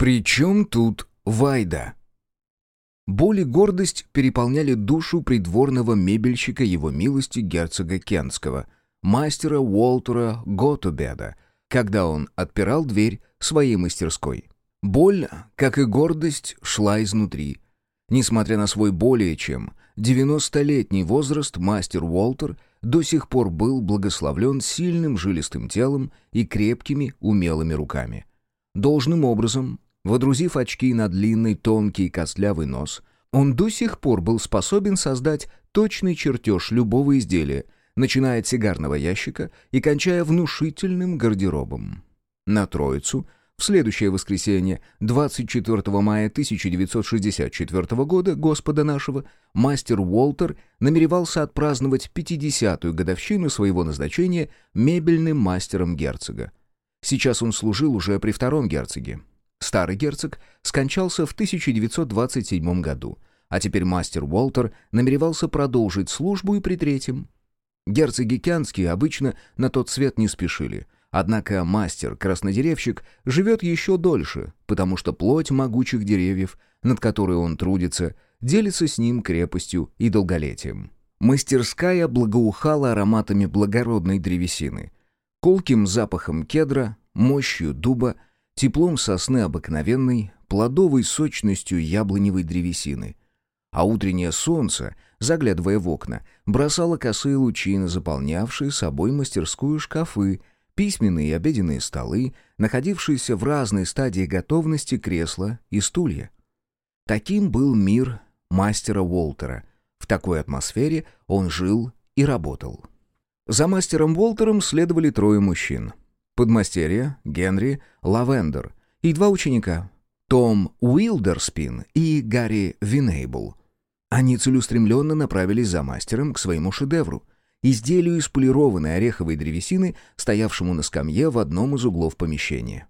При чем тут Вайда? Боль и гордость переполняли душу придворного мебельщика его милости герцога Кентского, мастера Уолтера Готубеда, когда он отпирал дверь своей мастерской. Боль, как и гордость, шла изнутри. Несмотря на свой более чем 90-летний возраст, мастер Уолтер до сих пор был благословлен сильным жилистым телом и крепкими умелыми руками. Должным образом, водрузив очки на длинный, тонкий костлявый нос, он до сих пор был способен создать точный чертеж любого изделия, начиная от сигарного ящика и кончая внушительным гардеробом. На Троицу – в следующее воскресенье, 24 мая 1964 года, Господа нашего, мастер Уолтер намеревался отпраздновать 50-ю годовщину своего назначения мебельным мастером герцога. Сейчас он служил уже при втором герцоге. Старый герцог скончался в 1927 году, а теперь мастер Уолтер намеревался продолжить службу и при третьем. Герцоги Кянские обычно на тот свет не спешили – Однако мастер-краснодеревщик живет еще дольше, потому что плоть могучих деревьев, над которой он трудится, делится с ним крепостью и долголетием. Мастерская благоухала ароматами благородной древесины, колким запахом кедра, мощью дуба, теплом сосны обыкновенной, плодовой сочностью яблоневой древесины. А утреннее солнце, заглядывая в окна, бросало косые лучи заполнявшие собой мастерскую шкафы, письменные и обеденные столы, находившиеся в разной стадии готовности кресла и стулья. Таким был мир мастера Уолтера. В такой атмосфере он жил и работал. За мастером Уолтером следовали трое мужчин. Подмастерье, Генри, Лавендер и два ученика — Том Уилдерспин и Гарри Винейбл. Они целеустремленно направились за мастером к своему шедевру — изделию из полированной ореховой древесины, стоявшему на скамье в одном из углов помещения.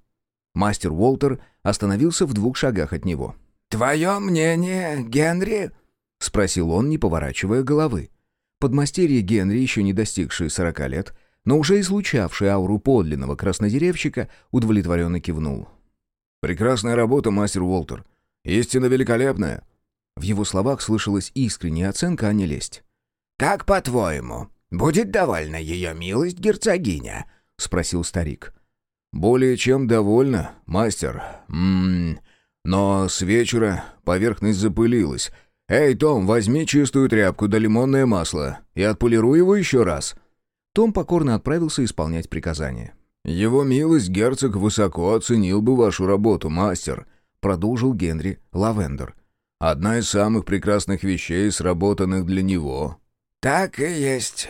Мастер Уолтер остановился в двух шагах от него. «Твое мнение, Генри?» — спросил он, не поворачивая головы. Подмастерье Генри, еще не достигший сорока лет, но уже излучавший ауру подлинного краснодеревщика, удовлетворенно кивнул. «Прекрасная работа, мастер Уолтер. Истинно великолепная». В его словах слышалась искренняя оценка, а не лесть. «Как по-твоему, «Будет довольна ее милость, герцогиня?» — спросил старик. «Более чем довольна, мастер. М -м -м. Но с вечера поверхность запылилась. Эй, Том, возьми чистую тряпку да лимонное масло и отполируй его еще раз». Том покорно отправился исполнять приказание. «Его милость герцог высоко оценил бы вашу работу, мастер», — продолжил Генри Лавендер. «Одна из самых прекрасных вещей, сработанных для него, «Так и есть.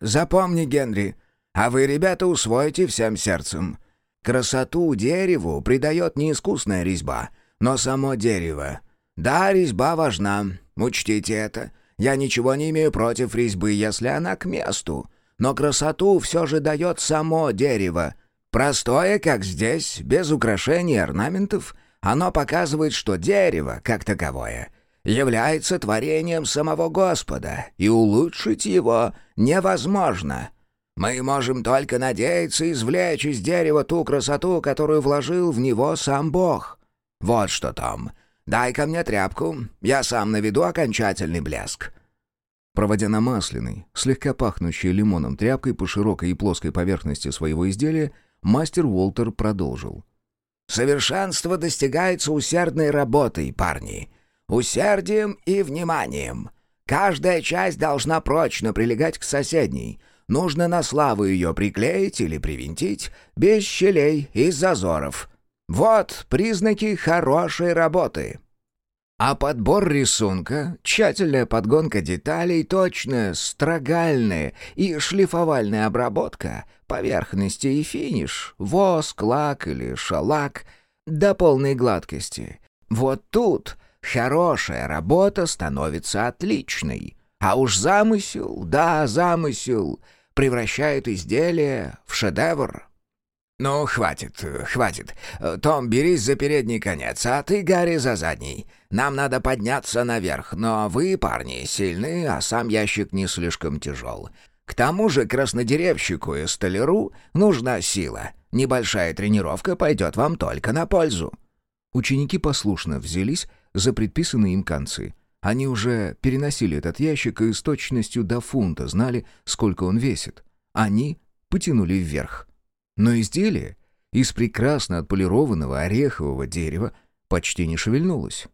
Запомни, Генри, а вы, ребята, усвоите всем сердцем. Красоту дереву придает не искусная резьба, но само дерево. Да, резьба важна, учтите это. Я ничего не имею против резьбы, если она к месту. Но красоту все же дает само дерево. Простое, как здесь, без украшений и орнаментов, оно показывает, что дерево, как таковое — является творением самого Господа, и улучшить его невозможно. Мы можем только надеяться извлечь из дерева ту красоту, которую вложил в него сам Бог. Вот что, Том, дай-ка мне тряпку, я сам наведу окончательный блеск». Проводя на масляной, слегка пахнущей лимоном тряпкой по широкой и плоской поверхности своего изделия, мастер Уолтер продолжил. «Совершенство достигается усердной работой, парни усердием и вниманием. Каждая часть должна прочно прилегать к соседней. Нужно на славу ее приклеить или привинтить, без щелей и зазоров. Вот признаки хорошей работы. А подбор рисунка, тщательная подгонка деталей, точная строгальная и шлифовальная обработка поверхности и финиш, воск, лак или шалак до полной гладкости. Вот тут Хорошая работа становится отличной. А уж замысел, да, замысел, превращает изделие в шедевр. «Ну, хватит, хватит. Том, берись за передний конец, а ты, Гарри, за задний. Нам надо подняться наверх, но вы, парни, сильны, а сам ящик не слишком тяжел. К тому же краснодеревщику и столяру нужна сила. Небольшая тренировка пойдет вам только на пользу». Ученики послушно взялись за предписанные им концы. Они уже переносили этот ящик и с точностью до фунта знали, сколько он весит. Они потянули вверх. Но изделие из прекрасно отполированного орехового дерева почти не шевельнулось.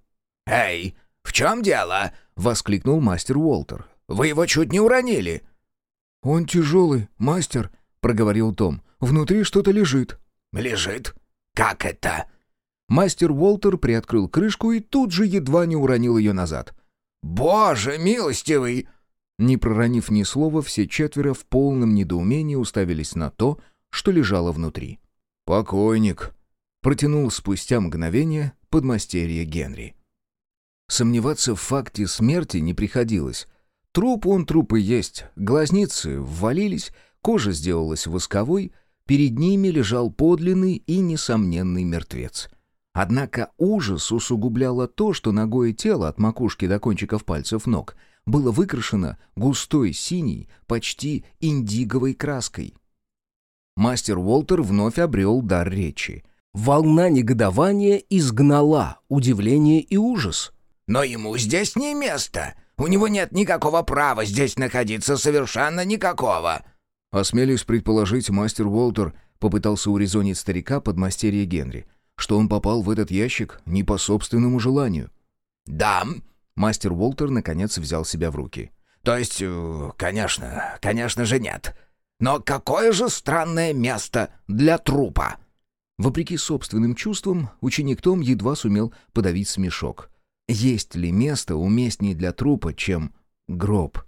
«Эй, в чем дело?» — воскликнул мастер Уолтер. «Вы его чуть не уронили». «Он тяжелый, мастер», — проговорил Том. «Внутри что-то лежит». «Лежит? Как это?» Мастер Уолтер приоткрыл крышку и тут же едва не уронил ее назад. «Боже милостивый!» Не проронив ни слова, все четверо в полном недоумении уставились на то, что лежало внутри. «Покойник», — протянул спустя мгновение подмастерье Генри. Сомневаться в факте смерти не приходилось. Труп он труп и есть, глазницы ввалились, кожа сделалась восковой, перед ними лежал подлинный и несомненный мертвец. Однако ужас усугубляло то, что ногое тело от макушки до кончиков пальцев ног было выкрашено густой синей, почти индиговой краской. Мастер Уолтер вновь обрел дар речи. Волна негодования изгнала удивление и ужас. «Но ему здесь не место. У него нет никакого права здесь находиться, совершенно никакого». «Осмелюсь предположить, мастер Уолтер попытался урезонить старика под мастерье Генри, что он попал в этот ящик не по собственному желанию». «Да». Мастер Уолтер наконец взял себя в руки. «То есть, э, конечно, конечно же нет. Но какое же странное место для трупа!» Вопреки собственным чувствам, ученик Том едва сумел подавить смешок. Есть ли место уместнее для трупа, чем гроб?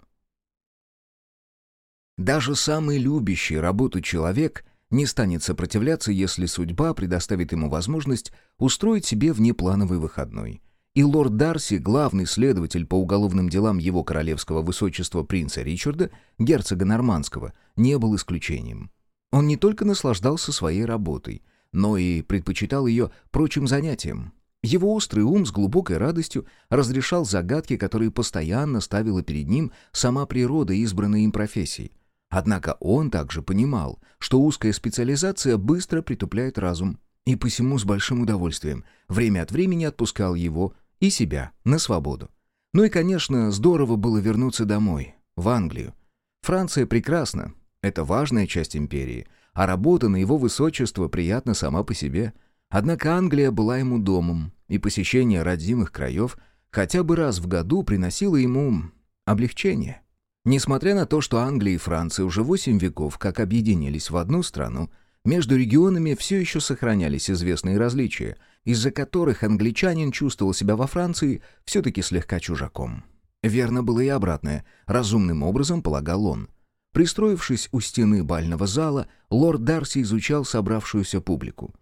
Даже самый любящий работу человек не станет сопротивляться, если судьба предоставит ему возможность устроить себе внеплановый выходной. И лорд Дарси, главный следователь по уголовным делам его королевского высочества принца Ричарда, герцога Нормандского, не был исключением. Он не только наслаждался своей работой, но и предпочитал ее прочим занятиям. Его острый ум с глубокой радостью разрешал загадки, которые постоянно ставила перед ним сама природа избранной им профессии. Однако он также понимал, что узкая специализация быстро притупляет разум, и посему с большим удовольствием время от времени отпускал его и себя на свободу. Ну и, конечно, здорово было вернуться домой, в Англию. Франция прекрасна, это важная часть империи, а работа на его высочество приятна сама по себе. Однако Англия была ему домом, и посещение родимых краев хотя бы раз в году приносило ему облегчение. Несмотря на то, что Англия и Франция уже восемь веков как объединились в одну страну, между регионами все еще сохранялись известные различия, из-за которых англичанин чувствовал себя во Франции все-таки слегка чужаком. Верно было и обратное, разумным образом полагал он. Пристроившись у стены бального зала, лорд Дарси изучал собравшуюся публику.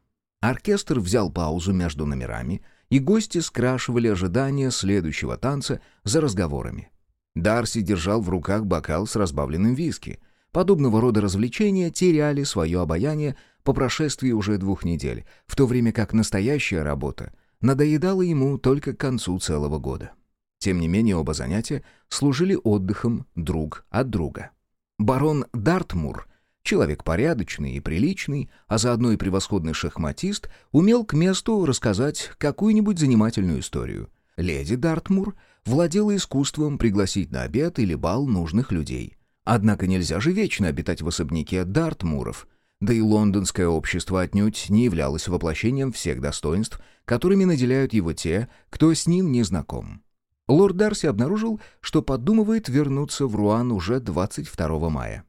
Оркестр взял паузу между номерами, и гости скрашивали ожидания следующего танца за разговорами. Дарси держал в руках бокал с разбавленным виски. Подобного рода развлечения теряли свое обаяние по прошествии уже двух недель, в то время как настоящая работа надоедала ему только к концу целого года. Тем не менее, оба занятия служили отдыхом друг от друга. Барон Дартмур, человек порядочный и приличный, а заодно и превосходный шахматист, умел к месту рассказать какую-нибудь занимательную историю. Леди Дартмур владела искусством пригласить на обед или бал нужных людей. Однако нельзя же вечно обитать в особняке Дартмуров, да и лондонское общество отнюдь не являлось воплощением всех достоинств, которыми наделяют его те, кто с ним не знаком. Лорд Дарси обнаружил, что подумывает вернуться в Руан уже 22 мая.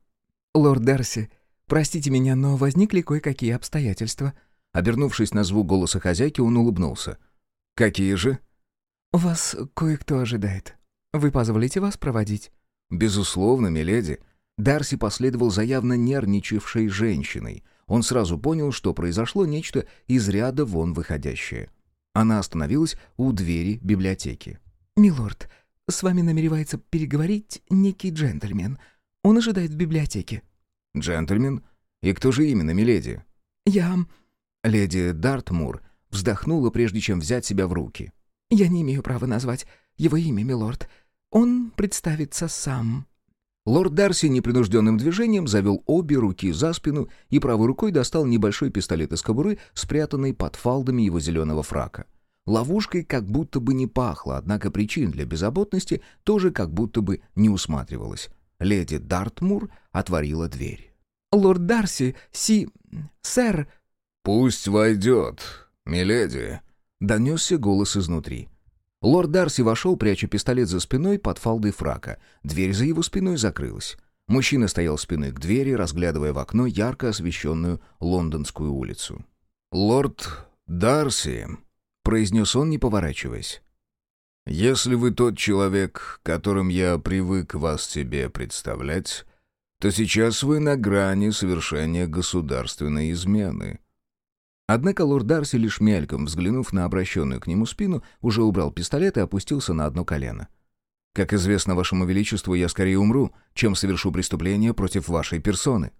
«Лорд Дарси, простите меня, но возникли кое-какие обстоятельства». Обернувшись на звук голоса хозяйки, он улыбнулся. «Какие же?» «Вас кое-кто ожидает. Вы позволите вас проводить?» «Безусловно, миледи». Дарси последовал за явно нервничавшей женщиной. Он сразу понял, что произошло нечто из ряда вон выходящее. Она остановилась у двери библиотеки. «Милорд, с вами намеревается переговорить некий джентльмен. Он ожидает в библиотеке». «Джентльмен? И кто же именно, миледи?» «Я...» Леди Дартмур вздохнула, прежде чем взять себя в руки. «Я не имею права назвать его имя, милорд. Он представится сам». Лорд Дарси непринужденным движением завел обе руки за спину и правой рукой достал небольшой пистолет из кобуры, спрятанный под фалдами его зеленого фрака. Ловушкой как будто бы не пахло, однако причин для беззаботности тоже как будто бы не усматривалось. Леди Дартмур отворила дверь. «Лорд Дарси, си... сэр...» «Пусть войдет, миледи», — донесся голос изнутри. Лорд Дарси вошел, пряча пистолет за спиной под фалдой фрака. Дверь за его спиной закрылась. Мужчина стоял спиной к двери, разглядывая в окно ярко освещенную лондонскую улицу. «Лорд Дарси», — произнес он, не поворачиваясь. «Если вы тот человек, которым я привык вас себе представлять, то сейчас вы на грани совершения государственной измены. Однако лорд Дарси, лишь мельком взглянув на обращенную к нему спину, уже убрал пистолет и опустился на одно колено. «Как известно вашему величеству, я скорее умру, чем совершу преступление против вашей персоны».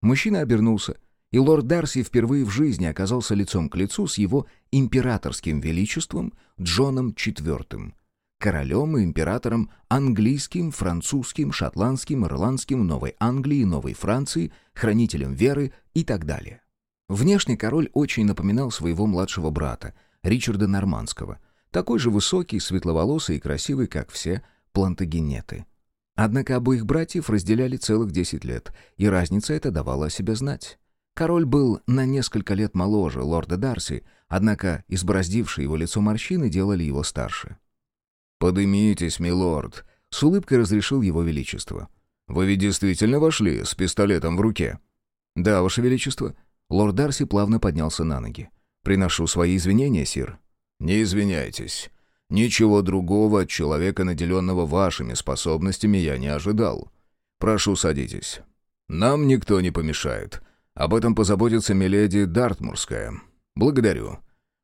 Мужчина обернулся, и лорд Дарси впервые в жизни оказался лицом к лицу с его императорским величеством Джоном IV, королем и императором английским, французским, шотландским, ирландским, Новой Англии, Новой Франции, хранителем веры и так далее. Внешне король очень напоминал своего младшего брата, Ричарда Нормандского, такой же высокий, светловолосый и красивый, как все плантагенеты. Однако обоих братьев разделяли целых десять лет, и разница эта давала о себе знать. Король был на несколько лет моложе лорда Дарси, однако избороздившие его лицо морщины делали его старше. «Подымитесь, милорд», — с улыбкой разрешил его величество. «Вы ведь действительно вошли с пистолетом в руке?» «Да, ваше величество», Лорд Дарси плавно поднялся на ноги. «Приношу свои извинения, сир». «Не извиняйтесь. Ничего другого от человека, наделенного вашими способностями, я не ожидал. Прошу, садитесь. Нам никто не помешает. Об этом позаботится миледи Дартмурская. Благодарю.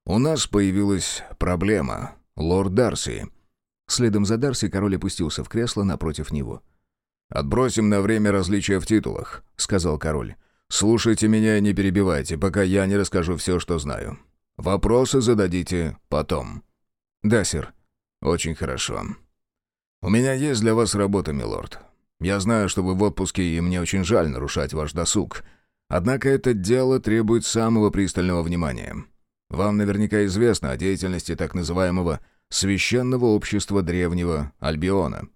У нас появилась проблема. Лорд Дарси». Следом за Дарси король опустился в кресло напротив него. «Отбросим на время различия в титулах», — сказал король. Слушайте меня и не перебивайте, пока я не расскажу все, что знаю. Вопросы зададите потом». «Да, сэр». «Очень хорошо. У меня есть для вас работа, милорд. Я знаю, что вы в отпуске, и мне очень жаль нарушать ваш досуг. Однако это дело требует самого пристального внимания. Вам наверняка известно о деятельности так называемого «священного общества древнего Альбиона».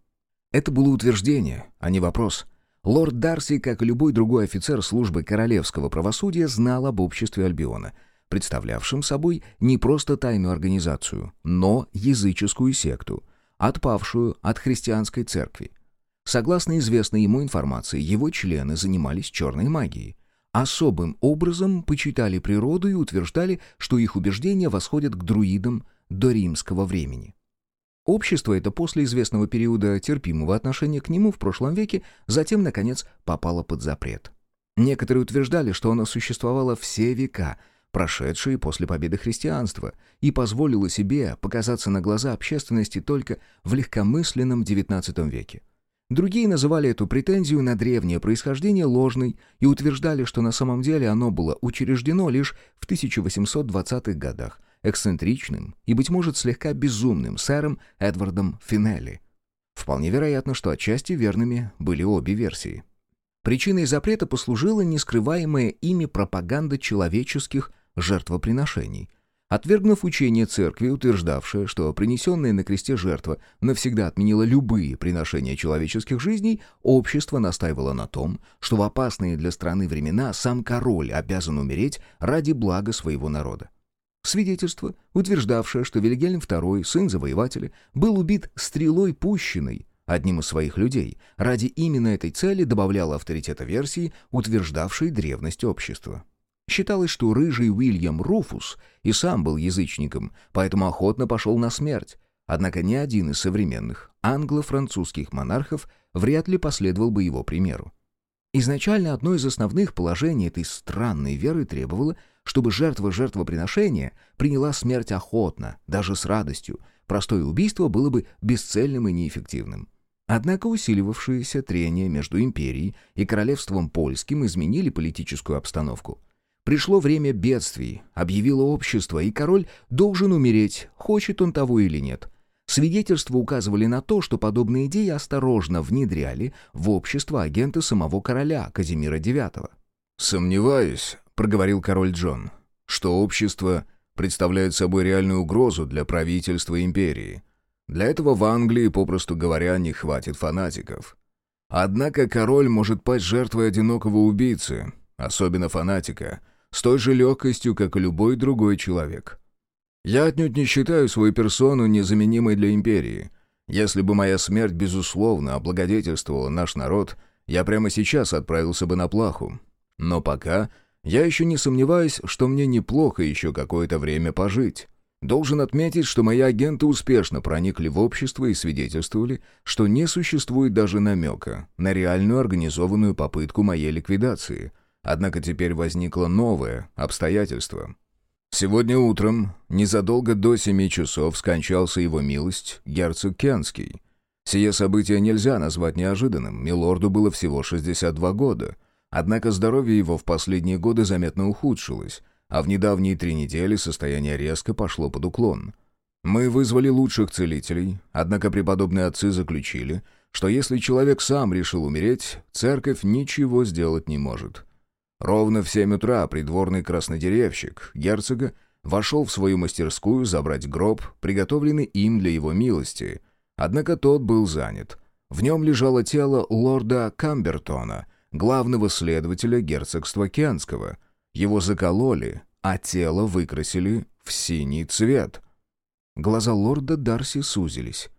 Это было утверждение, а не вопрос. Лорд Дарси, как и любой другой офицер службы королевского правосудия, знал об обществе Альбиона, представлявшем собой не просто тайную организацию, но языческую секту, отпавшую от христианской церкви. Согласно известной ему информации, его члены занимались черной магией. Особым образом почитали природу и утверждали, что их убеждения восходят к друидам до римского времени. Общество это после известного периода терпимого отношения к нему в прошлом веке затем, наконец, попало под запрет. Некоторые утверждали, что оно существовало все века, прошедшие после победы христианства, и позволило себе показаться на глаза общественности только в легкомысленном XIX веке. Другие называли эту претензию на древнее происхождение ложной и утверждали, что на самом деле оно было учреждено лишь в 1820-х годах, эксцентричным и, быть может, слегка безумным сэром Эдвардом Финелли. Вполне вероятно, что отчасти верными были обе версии. Причиной запрета послужила нескрываемая ими пропаганда человеческих жертвоприношений. Отвергнув учение церкви, утверждавшее, что принесенная на кресте жертва навсегда отменила любые приношения человеческих жизней, общество настаивало на том, что в опасные для страны времена сам король обязан умереть ради блага своего народа. Свидетельство, утверждавшее, что Вильгельм II, сын завоевателя, был убит стрелой пущенной одним из своих людей, ради именно этой цели добавляло авторитета версии, утверждавшей древность общества. Считалось, что рыжий Уильям Руфус и сам был язычником, поэтому охотно пошел на смерть, однако ни один из современных англо-французских монархов вряд ли последовал бы его примеру. Изначально одно из основных положений этой странной веры требовало, чтобы жертва жертвоприношения приняла смерть охотно, даже с радостью. Простое убийство было бы бесцельным и неэффективным. Однако усиливавшиеся трения между империей и королевством польским изменили политическую обстановку. Пришло время бедствий, объявило общество, и король должен умереть, хочет он того или нет. Свидетельства указывали на то, что подобные идеи осторожно внедряли в общество агенты самого короля Казимира IX. «Сомневаюсь», — проговорил король Джон, — «что общество представляет собой реальную угрозу для правительства империи. Для этого в Англии, попросту говоря, не хватит фанатиков. Однако король может пасть жертвой одинокого убийцы, особенно фанатика, с той же легкостью, как и любой другой человек. Я отнюдь не считаю свою персону незаменимой для империи. Если бы моя смерть, безусловно, облагодетельствовала наш народ, я прямо сейчас отправился бы на плаху. Но пока я еще не сомневаюсь, что мне неплохо еще какое-то время пожить. Должен отметить, что мои агенты успешно проникли в общество и свидетельствовали, что не существует даже намека на реальную организованную попытку моей ликвидации. Однако теперь возникло новое обстоятельство. Сегодня утром, незадолго до семи часов, скончался его милость, герцог Кенский. Сие событие нельзя назвать неожиданным, милорду было всего 62 года. Однако здоровье его в последние годы заметно ухудшилось, а в недавние три недели состояние резко пошло под уклон. Мы вызвали лучших целителей, однако преподобные отцы заключили, что если человек сам решил умереть, церковь ничего сделать не может. Ровно в семь утра придворный краснодеревщик герцога вошел в свою мастерскую забрать гроб, приготовленный им для его милости. Однако тот был занят. В нем лежало тело лорда Камбертона, главного следователя герцогства Кенского, его закололи, а тело выкрасили в синий цвет. Глаза лорда Дарси сузились.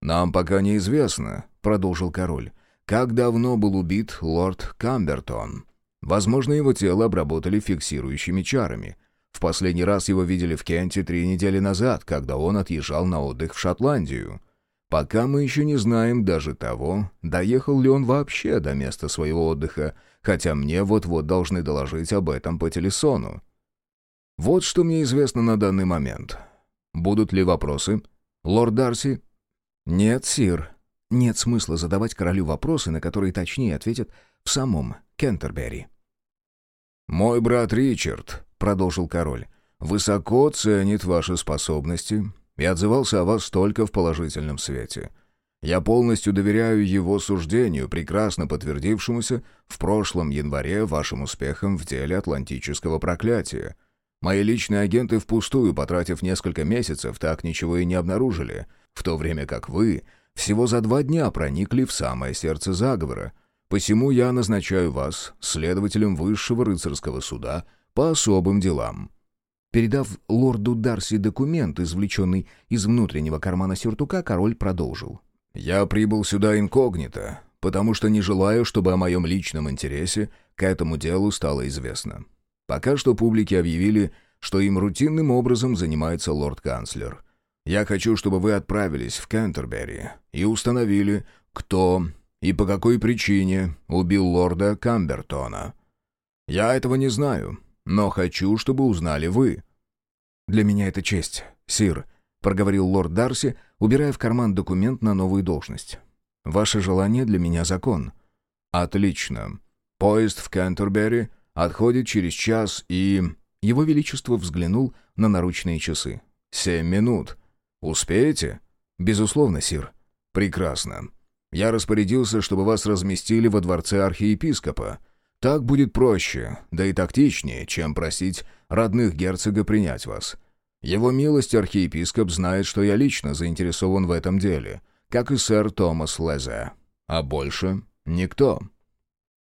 «Нам пока неизвестно», — продолжил король, — «как давно был убит лорд Камбертон. Возможно, его тело обработали фиксирующими чарами. В последний раз его видели в Кенте три недели назад, когда он отъезжал на отдых в Шотландию. Пока мы еще не знаем даже того, доехал ли он вообще до места своего отдыха, хотя мне вот-вот должны доложить об этом по телесону. Вот что мне известно на данный момент. Будут ли вопросы? Лорд Дарси? Нет, сир. Нет смысла задавать королю вопросы, на которые точнее ответят в самом Кентербери. «Мой брат Ричард», — продолжил король, — «высоко ценит ваши способности и отзывался о вас только в положительном свете. Я полностью доверяю его суждению, прекрасно подтвердившемуся в прошлом январе вашим успехом в деле атлантического проклятия. Мои личные агенты впустую, потратив несколько месяцев, так ничего и не обнаружили, в то время как вы всего за два дня проникли в самое сердце заговора. Посему я назначаю вас следователем высшего рыцарского суда по особым делам». Передав лорду Дарси документ, извлеченный из внутреннего кармана сюртука, король продолжил. «Я прибыл сюда инкогнито, потому что не желаю, чтобы о моем личном интересе к этому делу стало известно. Пока что публике объявили, что им рутинным образом занимается лорд-канцлер. Я хочу, чтобы вы отправились в Кентербери и установили, кто и по какой причине убил лорда Камбертона. Я этого не знаю, но хочу, чтобы узнали вы». «Для меня это честь, сир», проговорил лорд Дарси, убирая в карман документ на новую должность. «Ваше желание для меня закон». «Отлично. Поезд в Кентербери отходит через час и...» Его Величество взглянул на наручные часы. «Семь минут. Успеете?» «Безусловно, сир». «Прекрасно. Я распорядился, чтобы вас разместили во дворце архиепископа. Так будет проще, да и тактичнее, чем просить родных герцога принять вас. Его милость архиепископ знает, что я лично заинтересован в этом деле, как и сэр Томас Лезе. А больше никто».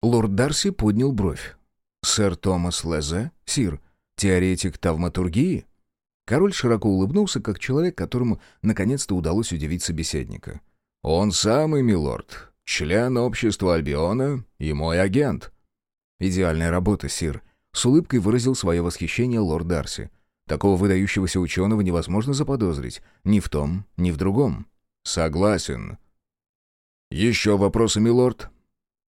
Лорд Дарси поднял бровь. «Сэр Томас Лезе? Сир, теоретик тавматургии?» Король широко улыбнулся, как человек, которому наконец-то удалось удивить собеседника. «Он самый, милорд, член общества Альбиона и мой агент». «Идеальная работа, сир», — с улыбкой выразил свое восхищение лорд Дарси. Такого выдающегося ученого невозможно заподозрить ни в том, ни в другом. Согласен. Еще вопросы, милорд?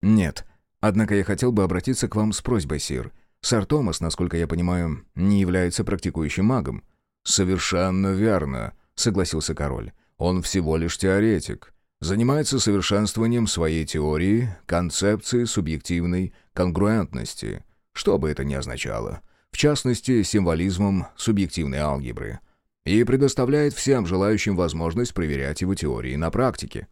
Нет. Однако я хотел бы обратиться к вам с просьбой, сир. Сэр Томас, насколько я понимаю, не является практикующим магом. Совершенно верно, согласился король. Он всего лишь теоретик. Занимается совершенствованием своей теории, концепции субъективной конгруентности, что бы это ни означало в частности, символизмом субъективной алгебры. и предоставляет всем желающим возможность проверять его теории на практике».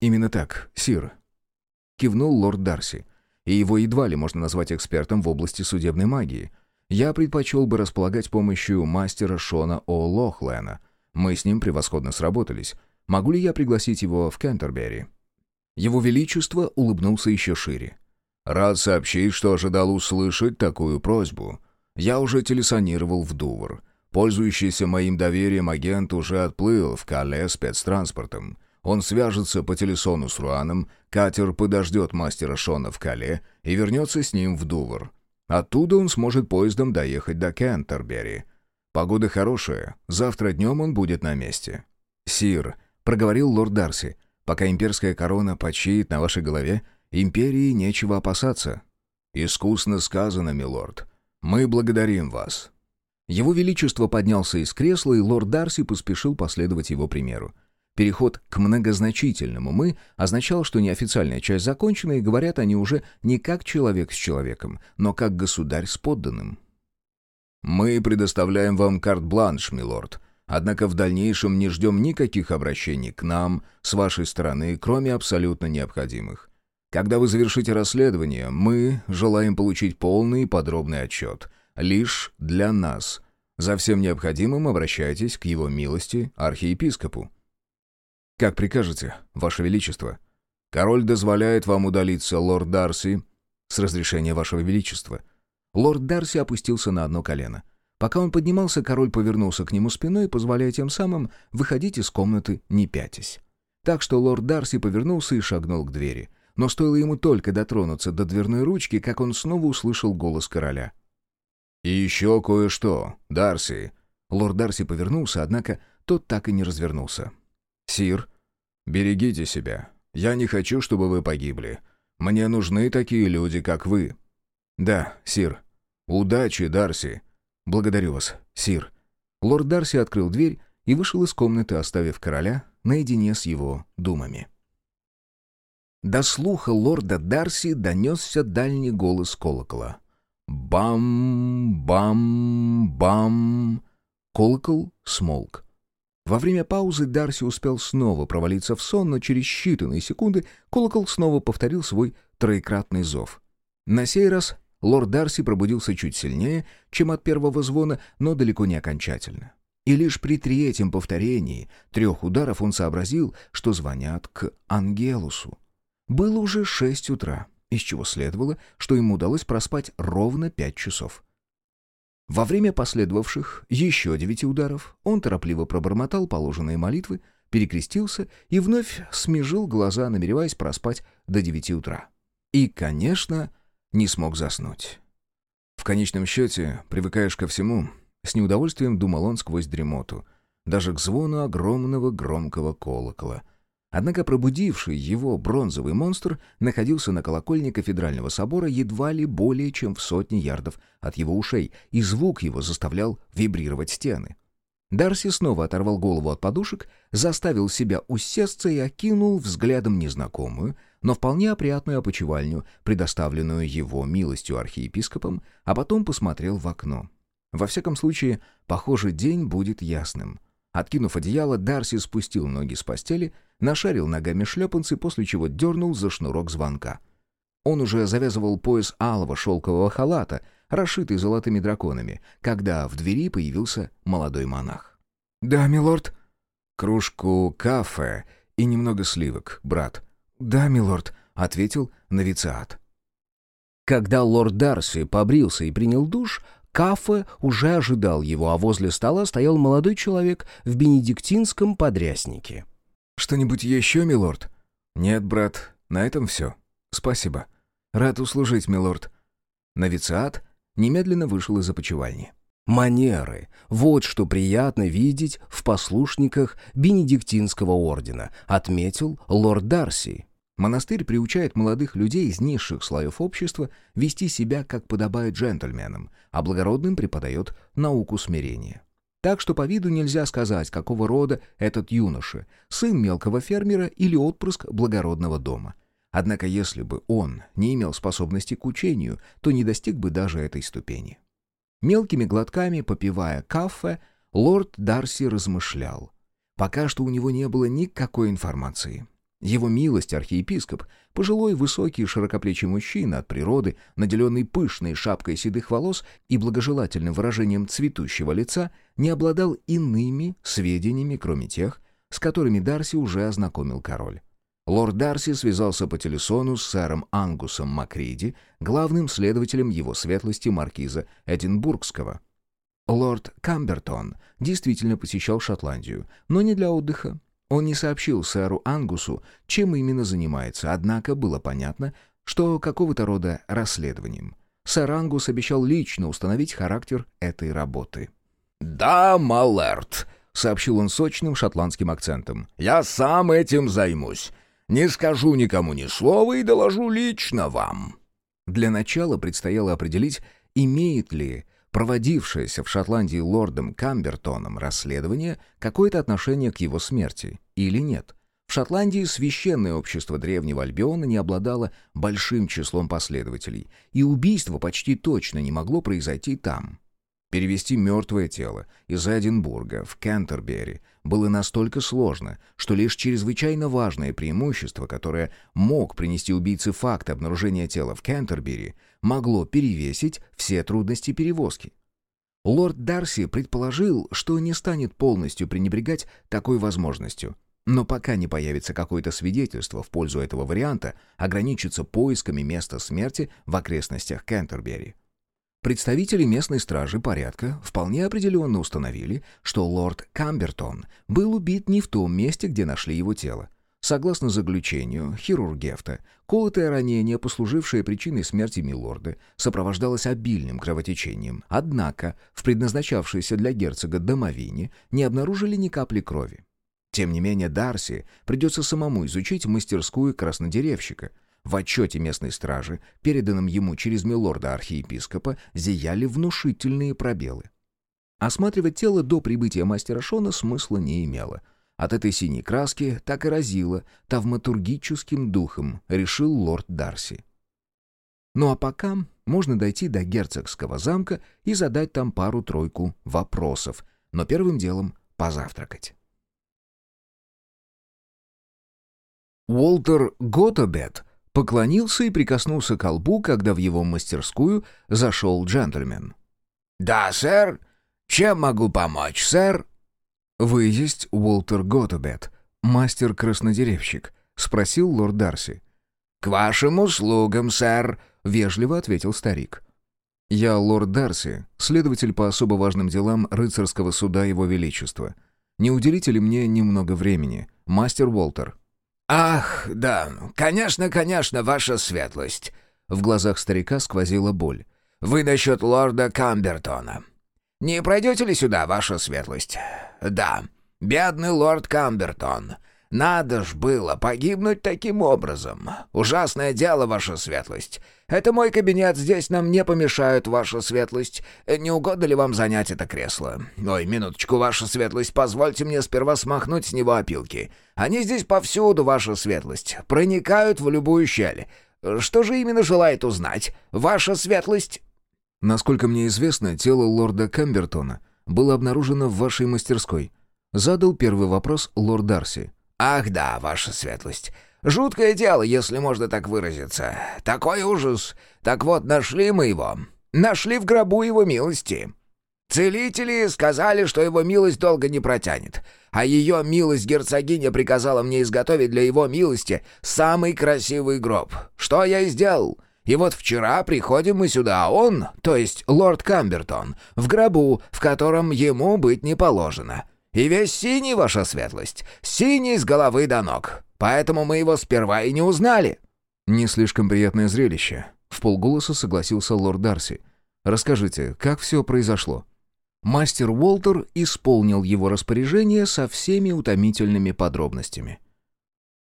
«Именно так, сир», — кивнул лорд Дарси. «И его едва ли можно назвать экспертом в области судебной магии. Я предпочел бы располагать помощью мастера Шона О. Лохлена. Мы с ним превосходно сработались. Могу ли я пригласить его в Кентербери?» Его Величество улыбнулся еще шире. «Рад сообщить, что ожидал услышать такую просьбу. Я уже телесонировал в Дувр. Пользующийся моим доверием агент уже отплыл в Кале спецтранспортом. Он свяжется по телефону с Руаном, катер подождет мастера Шона в Кале и вернется с ним в Дувр. Оттуда он сможет поездом доехать до Кентербери. Погода хорошая, завтра днем он будет на месте». «Сир», — проговорил лорд Дарси, — «пока имперская корона почиет на вашей голове, империи нечего опасаться». «Искусно сказано, милорд. Мы благодарим вас». Его Величество поднялся из кресла, и лорд Дарси поспешил последовать его примеру. Переход к многозначительному «мы» означал, что неофициальная часть закончена, и говорят они уже не как человек с человеком, но как государь с подданным. «Мы предоставляем вам карт-бланш, милорд. Однако в дальнейшем не ждем никаких обращений к нам с вашей стороны, кроме абсолютно необходимых. Когда вы завершите расследование, мы желаем получить полный и подробный отчет. Лишь для нас. За всем необходимым обращайтесь к его милости архиепископу». «Как прикажете, Ваше Величество?» «Король дозволяет вам удалиться, лорд Дарси». «С разрешения Вашего Величества». Лорд Дарси опустился на одно колено. Пока он поднимался, король повернулся к нему спиной, позволяя тем самым выходить из комнаты не пятясь. Так что лорд Дарси повернулся и шагнул к двери. Но стоило ему только дотронуться до дверной ручки, как он снова услышал голос короля. «И еще кое-что, Дарси». Лорд Дарси повернулся, однако тот так и не развернулся. «Сир, берегите себя. Я не хочу, чтобы вы погибли. Мне нужны такие люди, как вы». «Да, сир». «Удачи, Дарси». «Благодарю вас, сир». Лорд Дарси открыл дверь и вышел из комнаты, оставив короля наедине с его думами. До слуха лорда Дарси донесся дальний голос колокола. «Бам! Бам! Бам!» Колокол смолк. Во время паузы Дарси успел снова провалиться в сон, но через считанные секунды колокол снова повторил свой троекратный зов. На сей раз лорд Дарси пробудился чуть сильнее, чем от первого звона, но далеко не окончательно. И лишь при третьем повторении трех ударов он сообразил, что звонят к Ангелусу. Было уже шесть утра, из чего следовало, что ему удалось проспать ровно пять часов. Во время последовавших еще девяти ударов он торопливо пробормотал положенные молитвы, перекрестился и вновь смежил глаза, намереваясь проспать до девяти утра. И, конечно, не смог заснуть. В конечном счете, привыкаешь ко всему, с неудовольствием думал он сквозь дремоту, даже к звону огромного громкого колокола — Однако пробудивший его бронзовый монстр находился на колокольне кафедрального собора едва ли более чем в сотне ярдов от его ушей, и звук его заставлял вибрировать стены. Дарси снова оторвал голову от подушек, заставил себя усесться и окинул взглядом незнакомую, но вполне опрятную опочивальню, предоставленную его милостью архиепископом, а потом посмотрел в окно. Во всяком случае, похоже, день будет ясным. Откинув одеяло, Дарси спустил ноги с постели — нашарил ногами шлепанцы, после чего дернул за шнурок звонка. Он уже завязывал пояс алого шелкового халата, расшитый золотыми драконами, когда в двери появился молодой монах. «Да, милорд?» «Кружку кафе и немного сливок, брат». «Да, милорд», — ответил новициат. Когда лорд Дарси побрился и принял душ, кафе уже ожидал его, а возле стола стоял молодой человек в бенедиктинском подряснике. «Что-нибудь еще, милорд?» «Нет, брат, на этом все. Спасибо. Рад услужить, милорд». Новициат немедленно вышел из опочивальни. Манеры — вот что приятно видеть в послушниках Бенедиктинского ордена, отметил лорд Дарси. Монастырь приучает молодых людей из низших слоев общества вести себя, как подобает джентльменам, а благородным преподает науку смирения. Так что по виду нельзя сказать, какого рода этот юноша, сын мелкого фермера или отпрыск благородного дома. Однако если бы он не имел способности к учению, то не достиг бы даже этой ступени. Мелкими глотками, попивая кафе, Лорд Дарси размышлял. Пока что у него не было никакой информации. Его милость, архиепископ, пожилой, высокий, широкоплечий мужчина от природы, наделенный пышной шапкой седых волос и благожелательным выражением цветущего лица, не обладал иными сведениями, кроме тех, с которыми Дарси уже ознакомил король. Лорд Дарси связался по телефону с сэром Ангусом Макриди, главным следователем его светлости маркиза Эдинбургского. Лорд Камбертон действительно посещал Шотландию, но не для отдыха. Он не сообщил сэру Ангусу, чем именно занимается, однако было понятно, что какого-то рода расследованием. Сэр Ангус обещал лично установить характер этой работы. «Да, Малерт», — сообщил он сочным шотландским акцентом. «Я сам этим займусь. Не скажу никому ни слова и доложу лично вам». Для начала предстояло определить, имеет ли проводившееся в Шотландии лордом Камбертоном расследование какое-то отношение к его смерти или нет. В Шотландии священное общество Древнего Альбиона не обладало большим числом последователей, и убийство почти точно не могло произойти там. Перевести мертвое тело из Эдинбурга в Кентербери было настолько сложно, что лишь чрезвычайно важное преимущество, которое мог принести убийце факт обнаружения тела в Кентербери, могло перевесить все трудности перевозки. Лорд Дарси предположил, что не станет полностью пренебрегать такой возможностью. Но пока не появится какое-то свидетельство в пользу этого варианта, ограничится поисками места смерти в окрестностях Кентербери. Представители местной стражи порядка вполне определенно установили, что лорд Камбертон был убит не в том месте, где нашли его тело. Согласно заключению хирургефта, колотое ранение, послужившее причиной смерти милорда, сопровождалось обильным кровотечением. Однако в предназначавшейся для герцога домовине не обнаружили ни капли крови. Тем не менее Дарси придется самому изучить мастерскую краснодеревщика — в отчете местной стражи, переданном ему через милорда-архиепископа, зияли внушительные пробелы. Осматривать тело до прибытия мастера Шона смысла не имело. От этой синей краски так и разило тавматургическим духом, решил лорд Дарси. Ну а пока можно дойти до герцогского замка и задать там пару-тройку вопросов, но первым делом позавтракать. Уолтер Готобет поклонился и прикоснулся к колбу, когда в его мастерскую зашел джентльмен. «Да, сэр. Чем могу помочь, сэр?» «Вы есть Уолтер Готубет, мастер-краснодеревщик?» — спросил лорд Дарси. «К вашим услугам, сэр», — вежливо ответил старик. «Я лорд Дарси, следователь по особо важным делам рыцарского суда Его Величества. Не уделите ли мне немного времени, мастер Уолтер?» «Ах, да, конечно, конечно, ваша светлость!» В глазах старика сквозила боль. «Вы насчет лорда Камбертона. Не пройдете ли сюда, ваша светлость?» «Да, бедный лорд Камбертон. Надо ж было погибнуть таким образом. Ужасное дело, ваша светлость. Это мой кабинет, здесь нам не помешают, ваша светлость. Не угодно ли вам занять это кресло? Ой, минуточку, ваша светлость, позвольте мне сперва смахнуть с него опилки. Они здесь повсюду, ваша светлость, проникают в любую щель. Что же именно желает узнать, ваша светлость?» «Насколько мне известно, тело лорда Камбертона было обнаружено в вашей мастерской». Задал первый вопрос лорд Дарси. «Ах да, ваша светлость. Жуткое дело, если можно так выразиться. Такой ужас. Так вот, нашли мы его. Нашли в гробу его милости. Целители сказали, что его милость долго не протянет, а ее милость герцогиня приказала мне изготовить для его милости самый красивый гроб. Что я и сделал». И вот вчера приходим мы сюда, а он, то есть лорд Камбертон, в гробу, в котором ему быть не положено. И весь синий, ваша светлость, синий с головы до ног. Поэтому мы его сперва и не узнали». «Не слишком приятное зрелище», — в полголоса согласился лорд Дарси. «Расскажите, как все произошло?» Мастер Уолтер исполнил его распоряжение со всеми утомительными подробностями.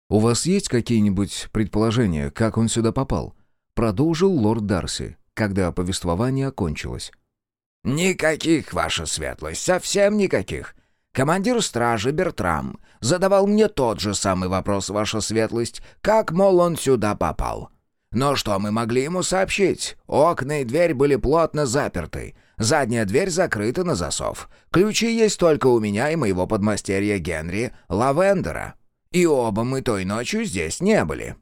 «У вас есть какие-нибудь предположения, как он сюда попал?» Продолжил лорд Дарси, когда повествование окончилось. «Никаких, ваша светлость, совсем никаких. Командир стражи Бертрам задавал мне тот же самый вопрос, ваша светлость, как, мол, он сюда попал. Но что мы могли ему сообщить? Окна и дверь были плотно заперты. Задняя дверь закрыта на засов. Ключи есть только у меня и моего подмастерья Генри Лавендера. И оба мы той ночью здесь не были.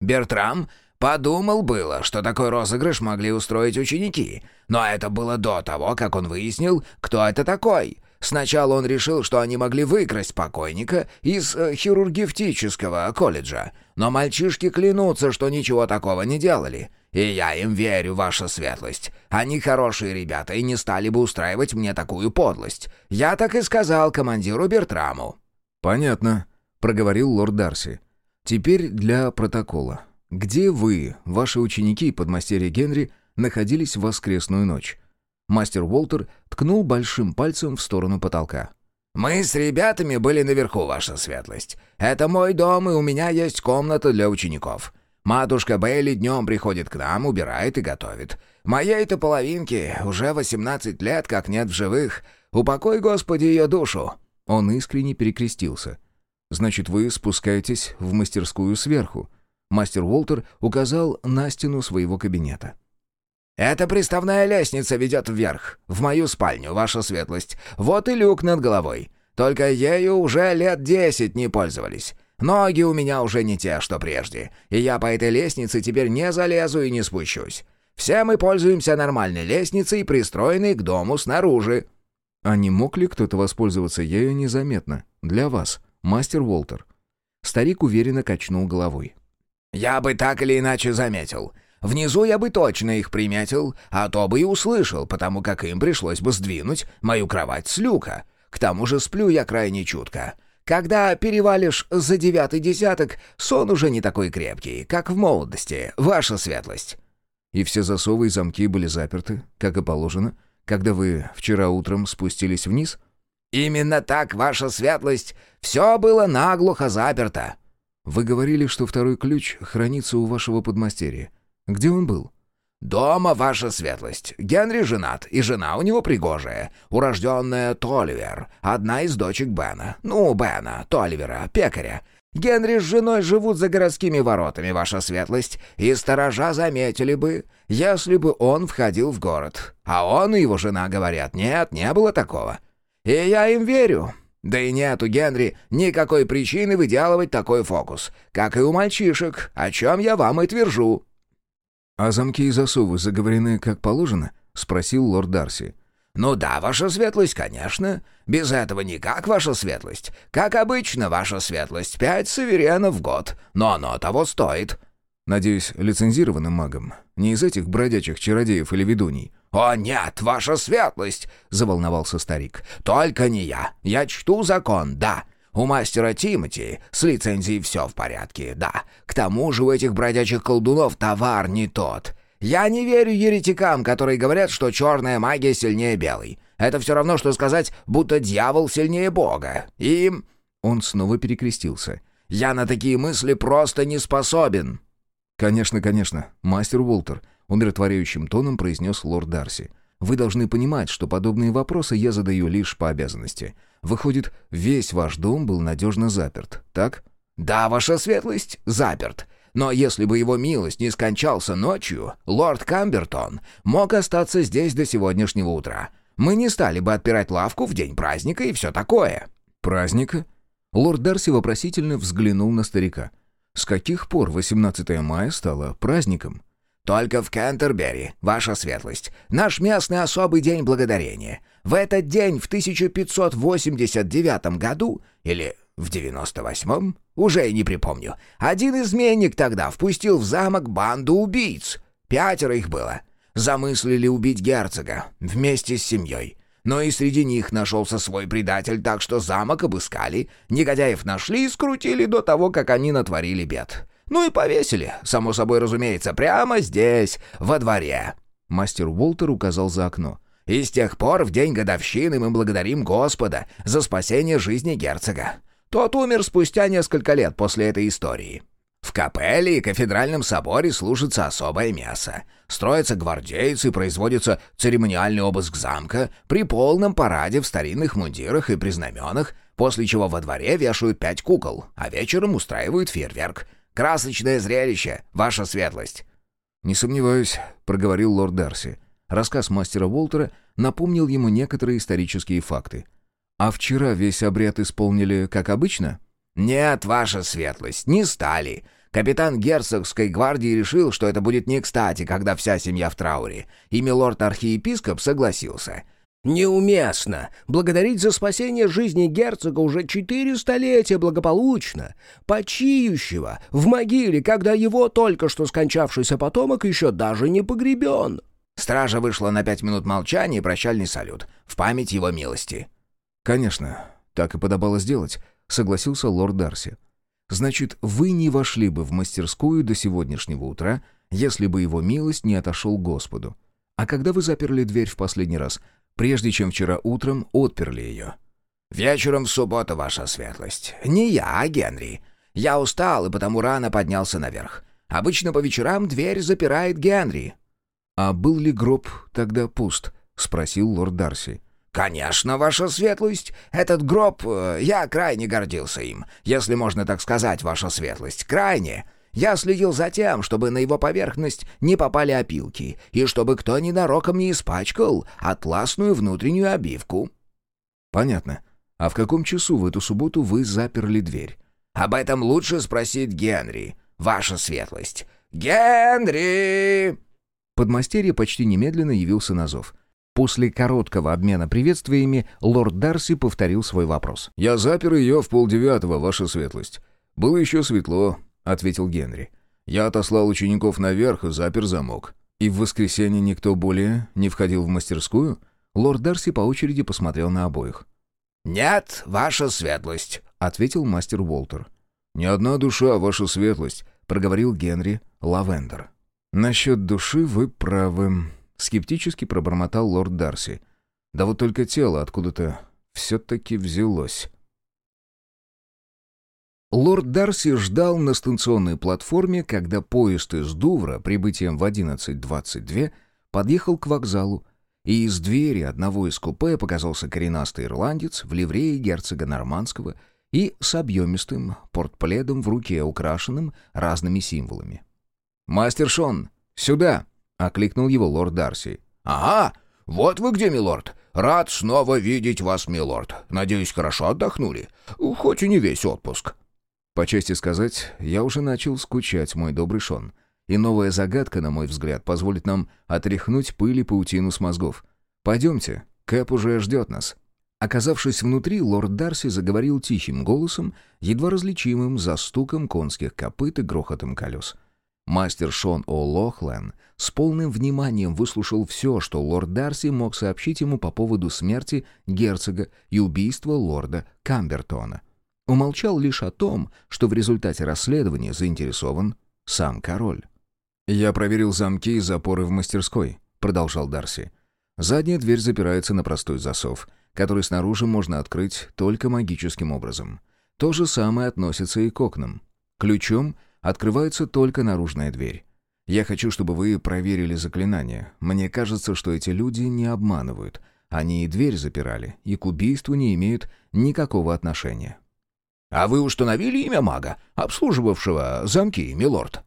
Бертрам подумал было, что такой розыгрыш могли устроить ученики, но это было до того, как он выяснил, кто это такой. Сначала он решил, что они могли выкрасть покойника из э, хирургевтического колледжа, но мальчишки клянутся, что ничего такого не делали. И я им верю, ваша светлость. Они хорошие ребята и не стали бы устраивать мне такую подлость. Я так и сказал командиру Бертраму». «Понятно», — проговорил лорд Дарси. «Теперь для протокола. Где вы, ваши ученики и подмастерье Генри, находились в воскресную ночь?» Мастер Уолтер ткнул большим пальцем в сторону потолка. «Мы с ребятами были наверху, ваша светлость. Это мой дом, и у меня есть комната для учеников. Матушка Бейли днем приходит к нам, убирает и готовит. Моей-то половинке уже 18 лет, как нет в живых. Упокой, Господи, ее душу!» Он искренне перекрестился. «Значит, вы спускаетесь в мастерскую сверху?» Мастер Уолтер указал на стену своего кабинета. «Эта приставная лестница ведет вверх, в мою спальню, ваша светлость. Вот и люк над головой. Только ею уже лет десять не пользовались. Ноги у меня уже не те, что прежде, и я по этой лестнице теперь не залезу и не спущусь. Все мы пользуемся нормальной лестницей, пристроенной к дому снаружи». «А не мог ли кто-то воспользоваться ею незаметно? Для вас, мастер Уолтер?» Старик уверенно качнул головой. «Я бы так или иначе заметил. Внизу я бы точно их приметил, а то бы и услышал, потому как им пришлось бы сдвинуть мою кровать с люка. К тому же сплю я крайне чутко. Когда перевалишь за девятый десяток, сон уже не такой крепкий, как в молодости, ваша светлость». «И все засовы и замки были заперты, как и положено, когда вы вчера утром спустились вниз?» «Именно так, ваша светлость. Все было наглухо заперто». «Вы говорили, что второй ключ хранится у вашего подмастерья. Где он был?» «Дома, ваша светлость. Генри женат, и жена у него пригожая, урожденная Толивер, одна из дочек Бена. Ну, Бена, Толивера, пекаря. Генри с женой живут за городскими воротами, ваша светлость, и сторожа заметили бы, если бы он входил в город. А он и его жена говорят, нет, не было такого. И я им верю. Да и нет у Генри никакой причины выделывать такой фокус, как и у мальчишек, о чем я вам и твержу». «А замки и засовы заговорены как положено?» — спросил лорд Дарси. «Ну да, ваша светлость, конечно. Без этого никак, ваша светлость. Как обычно, ваша светлость, пять суверенов в год. Но оно того стоит». «Надеюсь, лицензированным магом? Не из этих бродячих чародеев или ведуней?» «О нет, ваша светлость!» — заволновался старик. «Только не я. Я чту закон, да. У мастера Тимати с лицензией все в порядке, да. К тому же у этих бродячих колдунов товар не тот. Я не верю еретикам, которые говорят, что черная магия сильнее белой. Это все равно, что сказать, будто дьявол сильнее Бога. И...» Он снова перекрестился. «Я на такие мысли просто не способен». «Конечно, конечно, мастер Уолтер», — умиротворяющим тоном произнес лорд Дарси. «Вы должны понимать, что подобные вопросы я задаю лишь по обязанности. Выходит, весь ваш дом был надежно заперт, так?» «Да, ваша светлость, заперт. Но если бы его милость не скончался ночью, лорд Камбертон мог остаться здесь до сегодняшнего утра. Мы не стали бы отпирать лавку в день праздника и все такое». «Праздника?» Лорд Дарси вопросительно взглянул на старика. «С каких пор 18 мая стало праздником?» «Только в Кентербери, ваша светлость. Наш местный особый день благодарения. В этот день в 1589 году, или в 98-м, уже не припомню, один изменник тогда впустил в замок банду убийц. Пятеро их было. Замыслили убить герцога вместе с семьей. Но и среди них нашелся свой предатель, так что замок обыскали, негодяев нашли и скрутили до того, как они натворили бед. Ну и повесили, само собой разумеется, прямо здесь, во дворе». Мастер Уолтер указал за окно. «И с тех пор в день годовщины мы благодарим Господа за спасение жизни герцога. Тот умер спустя несколько лет после этой истории. В капелле и кафедральном соборе служится особое мясо. Строятся гвардейцы, производится церемониальный обыск замка при полном параде в старинных мундирах и при знаменах, после чего во дворе вешают пять кукол, а вечером устраивают фейерверк. Красочное зрелище, ваша светлость!» «Не сомневаюсь», — проговорил лорд Дарси. Рассказ мастера Уолтера напомнил ему некоторые исторические факты. «А вчера весь обряд исполнили как обычно?» «Нет, ваша светлость, не стали. Капитан герцогской гвардии решил, что это будет не кстати, когда вся семья в трауре, и милорд-архиепископ согласился. Неуместно благодарить за спасение жизни герцога уже четыре столетия благополучно, почиющего в могиле, когда его только что скончавшийся потомок еще даже не погребен. Стража вышла на пять минут молчания и прощальный салют в память его милости. «Конечно, так и подобало сделать», — согласился лорд Дарси. «Значит, вы не вошли бы в мастерскую до сегодняшнего утра, если бы его милость не отошел Господу. А когда вы заперли дверь в последний раз, прежде чем вчера утром отперли ее?» «Вечером в субботу, ваша светлость. Не я, а Генри. Я устал и потому рано поднялся наверх. Обычно по вечерам дверь запирает Генри». «А был ли гроб тогда пуст?» — спросил лорд Дарси. «Конечно, ваша светлость. Этот гроб... Э, я крайне гордился им, если можно так сказать, ваша светлость. Крайне. Я следил за тем, чтобы на его поверхность не попали опилки, и чтобы кто ненароком не испачкал атласную внутреннюю обивку». «Понятно. А в каком часу в эту субботу вы заперли дверь?» «Об этом лучше спросить Генри, ваша светлость. Генри!» Подмастерье почти немедленно явился на зов. После короткого обмена приветствиями лорд Дарси повторил свой вопрос. «Я запер ее в полдевятого, ваша светлость. Было еще светло», — ответил Генри. «Я отослал учеников наверх и запер замок». «И в воскресенье никто более не входил в мастерскую?» Лорд Дарси по очереди посмотрел на обоих. «Нет, ваша светлость», — ответил мастер Уолтер. «Ни одна душа, ваша светлость», — проговорил Генри Лавендер. «Насчет души вы правы», Скептически пробормотал лорд Дарси. Да вот только тело откуда-то все-таки взялось. Лорд Дарси ждал на станционной платформе, когда поезд из Дувра прибытием в 11.22 подъехал к вокзалу, и из двери одного из купе показался коренастый ирландец в ливрее герцога Нормандского и с объемистым портпледом в руке, украшенным разными символами. «Мастер Шон, сюда!» — окликнул его лорд Дарси. «Ага, вот вы где, милорд. Рад снова видеть вас, милорд. Надеюсь, хорошо отдохнули. Хоть и не весь отпуск». По чести сказать, я уже начал скучать, мой добрый Шон. И новая загадка, на мой взгляд, позволит нам отряхнуть пыль и паутину с мозгов. Пойдемте, Кэп уже ждет нас». Оказавшись внутри, лорд Дарси заговорил тихим голосом, едва различимым за стуком конских копыт и грохотом колес. Мастер Шон О'Лохлен с полным вниманием выслушал все, что лорд Дарси мог сообщить ему по поводу смерти герцога и убийства лорда Камбертона. Умолчал лишь о том, что в результате расследования заинтересован сам король. «Я проверил замки и запоры в мастерской», — продолжал Дарси. «Задняя дверь запирается на простой засов, который снаружи можно открыть только магическим образом. То же самое относится и к окнам. Ключом Открывается только наружная дверь. Я хочу, чтобы вы проверили заклинание. Мне кажется, что эти люди не обманывают. Они и дверь запирали, и к убийству не имеют никакого отношения». «А вы установили имя мага, обслуживавшего замки, милорд?»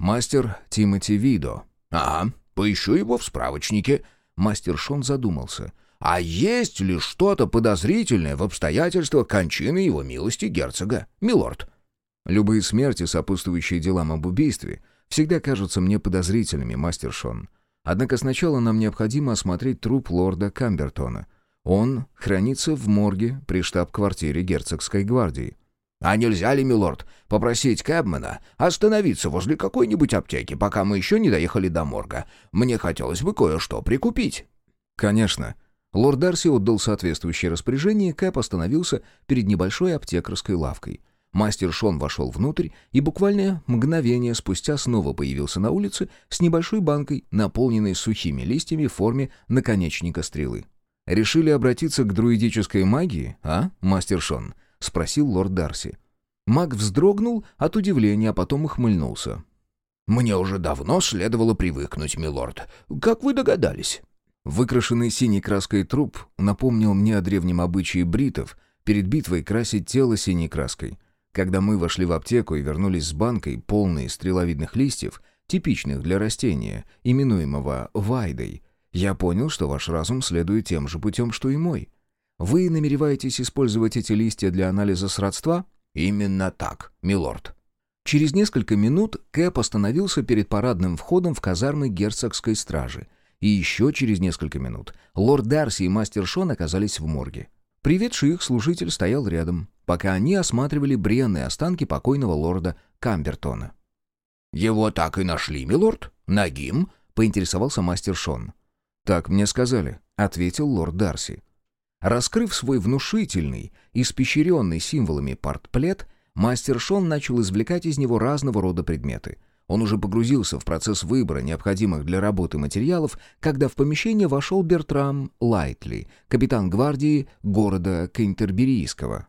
«Мастер Тимоти Видо». «Ага, поищу его в справочнике». Мастер Шон задумался. «А есть ли что-то подозрительное в обстоятельствах кончины его милости герцога, милорд?» Любые смерти, сопутствующие делам об убийстве, всегда кажутся мне подозрительными, мастер Шон. Однако сначала нам необходимо осмотреть труп лорда Камбертона. Он хранится в морге при штаб-квартире герцогской гвардии. «А нельзя ли, милорд, попросить Кэбмена остановиться возле какой-нибудь аптеки, пока мы еще не доехали до морга? Мне хотелось бы кое-что прикупить». «Конечно». Лорд Дарси отдал соответствующее распоряжение, и Кэп остановился перед небольшой аптекарской лавкой. Мастер Шон вошел внутрь и буквально мгновение спустя снова появился на улице с небольшой банкой, наполненной сухими листьями в форме наконечника стрелы. «Решили обратиться к друидической магии, а, мастер Шон?» — спросил лорд Дарси. Маг вздрогнул от удивления, а потом ухмыльнулся. «Мне уже давно следовало привыкнуть, милорд. Как вы догадались?» Выкрашенный синей краской труп напомнил мне о древнем обычае бритов перед битвой красить тело синей краской — Когда мы вошли в аптеку и вернулись с банкой, полной стреловидных листьев, типичных для растения, именуемого вайдой, я понял, что ваш разум следует тем же путем, что и мой. Вы намереваетесь использовать эти листья для анализа сродства? Именно так, милорд. Через несколько минут Кэп остановился перед парадным входом в казармы герцогской стражи. И еще через несколько минут лорд Дарси и мастер Шон оказались в морге. Приведший их служитель стоял рядом, пока они осматривали бренные останки покойного лорда Камбертона. «Его так и нашли, милорд? Нагим?» — поинтересовался мастер Шон. «Так мне сказали», — ответил лорд Дарси. Раскрыв свой внушительный, испещренный символами портплет, мастер Шон начал извлекать из него разного рода предметы. Он уже погрузился в процесс выбора необходимых для работы материалов, когда в помещение вошел Бертрам Лайтли, капитан гвардии города Кентерберийского.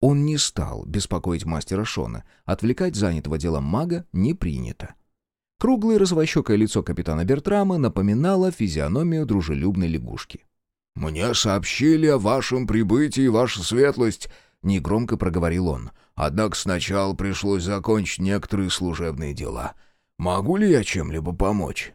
Он не стал беспокоить мастера Шона, отвлекать занятого делом мага не принято. Круглое розовощекое лицо капитана Бертрама напоминало физиономию дружелюбной лягушки. «Мне сообщили о вашем прибытии, ваша светлость», — негромко проговорил он. «Однако сначала пришлось закончить некоторые служебные дела. Могу ли я чем-либо помочь?»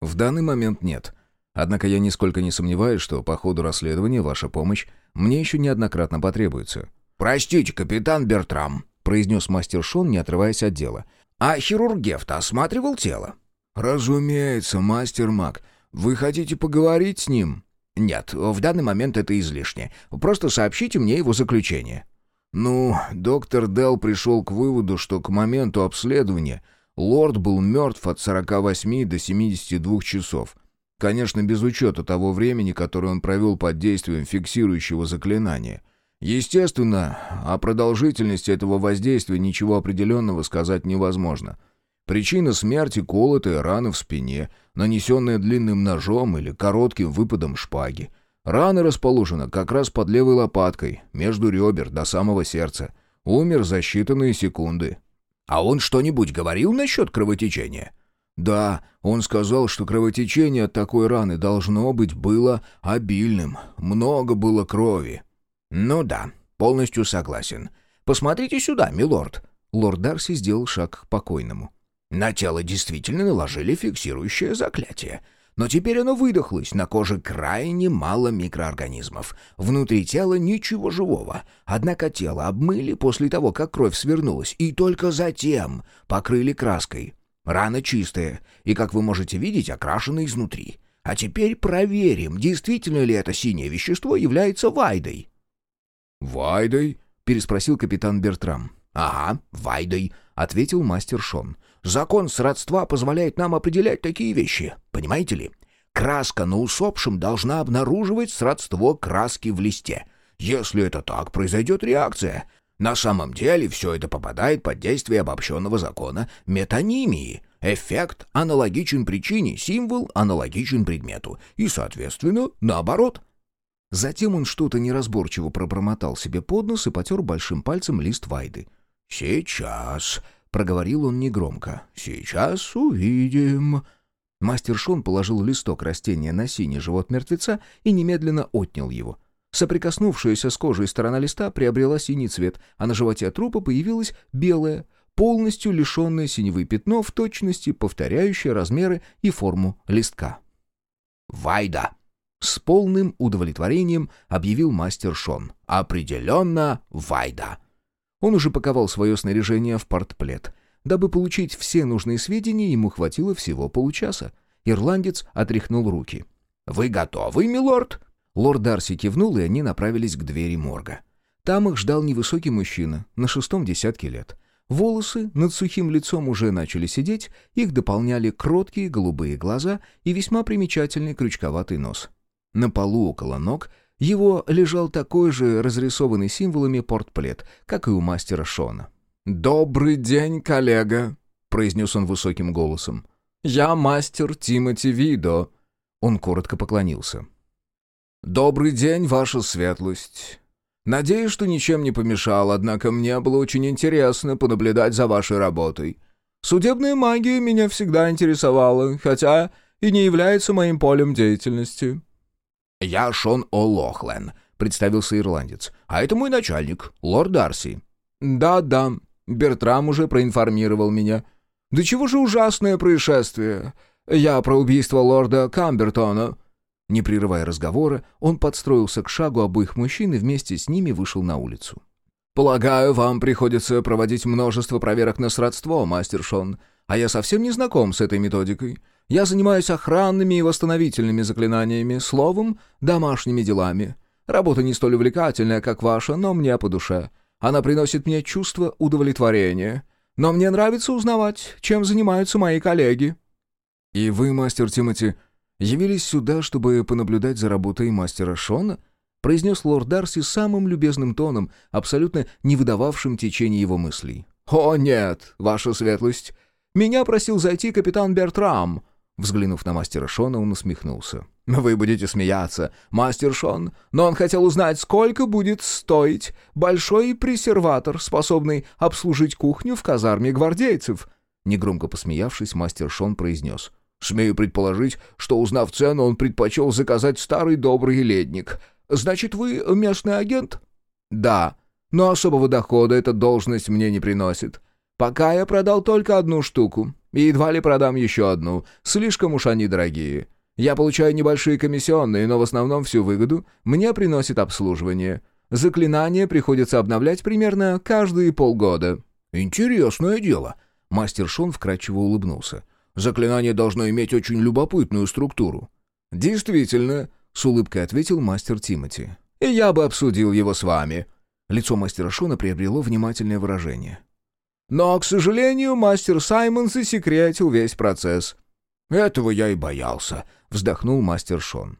«В данный момент нет. Однако я нисколько не сомневаюсь, что по ходу расследования ваша помощь мне еще неоднократно потребуется». «Простите, капитан Бертрам», — произнес мастер Шон, не отрываясь от дела. «А хирургефт осматривал тело?» «Разумеется, мастер Мак. Вы хотите поговорить с ним?» «Нет, в данный момент это излишне. Просто сообщите мне его заключение». «Ну, доктор Делл пришел к выводу, что к моменту обследования лорд был мертв от 48 до 72 часов. Конечно, без учета того времени, которое он провел под действием фиксирующего заклинания. Естественно, о продолжительности этого воздействия ничего определенного сказать невозможно. Причина смерти – колотые раны в спине, нанесенные длинным ножом или коротким выпадом шпаги. Рана расположена как раз под левой лопаткой, между ребер до самого сердца. Умер за считанные секунды. «А он что-нибудь говорил насчет кровотечения?» «Да, он сказал, что кровотечение от такой раны должно быть было обильным. Много было крови». «Ну да, полностью согласен. Посмотрите сюда, милорд». Лорд Дарси сделал шаг к покойному. На тело действительно наложили фиксирующее заклятие. Но теперь оно выдохлось, на коже крайне мало микроорганизмов. Внутри тела ничего живого. Однако тело обмыли после того, как кровь свернулась, и только затем покрыли краской. Рана чистая, и, как вы можете видеть, окрашена изнутри. А теперь проверим, действительно ли это синее вещество является вайдой. «Вайдой?» — переспросил капитан Бертрам. «Ага, вайдой», — ответил мастер Шон. Закон сродства позволяет нам определять такие вещи, понимаете ли? Краска на усопшем должна обнаруживать сродство краски в листе. Если это так, произойдет реакция. На самом деле все это попадает под действие обобщенного закона метонимии. Эффект аналогичен причине, символ аналогичен предмету. И, соответственно, наоборот. Затем он что-то неразборчиво пробормотал себе под нос и потер большим пальцем лист вайды. «Сейчас», проговорил он негромко. «Сейчас увидим». Мастер Шон положил листок растения на синий живот мертвеца и немедленно отнял его. Соприкоснувшаяся с кожей сторона листа приобрела синий цвет, а на животе трупа появилось белое, полностью лишенное синевы пятно, в точности повторяющее размеры и форму листка. «Вайда!» — с полным удовлетворением объявил мастер Шон. «Определенно Вайда!» Он уже паковал свое снаряжение в портплет. Дабы получить все нужные сведения, ему хватило всего получаса. Ирландец отряхнул руки. «Вы готовы, милорд?» Лорд Дарси кивнул, и они направились к двери морга. Там их ждал невысокий мужчина, на шестом десятке лет. Волосы над сухим лицом уже начали сидеть, их дополняли кроткие голубые глаза и весьма примечательный крючковатый нос. На полу около ног — его лежал такой же разрисованный символами портплет, как и у мастера Шона. «Добрый день, коллега», — произнес он высоким голосом. «Я мастер Тимоти Видо». Он коротко поклонился. «Добрый день, ваша светлость. Надеюсь, что ничем не помешал, однако мне было очень интересно понаблюдать за вашей работой. Судебная магия меня всегда интересовала, хотя и не является моим полем деятельности. «Я Шон О'Лохлен», — представился ирландец. «А это мой начальник, лорд Дарси». «Да-да, Бертрам уже проинформировал меня. Да чего же ужасное происшествие? Я про убийство лорда Камбертона». Не прерывая разговора, он подстроился к шагу обоих мужчин и вместе с ними вышел на улицу. «Полагаю, вам приходится проводить множество проверок на сродство, мастер Шон, а я совсем не знаком с этой методикой. Я занимаюсь охранными и восстановительными заклинаниями, словом, домашними делами. Работа не столь увлекательная, как ваша, но мне по душе. Она приносит мне чувство удовлетворения. Но мне нравится узнавать, чем занимаются мои коллеги». «И вы, мастер Тимоти, явились сюда, чтобы понаблюдать за работой мастера Шона?» произнес лорд Дарси самым любезным тоном, абсолютно не выдававшим течение его мыслей. «О, нет, ваша светлость! Меня просил зайти капитан Бертрам!» Взглянув на мастера Шона, он усмехнулся. «Вы будете смеяться, мастер Шон, но он хотел узнать, сколько будет стоить большой пресерватор, способный обслужить кухню в казарме гвардейцев». Негромко посмеявшись, мастер Шон произнес. «Смею предположить, что, узнав цену, он предпочел заказать старый добрый ледник. Значит, вы местный агент?» «Да, но особого дохода эта должность мне не приносит. Пока я продал только одну штуку, и едва ли продам еще одну, слишком уж они дорогие». Я получаю небольшие комиссионные, но в основном всю выгоду мне приносит обслуживание. Заклинания приходится обновлять примерно каждые полгода». «Интересное дело», — мастер Шон вкратчиво улыбнулся. «Заклинание должно иметь очень любопытную структуру». «Действительно», — с улыбкой ответил мастер Тимати. «И я бы обсудил его с вами». Лицо мастера Шона приобрело внимательное выражение. «Но, к сожалению, мастер Саймон засекретил весь процесс». «Этого я и боялся», — вздохнул мастер Шон.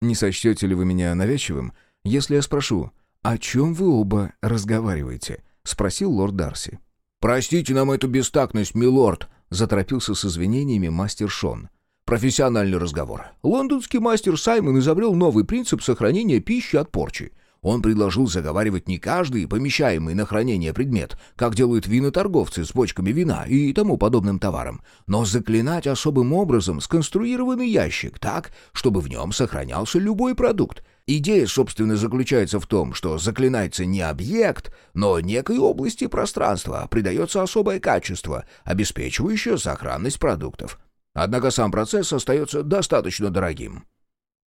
«Не сочтете ли вы меня навязчивым, если я спрошу, о чем вы оба разговариваете?» — спросил лорд Дарси. «Простите нам эту бестактность, милорд», — заторопился с извинениями мастер Шон. «Профессиональный разговор. Лондонский мастер Саймон изобрел новый принцип сохранения пищи от порчи. Он предложил заговаривать не каждый помещаемый на хранение предмет, как делают виноторговцы с бочками вина и тому подобным товаром, но заклинать особым образом сконструированный ящик так, чтобы в нем сохранялся любой продукт. Идея, собственно, заключается в том, что заклинается не объект, но некой области пространства придается особое качество, обеспечивающее сохранность продуктов. Однако сам процесс остается достаточно дорогим.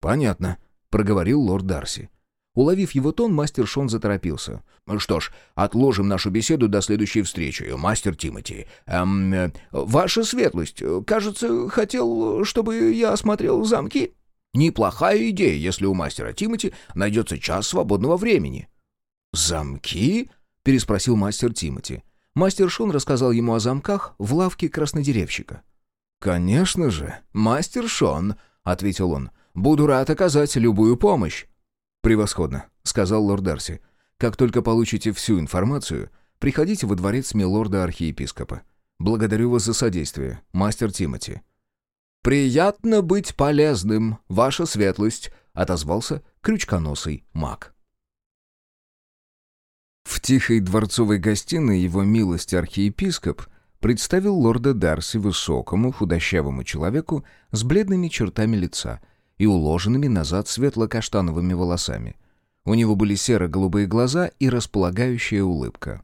«Понятно», — проговорил лорд Дарси. Уловив его тон, мастер Шон заторопился. «Что ж, отложим нашу беседу до следующей встречи, мастер Тимати. Эм, э, ваша светлость, кажется, хотел, чтобы я осмотрел замки? Неплохая идея, если у мастера Тимати найдется час свободного времени». «Замки?» — переспросил мастер Тимати. Мастер Шон рассказал ему о замках в лавке краснодеревщика. «Конечно же, мастер Шон», — ответил он. «Буду рад оказать любую помощь». «Превосходно», — сказал лорд Дарси. «Как только получите всю информацию, приходите во дворец милорда-архиепископа. Благодарю вас за содействие, мастер Тимати». «Приятно быть полезным, ваша светлость», — отозвался крючконосый маг. В тихой дворцовой гостиной его милость архиепископ представил лорда Дарси высокому худощавому человеку с бледными чертами лица и уложенными назад светло-каштановыми волосами. У него были серо-голубые глаза и располагающая улыбка.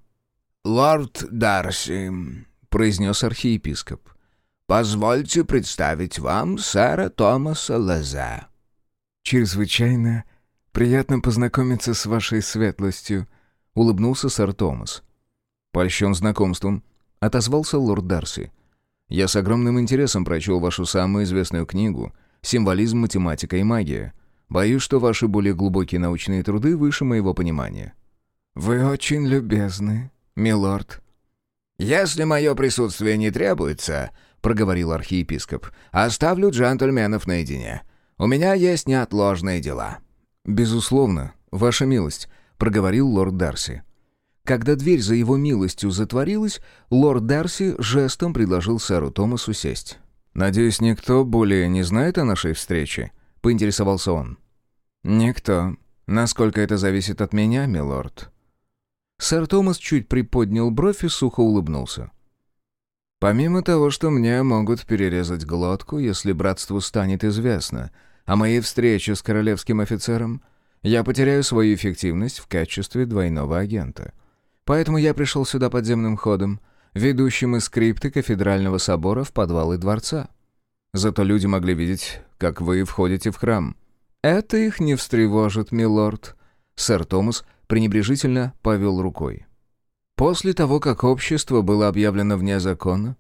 «Лорд Дарси», — произнес архиепископ, — «позвольте представить вам сэра Томаса Лезе». «Чрезвычайно приятно познакомиться с вашей светлостью», — улыбнулся сэр Томас. «Польщен знакомством», — отозвался лорд Дарси. «Я с огромным интересом прочел вашу самую известную книгу — символизм, математика и магия. Боюсь, что ваши более глубокие научные труды выше моего понимания». «Вы очень любезны, милорд». «Если мое присутствие не требуется», — проговорил архиепископ, — «оставлю джентльменов наедине. У меня есть неотложные дела». «Безусловно, ваша милость», — проговорил лорд Дарси. Когда дверь за его милостью затворилась, лорд Дарси жестом предложил сэру Томасу сесть. «Надеюсь, никто более не знает о нашей встрече?» — поинтересовался он. «Никто. Насколько это зависит от меня, милорд?» Сэр Томас чуть приподнял бровь и сухо улыбнулся. «Помимо того, что мне могут перерезать глотку, если братству станет известно о моей встрече с королевским офицером, я потеряю свою эффективность в качестве двойного агента. Поэтому я пришел сюда подземным ходом, ведущим из крипты кафедрального собора в подвалы дворца. Зато люди могли видеть, как вы входите в храм. Это их не встревожит, милорд. Сэр Томас пренебрежительно повел рукой. После того, как общество было объявлено вне закона,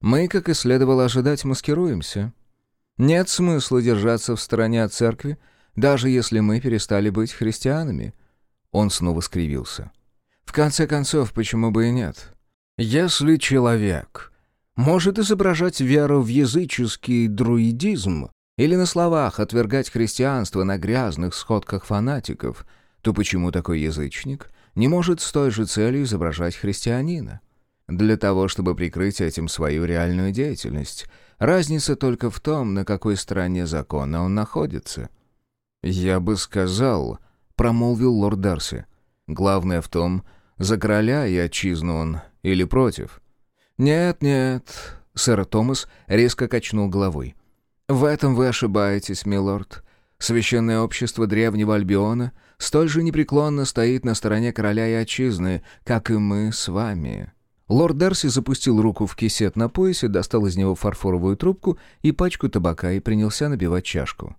мы, как и следовало ожидать, маскируемся. Нет смысла держаться в стороне от церкви, даже если мы перестали быть христианами. Он снова скривился. В конце концов, почему бы и нет? Если человек может изображать веру в языческий друидизм или на словах отвергать христианство на грязных сходках фанатиков, то почему такой язычник не может с той же целью изображать христианина? Для того, чтобы прикрыть этим свою реальную деятельность. Разница только в том, на какой стороне закона он находится. «Я бы сказал», — промолвил лорд Дарси, — «главное в том, за короля и отчизну он или против». «Нет, нет», — сэр Томас резко качнул головой. «В этом вы ошибаетесь, милорд. Священное общество древнего Альбиона столь же непреклонно стоит на стороне короля и отчизны, как и мы с вами». Лорд Дарси запустил руку в кисет на поясе, достал из него фарфоровую трубку и пачку табака и принялся набивать чашку.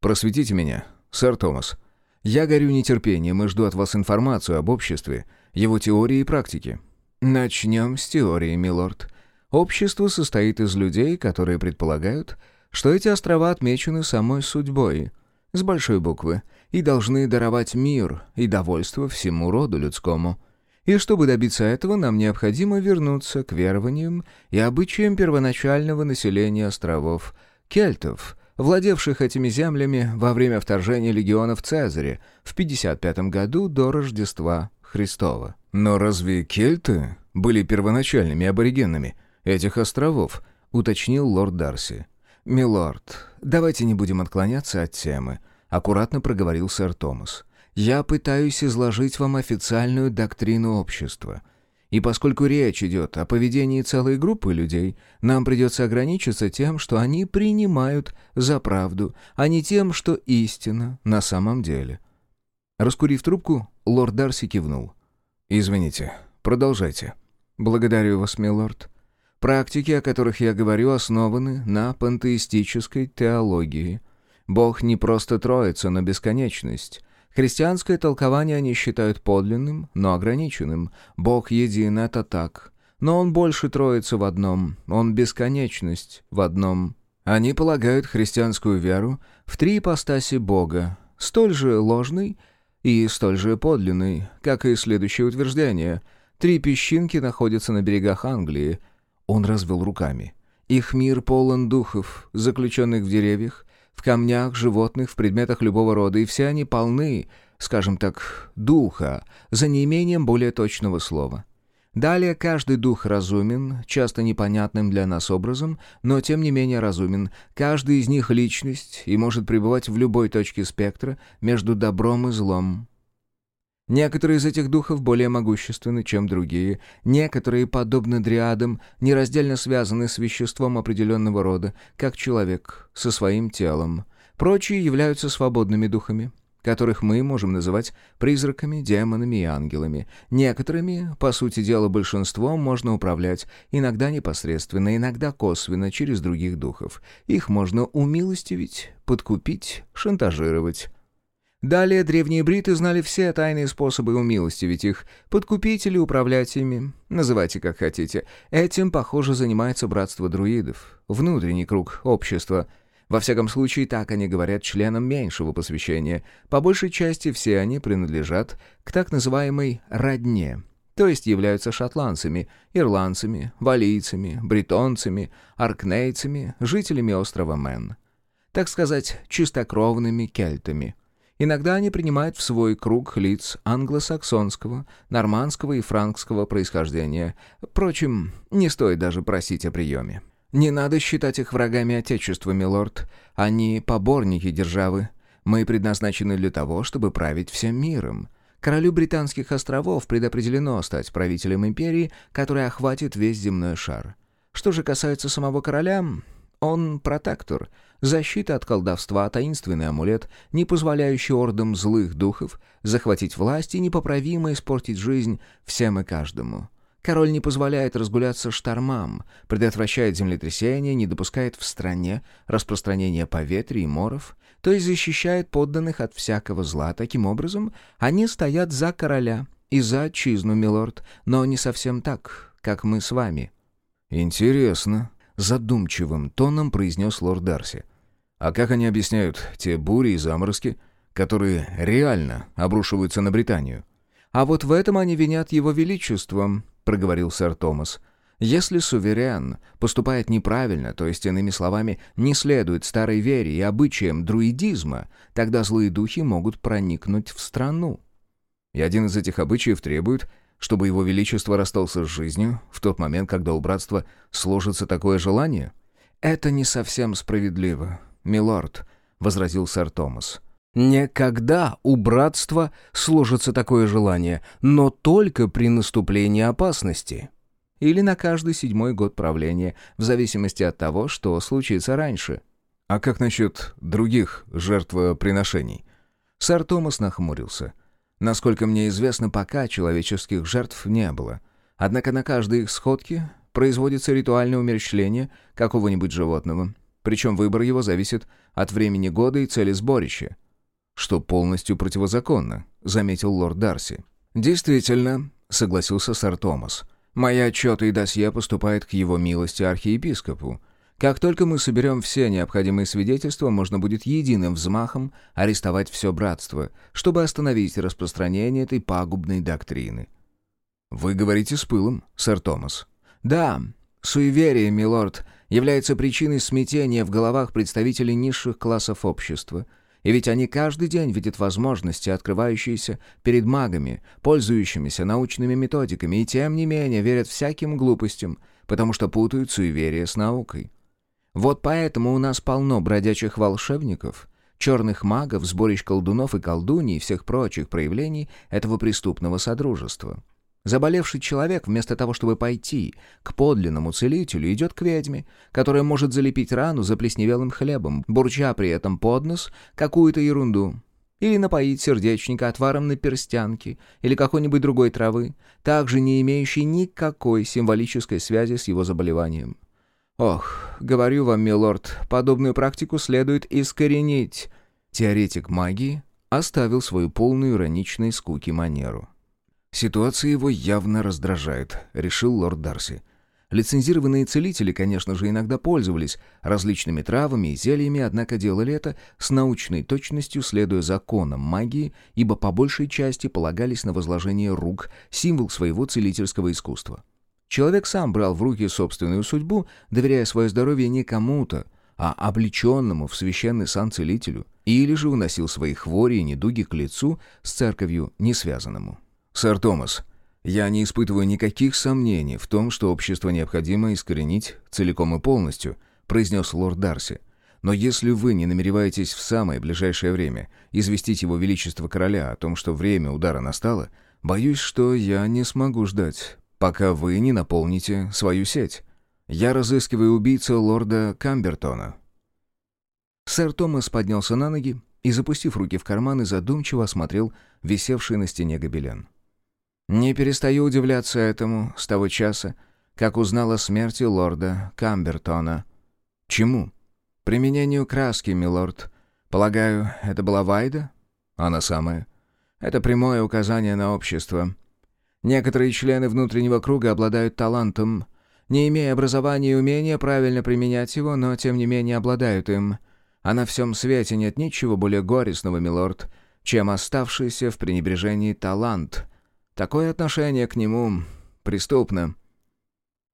«Просветите меня, сэр Томас. Я горю нетерпением и жду от вас информацию об обществе, его теории и практике». «Начнем с теории, милорд. Общество состоит из людей, которые предполагают, что эти острова отмечены самой судьбой, с большой буквы, и должны даровать мир и довольство всему роду людскому». И чтобы добиться этого, нам необходимо вернуться к верованиям и обычаям первоначального населения островов, кельтов, владевших этими землями во время вторжения легионов Цезаря в 55 году до Рождества Христова. Но разве кельты были первоначальными аборигенами этих островов, уточнил лорд Дарси. «Милорд, давайте не будем отклоняться от темы», — аккуратно проговорил сэр Томас. Я пытаюсь изложить вам официальную доктрину общества. И поскольку речь идет о поведении целой группы людей, нам придется ограничиться тем, что они принимают за правду, а не тем, что истина на самом деле». Раскурив трубку, лорд Дарси кивнул. «Извините, продолжайте». «Благодарю вас, милорд. Практики, о которых я говорю, основаны на пантеистической теологии. Бог не просто троица, но бесконечность. Христианское толкование они считают подлинным, но ограниченным. Бог един — это так. Но он больше троицы в одном, он бесконечность в одном. Они полагают христианскую веру в три ипостаси Бога, столь же ложный и столь же подлинный, как и следующее утверждение. Три песчинки находятся на берегах Англии. Он развел руками. Их мир полон духов, заключенных в деревьях, в камнях, животных, в предметах любого рода, и все они полны, скажем так, духа, за неимением более точного слова. Далее каждый дух разумен, часто непонятным для нас образом, но тем не менее разумен. Каждый из них — личность и может пребывать в любой точке спектра между добром и злом. Некоторые из этих духов более могущественны, чем другие. Некоторые, подобно дриадам, нераздельно связаны с веществом определенного рода, как человек со своим телом. Прочие являются свободными духами, которых мы можем называть призраками, демонами и ангелами. Некоторыми, по сути дела большинством, можно управлять, иногда непосредственно, иногда косвенно, через других духов. Их можно умилостивить, подкупить, шантажировать. Далее древние бриты знали все тайные способы умилостивить их, подкупить или управлять ими, называйте как хотите. Этим, похоже, занимается братство друидов, внутренний круг общества. Во всяком случае, так они говорят членам меньшего посвящения. По большей части все они принадлежат к так называемой «родне», то есть являются шотландцами, ирландцами, валийцами, бретонцами, аркнейцами, жителями острова Мэн. Так сказать, чистокровными кельтами – Иногда они принимают в свой круг лиц англосаксонского, нормандского и франкского происхождения. Впрочем, не стоит даже просить о приеме. Не надо считать их врагами Отечества, милорд. Они поборники державы. Мы предназначены для того, чтобы править всем миром. Королю Британских островов предопределено стать правителем империи, которая охватит весь земной шар. Что же касается самого короля, он протектор, защита от колдовства, таинственный амулет, не позволяющий ордам злых духов захватить власть и непоправимо испортить жизнь всем и каждому. Король не позволяет разгуляться штормам, предотвращает землетрясения, не допускает в стране распространения поветрия и моров, то есть защищает подданных от всякого зла. Таким образом, они стоят за короля и за отчизну, милорд, но не совсем так, как мы с вами». «Интересно», — задумчивым тоном произнес лорд Дарси. «А как они объясняют те бури и заморозки, которые реально обрушиваются на Британию?» «А вот в этом они винят его величеством», — проговорил сэр Томас. «Если суверен поступает неправильно, то есть, иными словами, не следует старой вере и обычаям друидизма, тогда злые духи могут проникнуть в страну». И один из этих обычаев требует, чтобы его величество расстался с жизнью в тот момент, когда у братства сложится такое желание? «Это не совсем справедливо, милорд», — возразил сэр Томас. Никогда у братства сложится такое желание, но только при наступлении опасности. Или на каждый седьмой год правления, в зависимости от того, что случится раньше. А как насчет других жертвоприношений? Сэр Томас нахмурился. Насколько мне известно, пока человеческих жертв не было. Однако на каждой их сходке производится ритуальное умерщвление какого-нибудь животного. Причем выбор его зависит от времени года и цели сборища что полностью противозаконно», — заметил лорд Дарси. «Действительно», — согласился сэр Томас. «Мои отчеты и досье поступают к его милости архиепископу. Как только мы соберем все необходимые свидетельства, можно будет единым взмахом арестовать все братство, чтобы остановить распространение этой пагубной доктрины». «Вы говорите с пылом, сэр Томас». «Да, суеверие, милорд, является причиной смятения в головах представителей низших классов общества — и ведь они каждый день видят возможности, открывающиеся перед магами, пользующимися научными методиками, и тем не менее верят всяким глупостям, потому что путают суеверие с наукой. Вот поэтому у нас полно бродячих волшебников, черных магов, сборищ колдунов и колдуней и всех прочих проявлений этого преступного содружества. Заболевший человек, вместо того, чтобы пойти к подлинному целителю, идет к ведьме, которая может залепить рану заплесневелым хлебом, бурча при этом под нос какую-то ерунду. Или напоить сердечника отваром на перстянке или какой-нибудь другой травы, также не имеющей никакой символической связи с его заболеванием. Ох, говорю вам, милорд, подобную практику следует искоренить. Теоретик магии оставил свою полную ироничной скуки манеру. «Ситуация его явно раздражает», — решил лорд Дарси. Лицензированные целители, конечно же, иногда пользовались различными травами и зельями, однако делали это с научной точностью, следуя законам магии, ибо по большей части полагались на возложение рук, символ своего целительского искусства. Человек сам брал в руки собственную судьбу, доверяя свое здоровье не кому-то, а облеченному в священный сан целителю, или же уносил свои хвори и недуги к лицу с церковью не связанному. «Сэр Томас, я не испытываю никаких сомнений в том, что общество необходимо искоренить целиком и полностью», произнес лорд Дарси. «Но если вы не намереваетесь в самое ближайшее время известить его величество короля о том, что время удара настало, боюсь, что я не смогу ждать, пока вы не наполните свою сеть. Я разыскиваю убийцу лорда Камбертона». Сэр Томас поднялся на ноги и, запустив руки в карманы, задумчиво осмотрел висевший на стене гобелен. Не перестаю удивляться этому с того часа, как узнал о смерти лорда Камбертона. Чему? Применению краски, милорд. Полагаю, это была Вайда? Она самая. Это прямое указание на общество. Некоторые члены внутреннего круга обладают талантом, не имея образования и умения правильно применять его, но тем не менее обладают им. А на всем свете нет ничего более горестного, милорд, чем оставшийся в пренебрежении талант — Такое отношение к нему преступно».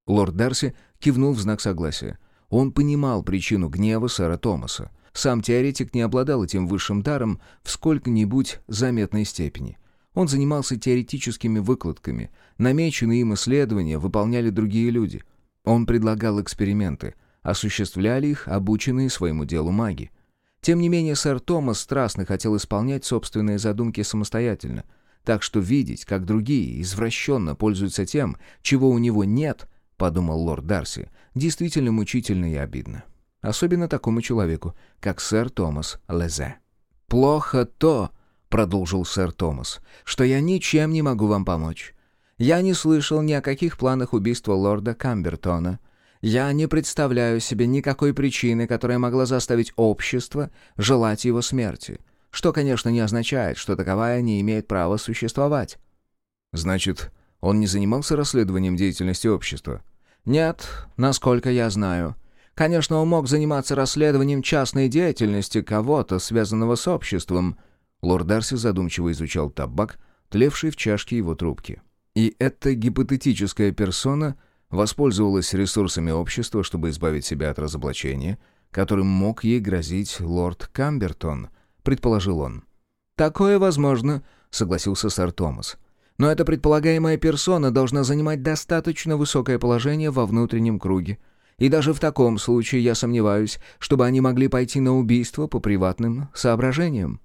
Лорд Дарси кивнул в знак согласия. Он понимал причину гнева сэра Томаса. Сам теоретик не обладал этим высшим даром в сколько-нибудь заметной степени. Он занимался теоретическими выкладками. Намеченные им исследования выполняли другие люди. Он предлагал эксперименты. Осуществляли их обученные своему делу маги. Тем не менее, сэр Томас страстно хотел исполнять собственные задумки самостоятельно — так что видеть, как другие извращенно пользуются тем, чего у него нет, подумал лорд Дарси, действительно мучительно и обидно. особенно такому человеку, как сэр Томас Лезе. «Плохо то», — продолжил сэр Томас, — «что я ничем не могу вам помочь. Я не слышал ни о каких планах убийства лорда Камбертона. Я не представляю себе никакой причины, которая могла заставить общество желать его смерти, что, конечно, не означает, что таковая не имеет права существовать». «Значит, он не занимался расследованием деятельности общества?» «Нет, насколько я знаю. Конечно, он мог заниматься расследованием частной деятельности кого-то, связанного с обществом». Лорд Дарси задумчиво изучал табак, тлевший в чашке его трубки. И эта гипотетическая персона воспользовалась ресурсами общества, чтобы избавить себя от разоблачения, которым мог ей грозить лорд Камбертон, предположил он. «Такое возможно», — согласился сэр Томас. «Но эта предполагаемая персона должна занимать достаточно высокое положение во внутреннем круге. И даже в таком случае я сомневаюсь, чтобы они могли пойти на убийство по приватным соображениям».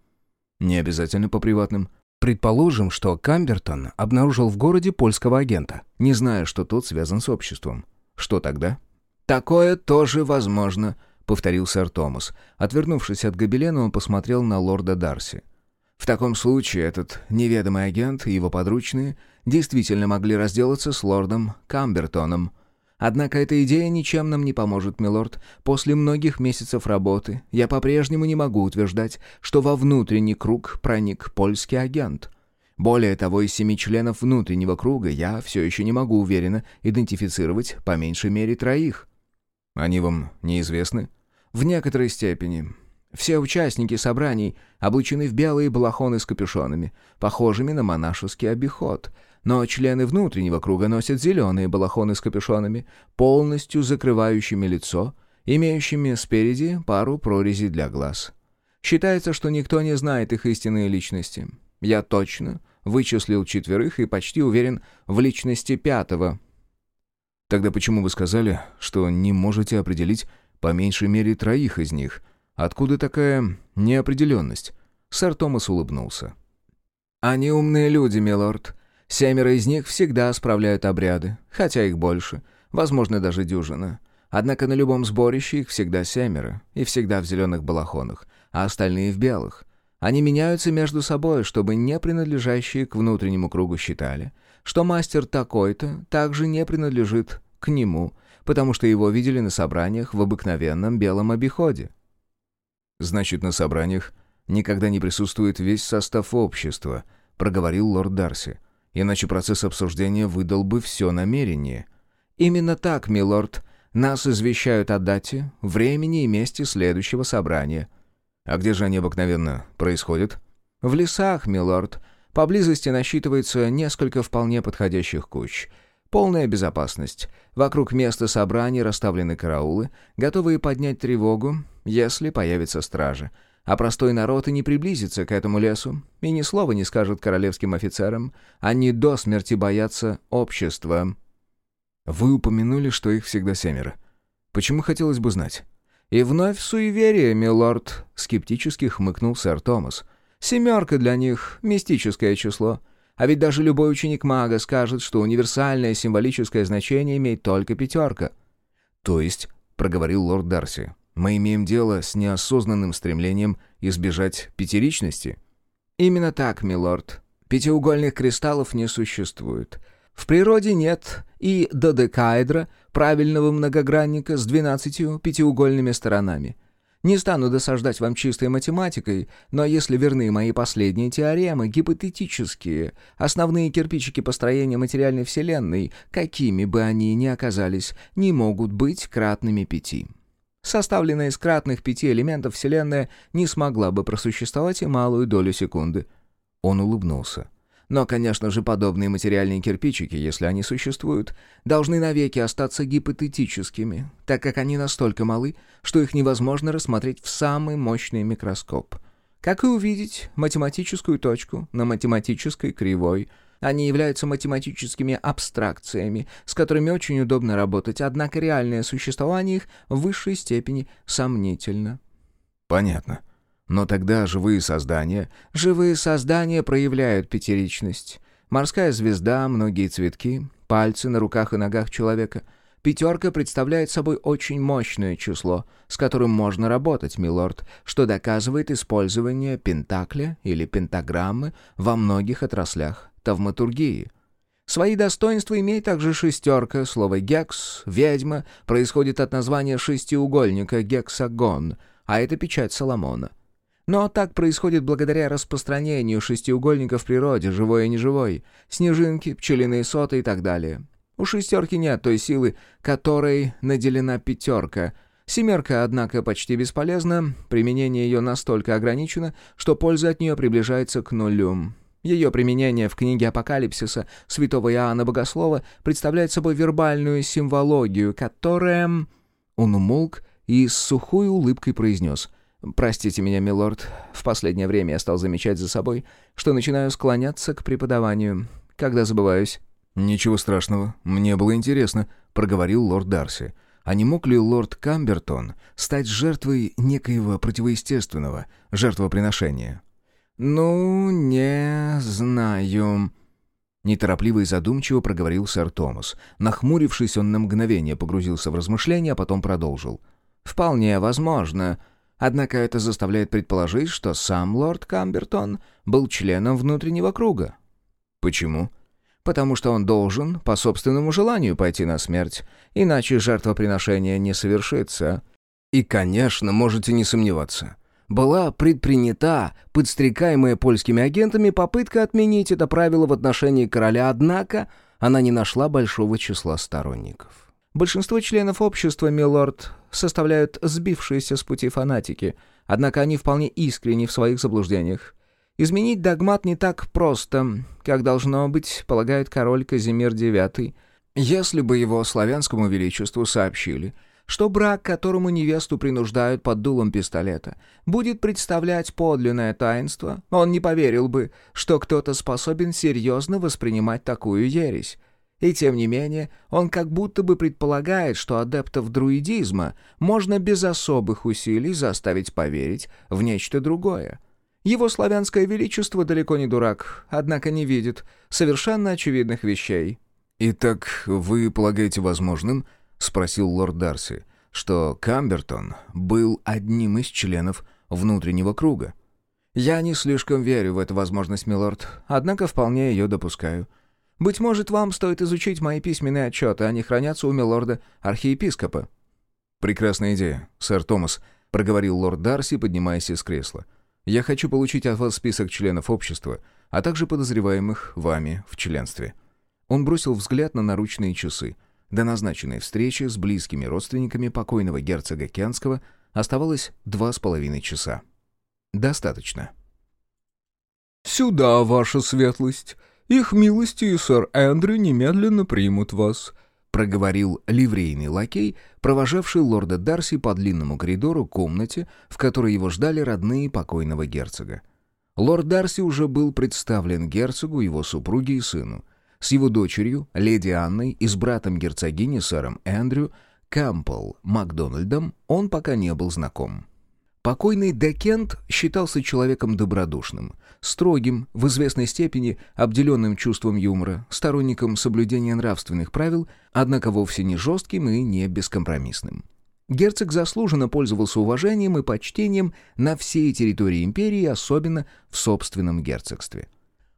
«Не обязательно по приватным. Предположим, что Камбертон обнаружил в городе польского агента, не зная, что тот связан с обществом. Что тогда? «Такое тоже возможно», — повторил сэр Томас. Отвернувшись от гобелена, он посмотрел на лорда Дарси. «В таком случае этот неведомый агент и его подручные действительно могли разделаться с лордом Камбертоном. Однако эта идея ничем нам не поможет, милорд. После многих месяцев работы я по-прежнему не могу утверждать, что во внутренний круг проник польский агент. Более того, из семи членов внутреннего круга я все еще не могу уверенно идентифицировать по меньшей мере троих. Они вам неизвестны? В некоторой степени. Все участники собраний облачены в белые балахоны с капюшонами, похожими на монашеский обиход — но члены внутреннего круга носят зеленые балахоны с капюшонами, полностью закрывающими лицо, имеющими спереди пару прорезей для глаз. Считается, что никто не знает их истинные личности. Я точно вычислил четверых и почти уверен в личности пятого. Тогда почему вы сказали, что не можете определить по меньшей мере троих из них? Откуда такая неопределенность? Сэр Томас улыбнулся. «Они умные люди, милорд. Семеро из них всегда справляют обряды, хотя их больше, возможно, даже дюжина. Однако на любом сборище их всегда семеро, и всегда в зеленых балахонах, а остальные в белых. Они меняются между собой, чтобы не принадлежащие к внутреннему кругу считали, что мастер такой-то также не принадлежит к нему, потому что его видели на собраниях в обыкновенном белом обиходе. «Значит, на собраниях никогда не присутствует весь состав общества», — проговорил лорд Дарси иначе процесс обсуждения выдал бы все намерение. «Именно так, милорд. Нас извещают о дате, времени и месте следующего собрания». «А где же они обыкновенно происходят?» «В лесах, милорд. Поблизости насчитывается несколько вполне подходящих куч». Полная безопасность. Вокруг места собрания расставлены караулы, готовые поднять тревогу, если появится стража а простой народ и не приблизится к этому лесу, и ни слова не скажет королевским офицерам. Они до смерти боятся общества. Вы упомянули, что их всегда семеро. Почему хотелось бы знать? И вновь суеверие, милорд, скептически хмыкнул сэр Томас. Семерка для них — мистическое число. А ведь даже любой ученик мага скажет, что универсальное символическое значение имеет только пятерка. То есть, — проговорил лорд Дарси, мы имеем дело с неосознанным стремлением избежать пятеричности? Именно так, милорд. Пятиугольных кристаллов не существует. В природе нет и додекаэдра, правильного многогранника с двенадцатью пятиугольными сторонами. Не стану досаждать вам чистой математикой, но если верны мои последние теоремы, гипотетические, основные кирпичики построения материальной Вселенной, какими бы они ни оказались, не могут быть кратными пяти. Составленная из кратных пяти элементов Вселенная не смогла бы просуществовать и малую долю секунды. Он улыбнулся. Но, конечно же, подобные материальные кирпичики, если они существуют, должны навеки остаться гипотетическими, так как они настолько малы, что их невозможно рассмотреть в самый мощный микроскоп. Как и увидеть математическую точку на математической кривой – они являются математическими абстракциями, с которыми очень удобно работать, однако реальное существование их в высшей степени сомнительно. Понятно. Но тогда живые создания... Живые создания проявляют пятеричность. Морская звезда, многие цветки, пальцы на руках и ногах человека, Пятерка представляет собой очень мощное число, с которым можно работать, милорд, что доказывает использование пентакля или пентаграммы во многих отраслях тавматургии. Свои достоинства имеет также шестерка, слово «гекс», «ведьма» происходит от названия шестиугольника «гексагон», а это печать Соломона. Но так происходит благодаря распространению шестиугольников в природе, живой и неживой, снежинки, пчелиные соты и так далее. У шестерки нет той силы, которой наделена пятерка. Семерка, однако, почти бесполезна, применение ее настолько ограничено, что польза от нее приближается к нулю. Ее применение в книге Апокалипсиса святого Иоанна Богослова представляет собой вербальную символогию, которая... Он умолк и с сухой улыбкой произнес «Простите меня, милорд, в последнее время я стал замечать за собой, что начинаю склоняться к преподаванию, когда забываюсь». «Ничего страшного, мне было интересно», — проговорил лорд Дарси. «А не мог ли лорд Камбертон стать жертвой некоего противоестественного жертвоприношения?» «Ну, не знаю», Неторопливо и задумчиво проговорил сэр Томас. Нахмурившись, он на мгновение погрузился в размышления, а потом продолжил. «Вполне возможно. Однако это заставляет предположить, что сам лорд Камбертон был членом внутреннего круга». «Почему?» потому что он должен по собственному желанию пойти на смерть, иначе жертвоприношение не совершится. И, конечно, можете не сомневаться. Была предпринята, подстрекаемая польскими агентами, попытка отменить это правило в отношении короля, однако она не нашла большого числа сторонников. Большинство членов общества, милорд, составляют сбившиеся с пути фанатики, однако они вполне искренни в своих заблуждениях. Изменить догмат не так просто, как должно быть, полагает король Казимир IX. Если бы его славянскому величеству сообщили, что брак, которому невесту принуждают под дулом пистолета, будет представлять подлинное таинство, он не поверил бы, что кто-то способен серьезно воспринимать такую ересь. И тем не менее, он как будто бы предполагает, что адептов друидизма можно без особых усилий заставить поверить в нечто другое. Его славянское величество далеко не дурак, однако не видит совершенно очевидных вещей». «Итак, вы полагаете возможным, — спросил лорд Дарси, — что Камбертон был одним из членов внутреннего круга?» «Я не слишком верю в эту возможность, милорд, однако вполне ее допускаю. Быть может, вам стоит изучить мои письменные отчеты, они хранятся у милорда-архиепископа». «Прекрасная идея, сэр Томас», — проговорил лорд Дарси, поднимаясь из кресла. Я хочу получить от вас список членов общества, а также подозреваемых вами в членстве». Он бросил взгляд на наручные часы. До назначенной встречи с близкими родственниками покойного герцога Кенского оставалось два с половиной часа. Достаточно. «Сюда, ваша светлость. Их милости и сэр Эндрю немедленно примут вас», проговорил ливрейный лакей, провожавший лорда Дарси по длинному коридору комнате, в которой его ждали родные покойного герцога. Лорд Дарси уже был представлен герцогу, его супруге и сыну. С его дочерью, леди Анной, и с братом герцогини, сэром Эндрю, Кэмпбелл Макдональдом он пока не был знаком. Покойный Декент считался человеком добродушным, строгим, в известной степени обделенным чувством юмора, сторонником соблюдения нравственных правил, однако вовсе не жестким и не бескомпромиссным. Герцог заслуженно пользовался уважением и почтением на всей территории империи, особенно в собственном герцогстве.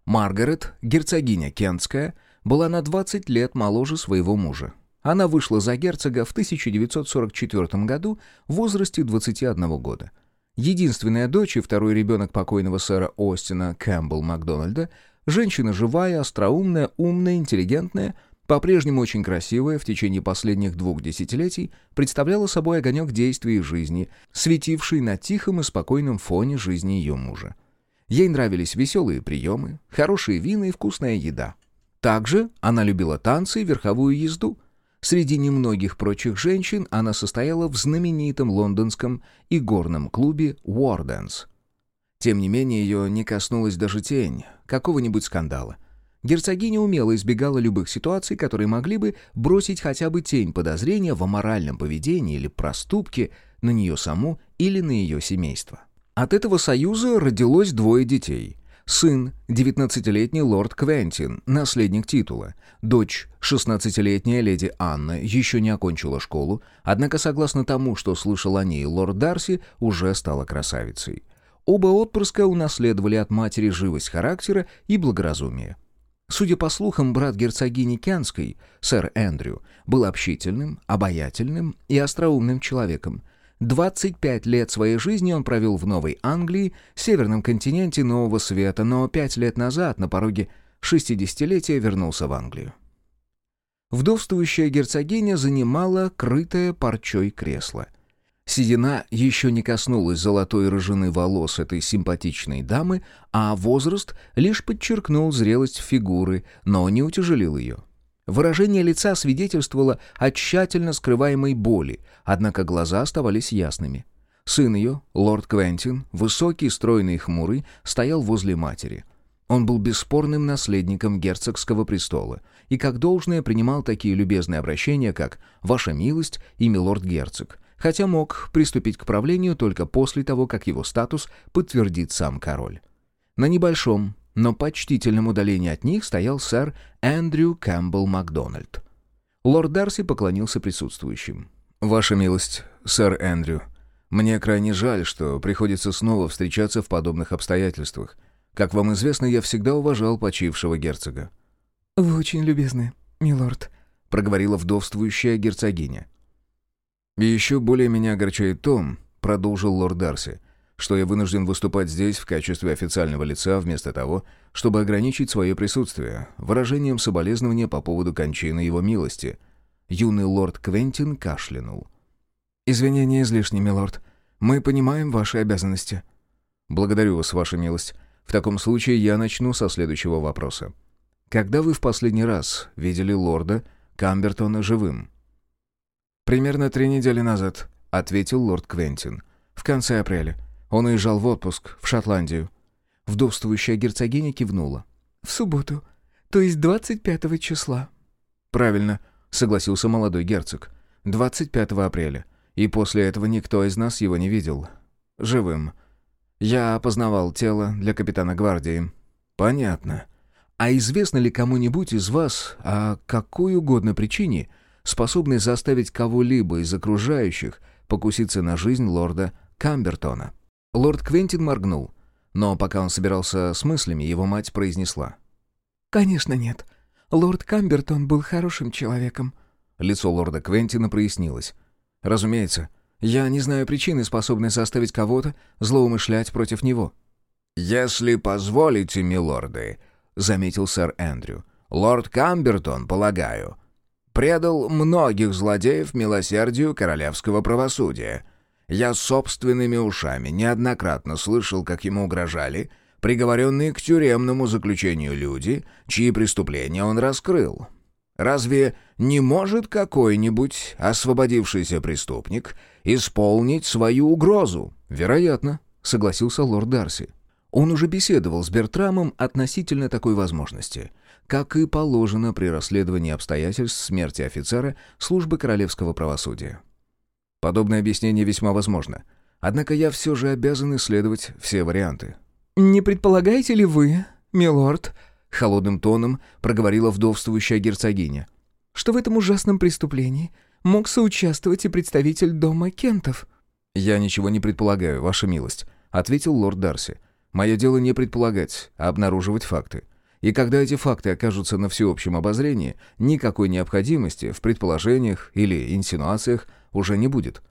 Маргарет, герцогиня Кентская, была на 20 лет моложе своего мужа. Она вышла за герцога в 1944 году в возрасте 21 года. Единственная дочь и второй ребенок покойного сэра Остина Кэмпбелл Макдональда, женщина живая, остроумная, умная, интеллигентная, по-прежнему очень красивая, в течение последних двух десятилетий представляла собой огонек действий и жизни, светивший на тихом и спокойном фоне жизни ее мужа. Ей нравились веселые приемы, хорошие вина и вкусная еда. Также она любила танцы и верховую езду – Среди немногих прочих женщин она состояла в знаменитом лондонском и горном клубе «Уорденс». Тем не менее, ее не коснулась даже тень какого-нибудь скандала. Герцогиня умело избегала любых ситуаций, которые могли бы бросить хотя бы тень подозрения в аморальном поведении или проступке на нее саму или на ее семейство. От этого союза родилось двое детей. Сын, 19-летний лорд Квентин, наследник титула. Дочь, 16-летняя леди Анна, еще не окончила школу, однако, согласно тому, что слышал о ней лорд Дарси, уже стала красавицей. Оба отпрыска унаследовали от матери живость характера и благоразумие. Судя по слухам, брат герцогини Кенской, сэр Эндрю, был общительным, обаятельным и остроумным человеком. 25 лет своей жизни он провел в Новой Англии, северном континенте Нового Света, но пять лет назад, на пороге 60-летия, вернулся в Англию. Вдовствующая герцогиня занимала крытое парчой кресло. Седина еще не коснулась золотой рыжины волос этой симпатичной дамы, а возраст лишь подчеркнул зрелость фигуры, но не утяжелил ее. Выражение лица свидетельствовало о тщательно скрываемой боли, однако глаза оставались ясными. Сын ее, лорд Квентин, высокий, стройный и хмурый, стоял возле матери. Он был бесспорным наследником герцогского престола и как должное принимал такие любезные обращения, как «Ваша милость» и «Милорд-герцог», хотя мог приступить к правлению только после того, как его статус подтвердит сам король. На небольшом, но почтительном удалении от них стоял сэр Эндрю Кэмпбелл Макдональд. Лорд Дарси поклонился присутствующим. «Ваша милость, сэр Эндрю, мне крайне жаль, что приходится снова встречаться в подобных обстоятельствах. Как вам известно, я всегда уважал почившего герцога». «Вы очень любезны, милорд», — проговорила вдовствующая герцогиня. «И еще более меня огорчает то», — продолжил лорд Дарси, «что я вынужден выступать здесь в качестве официального лица вместо того, чтобы ограничить свое присутствие выражением соболезнования по поводу кончины его милости». Юный лорд Квентин кашлянул. «Извинения излишни, милорд. Мы понимаем ваши обязанности». «Благодарю вас, ваша милость. В таком случае я начну со следующего вопроса. Когда вы в последний раз видели лорда Камбертона живым?» «Примерно три недели назад», — ответил лорд Квентин. «В конце апреля. Он уезжал в отпуск, в Шотландию». Вдовствующая герцогиня кивнула. «В субботу, то есть 25 числа». «Правильно», — согласился молодой герцог. «25 апреля. И после этого никто из нас его не видел. Живым. Я опознавал тело для капитана гвардии». «Понятно. А известно ли кому-нибудь из вас, о какой угодно причине, способный заставить кого-либо из окружающих покуситься на жизнь лорда Камбертона. Лорд Квентин моргнул, но пока он собирался с мыслями, его мать произнесла. «Конечно нет. Лорд Камбертон был хорошим человеком». Лицо лорда Квентина прояснилось. «Разумеется, я не знаю причины, способной заставить кого-то злоумышлять против него». «Если позволите, милорды», — заметил сэр Эндрю, — «лорд Камбертон, полагаю, предал многих злодеев милосердию королевского правосудия. Я собственными ушами неоднократно слышал, как ему угрожали приговоренные к тюремному заключению люди, чьи преступления он раскрыл. Разве не может какой-нибудь освободившийся преступник исполнить свою угрозу? Вероятно, согласился лорд Дарси. Он уже беседовал с Бертрамом относительно такой возможности — как и положено при расследовании обстоятельств смерти офицера службы королевского правосудия. Подобное объяснение весьма возможно. Однако я все же обязан исследовать все варианты. «Не предполагаете ли вы, милорд?» — холодным тоном проговорила вдовствующая герцогиня. «Что в этом ужасном преступлении мог соучаствовать и представитель дома Кентов?» «Я ничего не предполагаю, ваша милость», — ответил лорд Дарси. «Мое дело не предполагать, а обнаруживать факты. И когда эти факты окажутся на всеобщем обозрении, никакой необходимости в предположениях или инсинуациях уже не будет.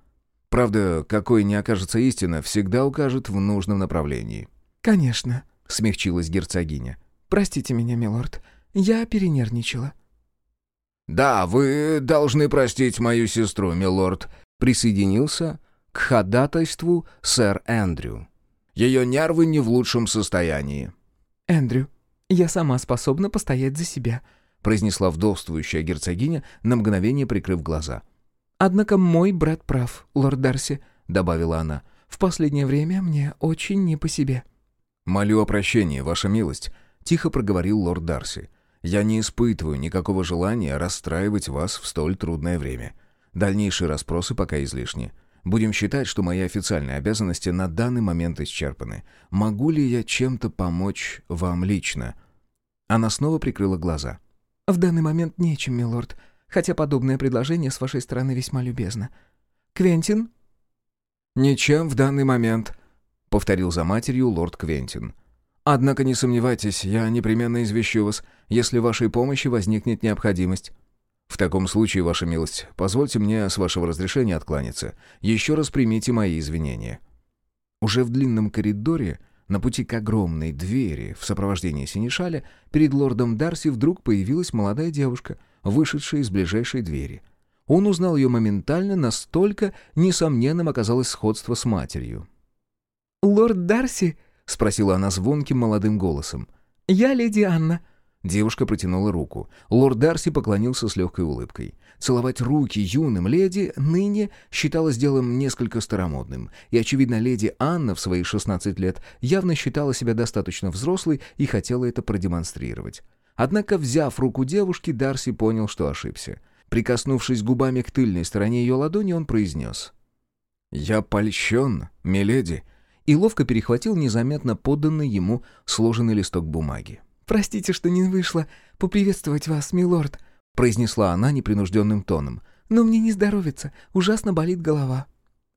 Правда, какой не окажется истина, всегда укажет в нужном направлении. «Конечно», — смягчилась герцогиня. «Простите меня, милорд, я перенервничала». «Да, вы должны простить мою сестру, милорд», — присоединился к ходатайству сэр Эндрю. «Ее нервы не в лучшем состоянии». «Эндрю, «Я сама способна постоять за себя», — произнесла вдовствующая герцогиня, на мгновение прикрыв глаза. «Однако мой брат прав, лорд Дарси», — добавила она. «В последнее время мне очень не по себе». «Молю о прощении, ваша милость», — тихо проговорил лорд Дарси. «Я не испытываю никакого желания расстраивать вас в столь трудное время. Дальнейшие расспросы пока излишни. Будем считать, что мои официальные обязанности на данный момент исчерпаны. Могу ли я чем-то помочь вам лично?» Она снова прикрыла глаза. «В данный момент нечем, милорд, хотя подобное предложение с вашей стороны весьма любезно. Квентин?» «Ничем в данный момент», — повторил за матерью лорд Квентин. «Однако не сомневайтесь, я непременно извещу вас, если вашей помощи возникнет необходимость». «В таком случае, ваша милость, позвольте мне с вашего разрешения откланяться. Еще раз примите мои извинения». Уже в длинном коридоре, на пути к огромной двери в сопровождении Синишаля, перед лордом Дарси вдруг появилась молодая девушка, вышедшая из ближайшей двери. Он узнал ее моментально, настолько несомненным оказалось сходство с матерью. «Лорд Дарси?» — спросила она звонким молодым голосом. «Я леди Анна». Девушка протянула руку. Лорд Дарси поклонился с легкой улыбкой. Целовать руки юным леди ныне считалось делом несколько старомодным, и, очевидно, леди Анна в свои 16 лет явно считала себя достаточно взрослой и хотела это продемонстрировать. Однако, взяв руку девушки, Дарси понял, что ошибся. Прикоснувшись губами к тыльной стороне ее ладони, он произнес. «Я польщен, миледи», и ловко перехватил незаметно поданный ему сложенный листок бумаги. «Простите, что не вышло поприветствовать вас, милорд», произнесла она непринужденным тоном. «Но мне не здоровится, ужасно болит голова».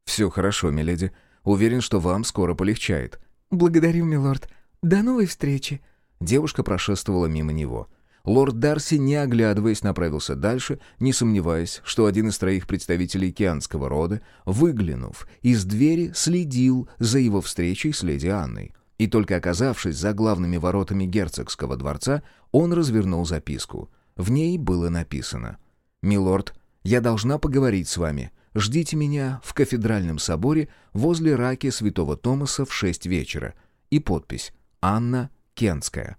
«Все хорошо, миледи. Уверен, что вам скоро полегчает». «Благодарю, милорд. До новой встречи». Девушка прошествовала мимо него. Лорд Дарси, не оглядываясь, направился дальше, не сомневаясь, что один из троих представителей океанского рода, выглянув из двери, следил за его встречей с леди Анной. И только оказавшись за главными воротами герцогского дворца, он развернул записку. В ней было написано «Милорд, я должна поговорить с вами. Ждите меня в кафедральном соборе возле раки святого Томаса в шесть вечера». И подпись «Анна Кенская».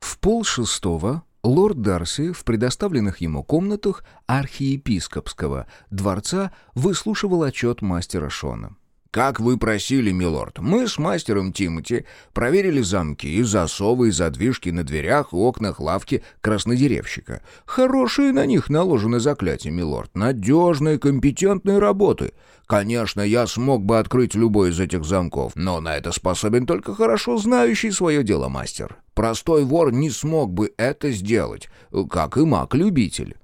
В полшестого лорд Дарси в предоставленных ему комнатах архиепископского дворца выслушивал отчет мастера Шона. «Как вы просили, милорд, мы с мастером Тимоти проверили замки, засовы и задвижки на дверях и окнах лавки краснодеревщика. Хорошие на них наложены заклятия, милорд, надежные, компетентные работы. Конечно, я смог бы открыть любой из этих замков, но на это способен только хорошо знающий свое дело мастер. Простой вор не смог бы это сделать, как и маг-любитель».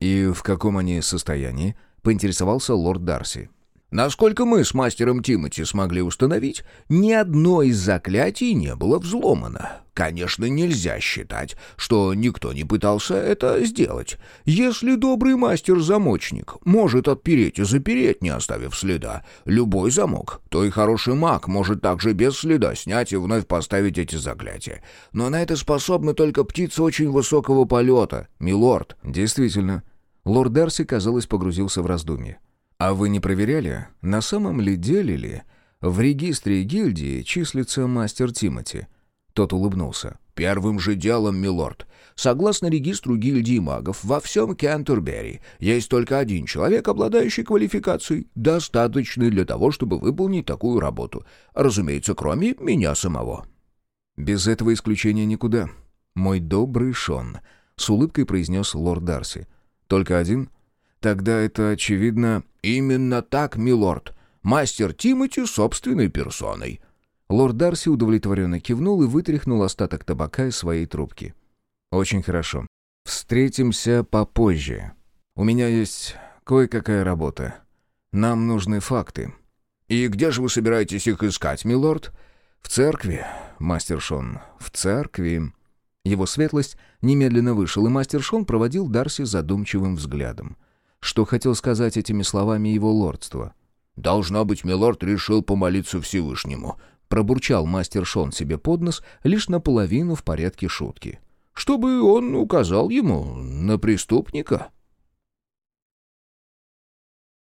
«И в каком они состоянии?» — поинтересовался лорд Дарси. Насколько мы с мастером Тимоти смогли установить, ни одно из заклятий не было взломано. Конечно, нельзя считать, что никто не пытался это сделать. Если добрый мастер-замочник может отпереть и запереть, не оставив следа, любой замок, то и хороший маг может также без следа снять и вновь поставить эти заклятия. Но на это способны только птицы очень высокого полета, милорд. Действительно. Лорд Дарси, казалось, погрузился в раздумье. «А вы не проверяли, на самом ли деле ли в регистре гильдии числится мастер Тимати?» Тот улыбнулся. «Первым же делом, милорд. Согласно регистру гильдии магов, во всем Кентербери есть только один человек, обладающий квалификацией, достаточной для того, чтобы выполнить такую работу. Разумеется, кроме меня самого». «Без этого исключения никуда. Мой добрый Шон», — с улыбкой произнес лорд Дарси. «Только один?» Тогда это, очевидно... «Именно так, милорд. Мастер Тимати собственной персоной». Лорд Дарси удовлетворенно кивнул и вытряхнул остаток табака из своей трубки. «Очень хорошо. Встретимся попозже. У меня есть кое-какая работа. Нам нужны факты». «И где же вы собираетесь их искать, милорд?» «В церкви, мастер Шон, в церкви». Его светлость немедленно вышел, и мастер Шон проводил Дарси задумчивым взглядом. Что хотел сказать этими словами его лордство? «Должно быть, милорд решил помолиться Всевышнему», — пробурчал мастер Шон себе под нос, лишь наполовину в порядке шутки. «Чтобы он указал ему на преступника».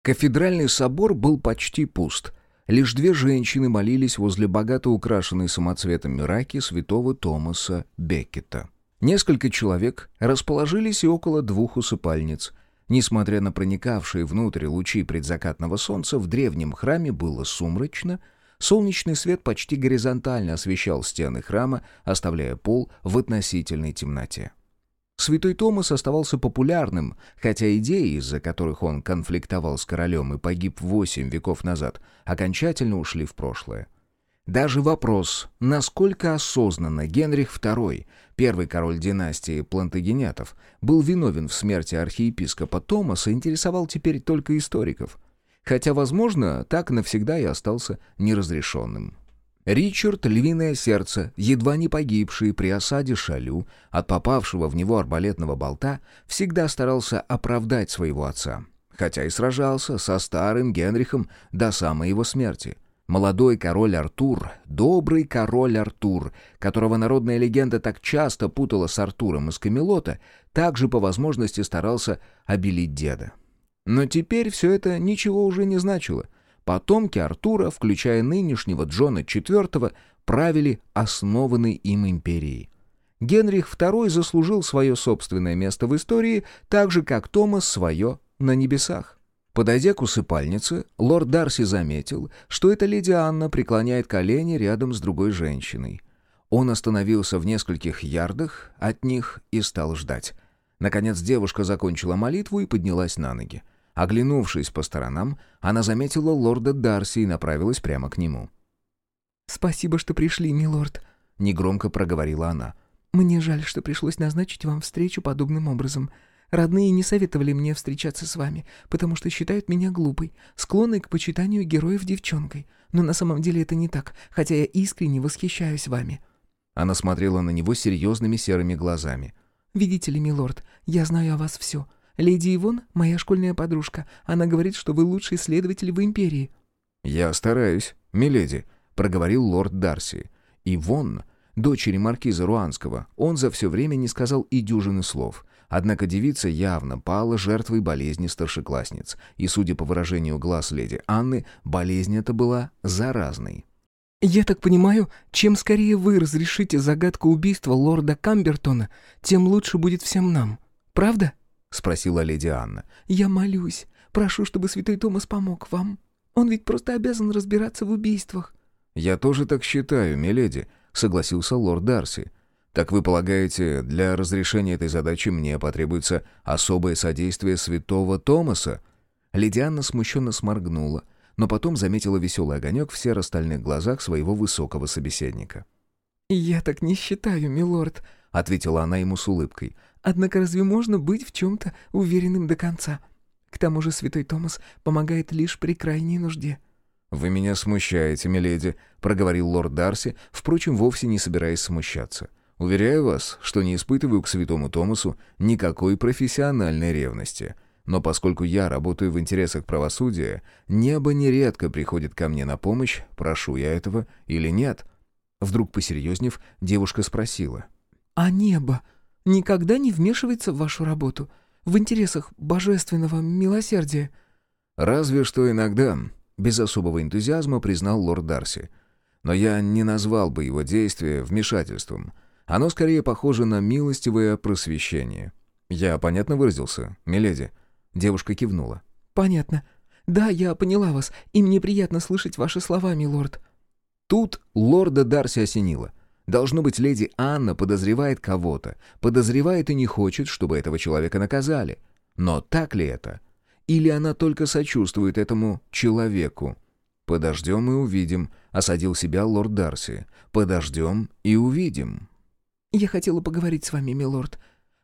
Кафедральный собор был почти пуст. Лишь две женщины молились возле богато украшенной самоцветами раки святого Томаса Беккета. Несколько человек расположились и около двух усыпальниц — Несмотря на проникавшие внутрь лучи предзакатного солнца, в древнем храме было сумрачно, солнечный свет почти горизонтально освещал стены храма, оставляя пол в относительной темноте. Святой Томас оставался популярным, хотя идеи, из-за которых он конфликтовал с королем и погиб восемь веков назад, окончательно ушли в прошлое. Даже вопрос, насколько осознанно Генрих II, первый король династии Плантагенетов, был виновен в смерти архиепископа Томаса, интересовал теперь только историков. Хотя, возможно, так навсегда и остался неразрешенным. Ричард, львиное сердце, едва не погибший при осаде Шалю от попавшего в него арбалетного болта, всегда старался оправдать своего отца, хотя и сражался со старым Генрихом до самой его смерти. Молодой король Артур, добрый король Артур, которого народная легенда так часто путала с Артуром из Камелота, также по возможности старался обелить деда. Но теперь все это ничего уже не значило — Потомки Артура, включая нынешнего Джона IV, правили основанной им империей. Генрих II заслужил свое собственное место в истории, так же, как Томас свое на небесах. Подойдя к усыпальнице, лорд Дарси заметил, что эта леди Анна преклоняет колени рядом с другой женщиной. Он остановился в нескольких ярдах от них и стал ждать. Наконец девушка закончила молитву и поднялась на ноги. Оглянувшись по сторонам, она заметила лорда Дарси и направилась прямо к нему. «Спасибо, что пришли, милорд», — негромко проговорила она. «Мне жаль, что пришлось назначить вам встречу подобным образом. Родные не советовали мне встречаться с вами, потому что считают меня глупой, склонной к почитанию героев девчонкой. Но на самом деле это не так, хотя я искренне восхищаюсь вами». Она смотрела на него серьезными серыми глазами. «Видите ли, милорд, я знаю о вас все. Леди Ивон — моя школьная подружка. Она говорит, что вы лучший следователь в империи». «Я стараюсь, миледи», — проговорил лорд Дарси. «Ивон, дочери маркиза Руанского, он за все время не сказал и дюжины слов». Однако девица явно пала жертвой болезни старшеклассниц, и, судя по выражению глаз леди Анны, болезнь эта была заразной. «Я так понимаю, чем скорее вы разрешите загадку убийства лорда Камбертона, тем лучше будет всем нам. Правда?» — спросила леди Анна. «Я молюсь. Прошу, чтобы святой Томас помог вам. Он ведь просто обязан разбираться в убийствах». «Я тоже так считаю, миледи», — согласился лорд Дарси. «Так вы полагаете, для разрешения этой задачи мне потребуется особое содействие святого Томаса?» Леди Анна смущенно сморгнула, но потом заметила веселый огонек в серо-стальных глазах своего высокого собеседника. «Я так не считаю, милорд», — ответила она ему с улыбкой. Однако разве можно быть в чем-то уверенным до конца? К тому же святой Томас помогает лишь при крайней нужде». «Вы меня смущаете, миледи», — проговорил лорд Дарси, впрочем, вовсе не собираясь смущаться. «Уверяю вас, что не испытываю к святому Томасу никакой профессиональной ревности. Но поскольку я работаю в интересах правосудия, небо нередко приходит ко мне на помощь, прошу я этого или нет». Вдруг посерьезнев, девушка спросила. «А небо никогда не вмешивается в вашу работу, в интересах божественного милосердия». «Разве что иногда», — без особого энтузиазма признал лорд Дарси. «Но я не назвал бы его действие вмешательством. Оно скорее похоже на милостивое просвещение». «Я понятно выразился, миледи?» Девушка кивнула. «Понятно. Да, я поняла вас, и мне приятно слышать ваши слова, милорд». Тут лорда Дарси осенило. Должно быть, леди Анна подозревает кого-то, подозревает и не хочет, чтобы этого человека наказали. Но так ли это? Или она только сочувствует этому человеку? «Подождем и увидим», — осадил себя лорд Дарси. «Подождем и увидим». «Я хотела поговорить с вами, милорд,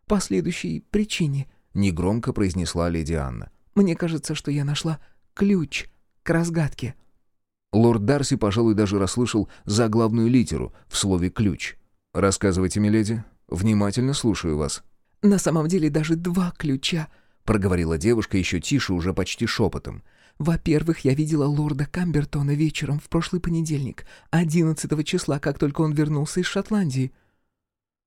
по следующей причине», — негромко произнесла леди Анна. «Мне кажется, что я нашла ключ к разгадке». Лорд Дарси, пожалуй, даже расслышал заглавную литеру в слове «ключ». «Рассказывайте, миледи. Внимательно слушаю вас». «На самом деле даже два ключа», — проговорила девушка еще тише, уже почти шепотом. «Во-первых, я видела лорда Камбертона вечером в прошлый понедельник, 11 числа, как только он вернулся из Шотландии».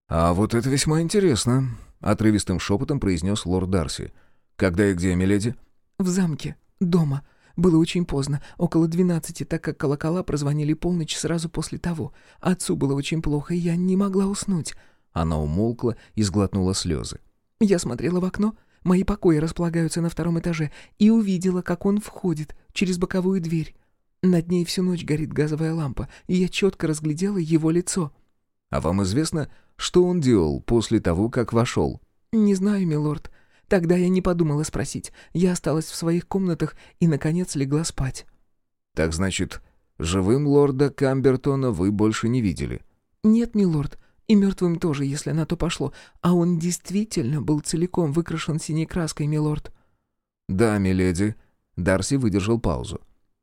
«А вот это весьма интересно», — отрывистым шепотом произнес лорд Дарси. «Когда и где, миледи?» «В замке. Дома. Было очень поздно, около двенадцати, так как колокола прозвонили полночь сразу после того. Отцу было очень плохо, и я не могла уснуть». Она умолкла и сглотнула слезы. Я смотрела в окно, мои покои располагаются на втором этаже, и увидела, как он входит через боковую дверь. Над ней всю ночь горит газовая лампа, и я четко разглядела его лицо. «А вам известно, что он делал после того, как вошел?» «Не знаю, милорд. Тогда я не подумала спросить. Я осталась в своих комнатах и, наконец, легла спать». «Так значит, живым лорда Камбертона вы больше не видели?» «Нет, милорд. И мертвым тоже, если на то пошло. А он действительно был целиком выкрашен синей краской, милорд». «Да, миледи». Дарси выдержал паузу.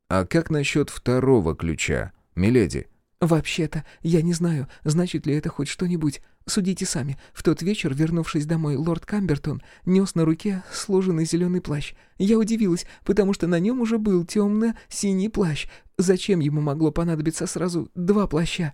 «А как насчет второго ключа, миледи?» «Вообще-то, я не знаю, значит ли это хоть что-нибудь. Судите сами. В тот вечер, вернувшись домой, лорд Камбертон нес на руке сложенный зеленый плащ. Я удивилась, потому что на нем уже был темно-синий плащ. Зачем ему могло понадобиться сразу два плаща?»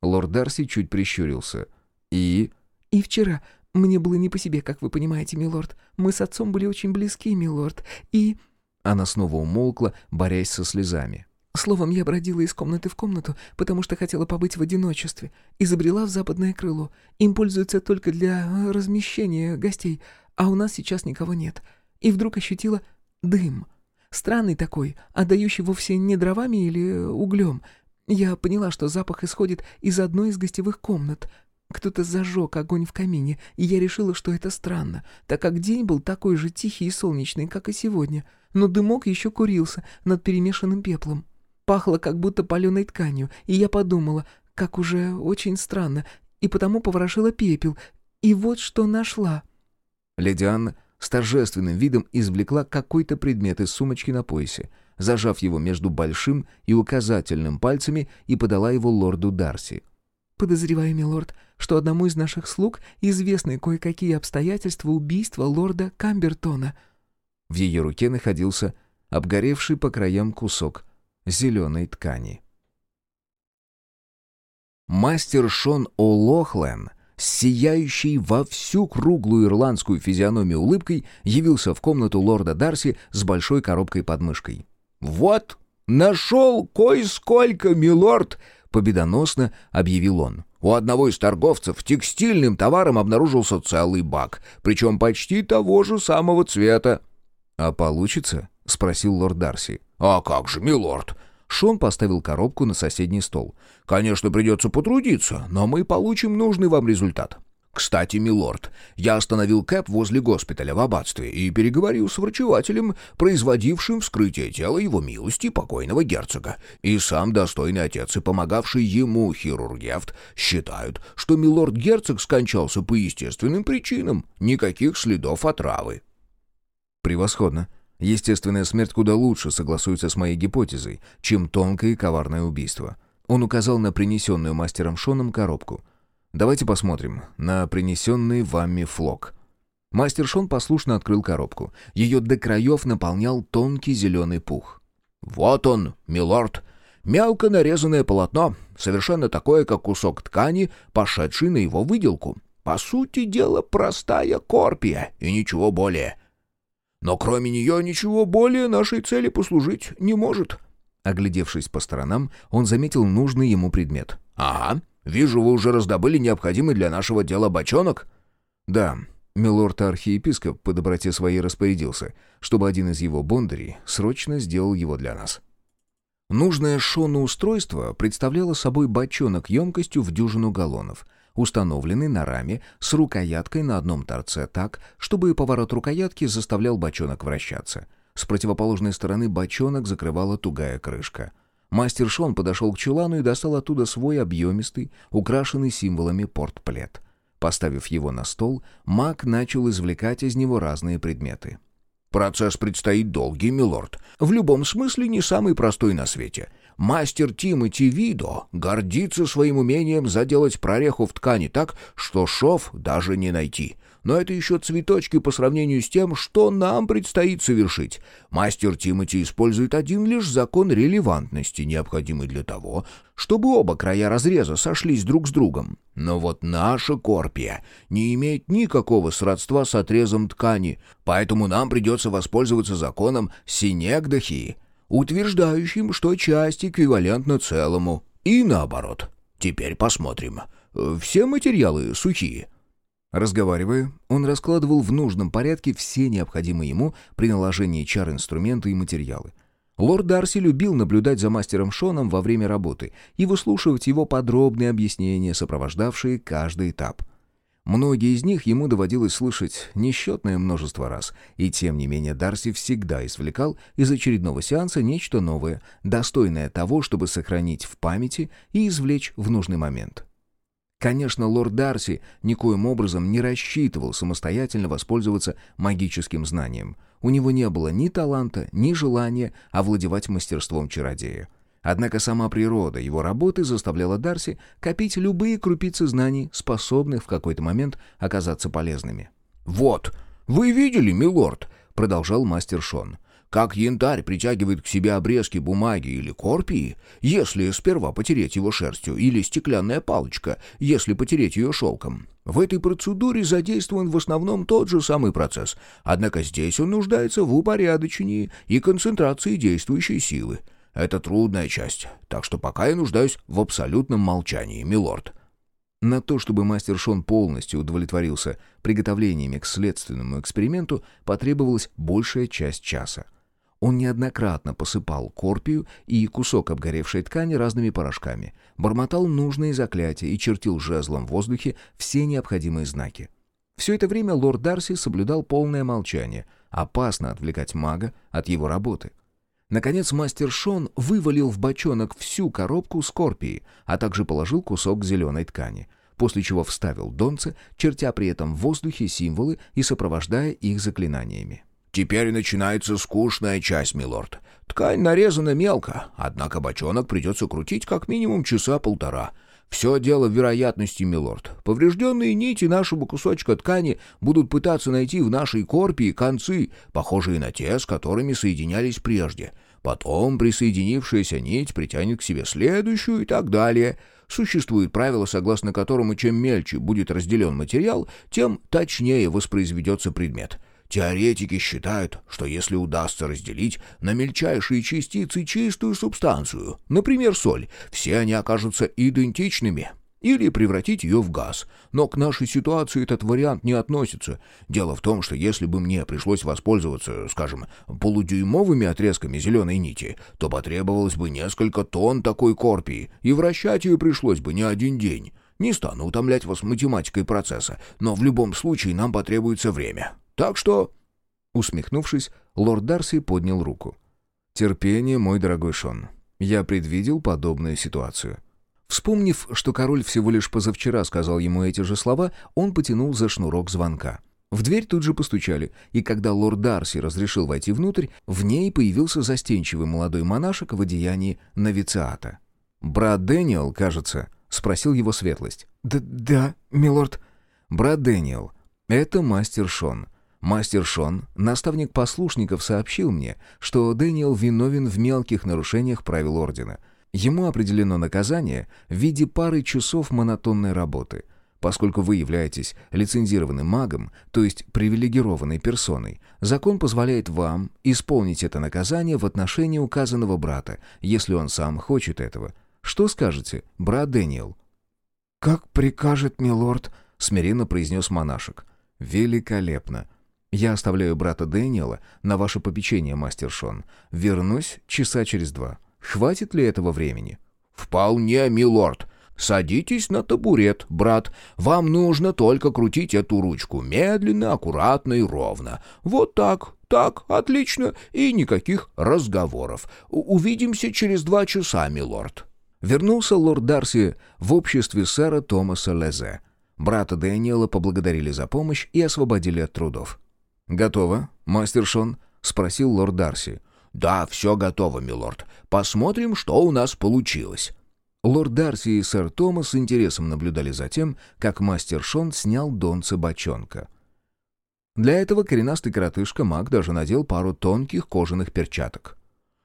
Лорд Дарси чуть прищурился. «И?» «И вчера. Мне было не по себе, как вы понимаете, милорд. Мы с отцом были очень близки, милорд. И...» Она снова умолкла, борясь со слезами. Словом, я бродила из комнаты в комнату, потому что хотела побыть в одиночестве. Изобрела в западное крыло. Им пользуются только для э, размещения гостей, а у нас сейчас никого нет. И вдруг ощутила дым. Странный такой, отдающий вовсе не дровами или э, углем. Я поняла, что запах исходит из одной из гостевых комнат. Кто-то зажег огонь в камине, и я решила, что это странно, так как день был такой же тихий и солнечный, как и сегодня. Но дымок еще курился над перемешанным пеплом. Пахло как будто паленой тканью, и я подумала, как уже очень странно, и потому поворошила пепел. И вот что нашла. Леди Анна с торжественным видом извлекла какой-то предмет из сумочки на поясе, зажав его между большим и указательным пальцами и подала его лорду Дарси. «Подозреваю, милорд, что одному из наших слуг известны кое-какие обстоятельства убийства лорда Камбертона». В ее руке находился обгоревший по краям кусок зеленой ткани. Мастер Шон О'Лохлен с сияющей во всю круглую ирландскую физиономию улыбкой явился в комнату лорда Дарси с большой коробкой под мышкой. «Вот, нашел кое-сколько, милорд!» — победоносно объявил он. У одного из торговцев текстильным товаром обнаружился целый бак, причем почти того же самого цвета. «А получится?» — спросил лорд Дарси. «А как же, милорд?» Шон поставил коробку на соседний стол. «Конечно, придется потрудиться, но мы получим нужный вам результат. Кстати, милорд, я остановил Кэп возле госпиталя в аббатстве и переговорил с врачевателем, производившим вскрытие тела его милости покойного герцога. И сам достойный отец и помогавший ему хирургевт считают, что милорд-герцог скончался по естественным причинам, никаких следов отравы». «Превосходно. Естественная смерть куда лучше согласуется с моей гипотезой, чем тонкое и коварное убийство». Он указал на принесенную мастером Шоном коробку – Давайте посмотрим на принесенный вами флок». Мастер Шон послушно открыл коробку. Ее до краев наполнял тонкий зеленый пух. «Вот он, милорд. Мелко нарезанное полотно, совершенно такое, как кусок ткани, пошедший на его выделку. По сути дела, простая корпия и ничего более. Но кроме нее ничего более нашей цели послужить не может». Оглядевшись по сторонам, он заметил нужный ему предмет. «Ага, Вижу, вы уже раздобыли необходимый для нашего дела бочонок?» «Да, милорд-архиепископ по доброте своей распорядился, чтобы один из его бондарей срочно сделал его для нас». Нужное Шону устройство представляло собой бочонок емкостью в дюжину галлонов, установленный на раме с рукояткой на одном торце так, чтобы поворот рукоятки заставлял бочонок вращаться. С противоположной стороны бочонок закрывала тугая крышка — Мастер Шон подошел к чулану и достал оттуда свой объемистый, украшенный символами портплет. Поставив его на стол, маг начал извлекать из него разные предметы. «Процесс предстоит долгий, милорд. В любом смысле не самый простой на свете. Мастер Тимоти Видо гордится своим умением заделать прореху в ткани так, что шов даже не найти но это еще цветочки по сравнению с тем, что нам предстоит совершить. Мастер Тимати использует один лишь закон релевантности, необходимый для того, чтобы оба края разреза сошлись друг с другом. Но вот наша корпия не имеет никакого сродства с отрезом ткани, поэтому нам придется воспользоваться законом Синегдахи, утверждающим, что часть эквивалентна целому, и наоборот. Теперь посмотрим. Все материалы сухие. Разговаривая, он раскладывал в нужном порядке все необходимые ему при наложении чар инструменты и материалы. Лорд Дарси любил наблюдать за мастером Шоном во время работы и выслушивать его подробные объяснения, сопровождавшие каждый этап. Многие из них ему доводилось слышать несчетное множество раз, и тем не менее Дарси всегда извлекал из очередного сеанса нечто новое, достойное того, чтобы сохранить в памяти и извлечь в нужный момент. Конечно, лорд Дарси никоим образом не рассчитывал самостоятельно воспользоваться магическим знанием. У него не было ни таланта, ни желания овладевать мастерством чародея. Однако сама природа его работы заставляла Дарси копить любые крупицы знаний, способных в какой-то момент оказаться полезными. «Вот, вы видели, милорд?» — продолжал мастер Шон. «Как янтарь притягивает к себе обрезки бумаги или корпии, если сперва потереть его шерстью, или стеклянная палочка, если потереть ее шелком. В этой процедуре задействован в основном тот же самый процесс, однако здесь он нуждается в упорядочении и концентрации действующей силы. Это трудная часть, так что пока я нуждаюсь в абсолютном молчании, милорд». На то, чтобы мастер Шон полностью удовлетворился приготовлениями к следственному эксперименту, потребовалась большая часть часа. Он неоднократно посыпал корпию и кусок обгоревшей ткани разными порошками, бормотал нужные заклятия и чертил жезлом в воздухе все необходимые знаки. Все это время лорд Дарси соблюдал полное молчание, опасно отвлекать мага от его работы — Наконец мастер Шон вывалил в бочонок всю коробку скорпии, а также положил кусок зеленой ткани, после чего вставил донце, чертя при этом в воздухе символы и сопровождая их заклинаниями. «Теперь начинается скучная часть, милорд. Ткань нарезана мелко, однако бочонок придется крутить как минимум часа полтора. Все дело в вероятности, милорд. Поврежденные нити нашего кусочка ткани будут пытаться найти в нашей корпии концы, похожие на те, с которыми соединялись прежде. Потом присоединившаяся нить притянет к себе следующую и так далее. Существует правило, согласно которому чем мельче будет разделен материал, тем точнее воспроизведется предмет — Теоретики считают, что если удастся разделить на мельчайшие частицы чистую субстанцию, например, соль, все они окажутся идентичными, или превратить ее в газ. Но к нашей ситуации этот вариант не относится. Дело в том, что если бы мне пришлось воспользоваться, скажем, полудюймовыми отрезками зеленой нити, то потребовалось бы несколько тонн такой корпии, и вращать ее пришлось бы не один день. Не стану утомлять вас математикой процесса, но в любом случае нам потребуется время. Так что...» Усмехнувшись, лорд Дарси поднял руку. «Терпение, мой дорогой Шон. Я предвидел подобную ситуацию». Вспомнив, что король всего лишь позавчера сказал ему эти же слова, он потянул за шнурок звонка. В дверь тут же постучали, и когда лорд Дарси разрешил войти внутрь, в ней появился застенчивый молодой монашек в одеянии новициата. «Брат Дэниел, кажется», — спросил его светлость. «Да, да, милорд». «Брат Дэниел, это мастер Шон. Мастер Шон, наставник послушников, сообщил мне, что Дэниел виновен в мелких нарушениях правил Ордена. Ему определено наказание в виде пары часов монотонной работы. Поскольку вы являетесь лицензированным магом, то есть привилегированной персоной, закон позволяет вам исполнить это наказание в отношении указанного брата, если он сам хочет этого. Что скажете, брат Дэниел?» «Как прикажет милорд», — смиренно произнес монашек. «Великолепно. Я оставляю брата Дэниела на ваше попечение, мастер Шон. Вернусь часа через два. Хватит ли этого времени?» «Вполне, милорд. Садитесь на табурет, брат. Вам нужно только крутить эту ручку медленно, аккуратно и ровно. Вот так, так, отлично, и никаких разговоров. Увидимся через два часа, милорд». Вернулся лорд Дарси в обществе сэра Томаса Лезе. Брата Дэниела поблагодарили за помощь и освободили от трудов. «Готово, мастер Шон?» — спросил лорд Дарси. «Да, все готово, милорд. Посмотрим, что у нас получилось». Лорд Дарси и сэр Томас с интересом наблюдали за тем, как мастер Шон снял донце бочонка. Для этого коренастый коротышка Мак даже надел пару тонких кожаных перчаток.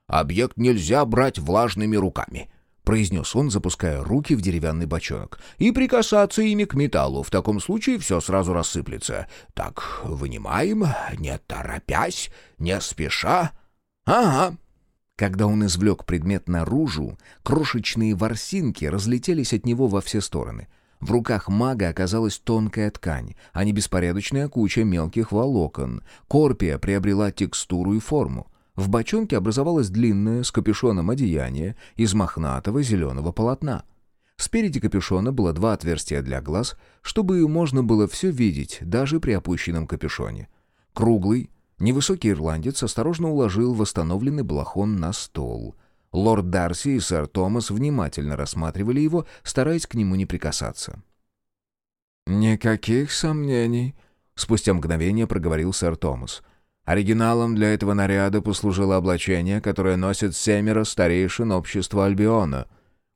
«Объект нельзя брать влажными руками произнес он, запуская руки в деревянный бочонок. «И прикасаться ими к металлу. В таком случае все сразу рассыплется. Так, вынимаем, не торопясь, не спеша. Ага». Когда он извлек предмет наружу, крошечные ворсинки разлетелись от него во все стороны. В руках мага оказалась тонкая ткань, а не беспорядочная куча мелких волокон. Корпия приобрела текстуру и форму. В бочонке образовалось длинное с капюшоном одеяние из мохнатого зеленого полотна. Спереди капюшона было два отверстия для глаз, чтобы можно было все видеть, даже при опущенном капюшоне. Круглый, невысокий ирландец осторожно уложил восстановленный балахон на стол. Лорд Дарси и сэр Томас внимательно рассматривали его, стараясь к нему не прикасаться. «Никаких сомнений», — спустя мгновение проговорил сэр Томас. «Оригиналом для этого наряда послужило облачение, которое носят семеро старейшин общества Альбиона».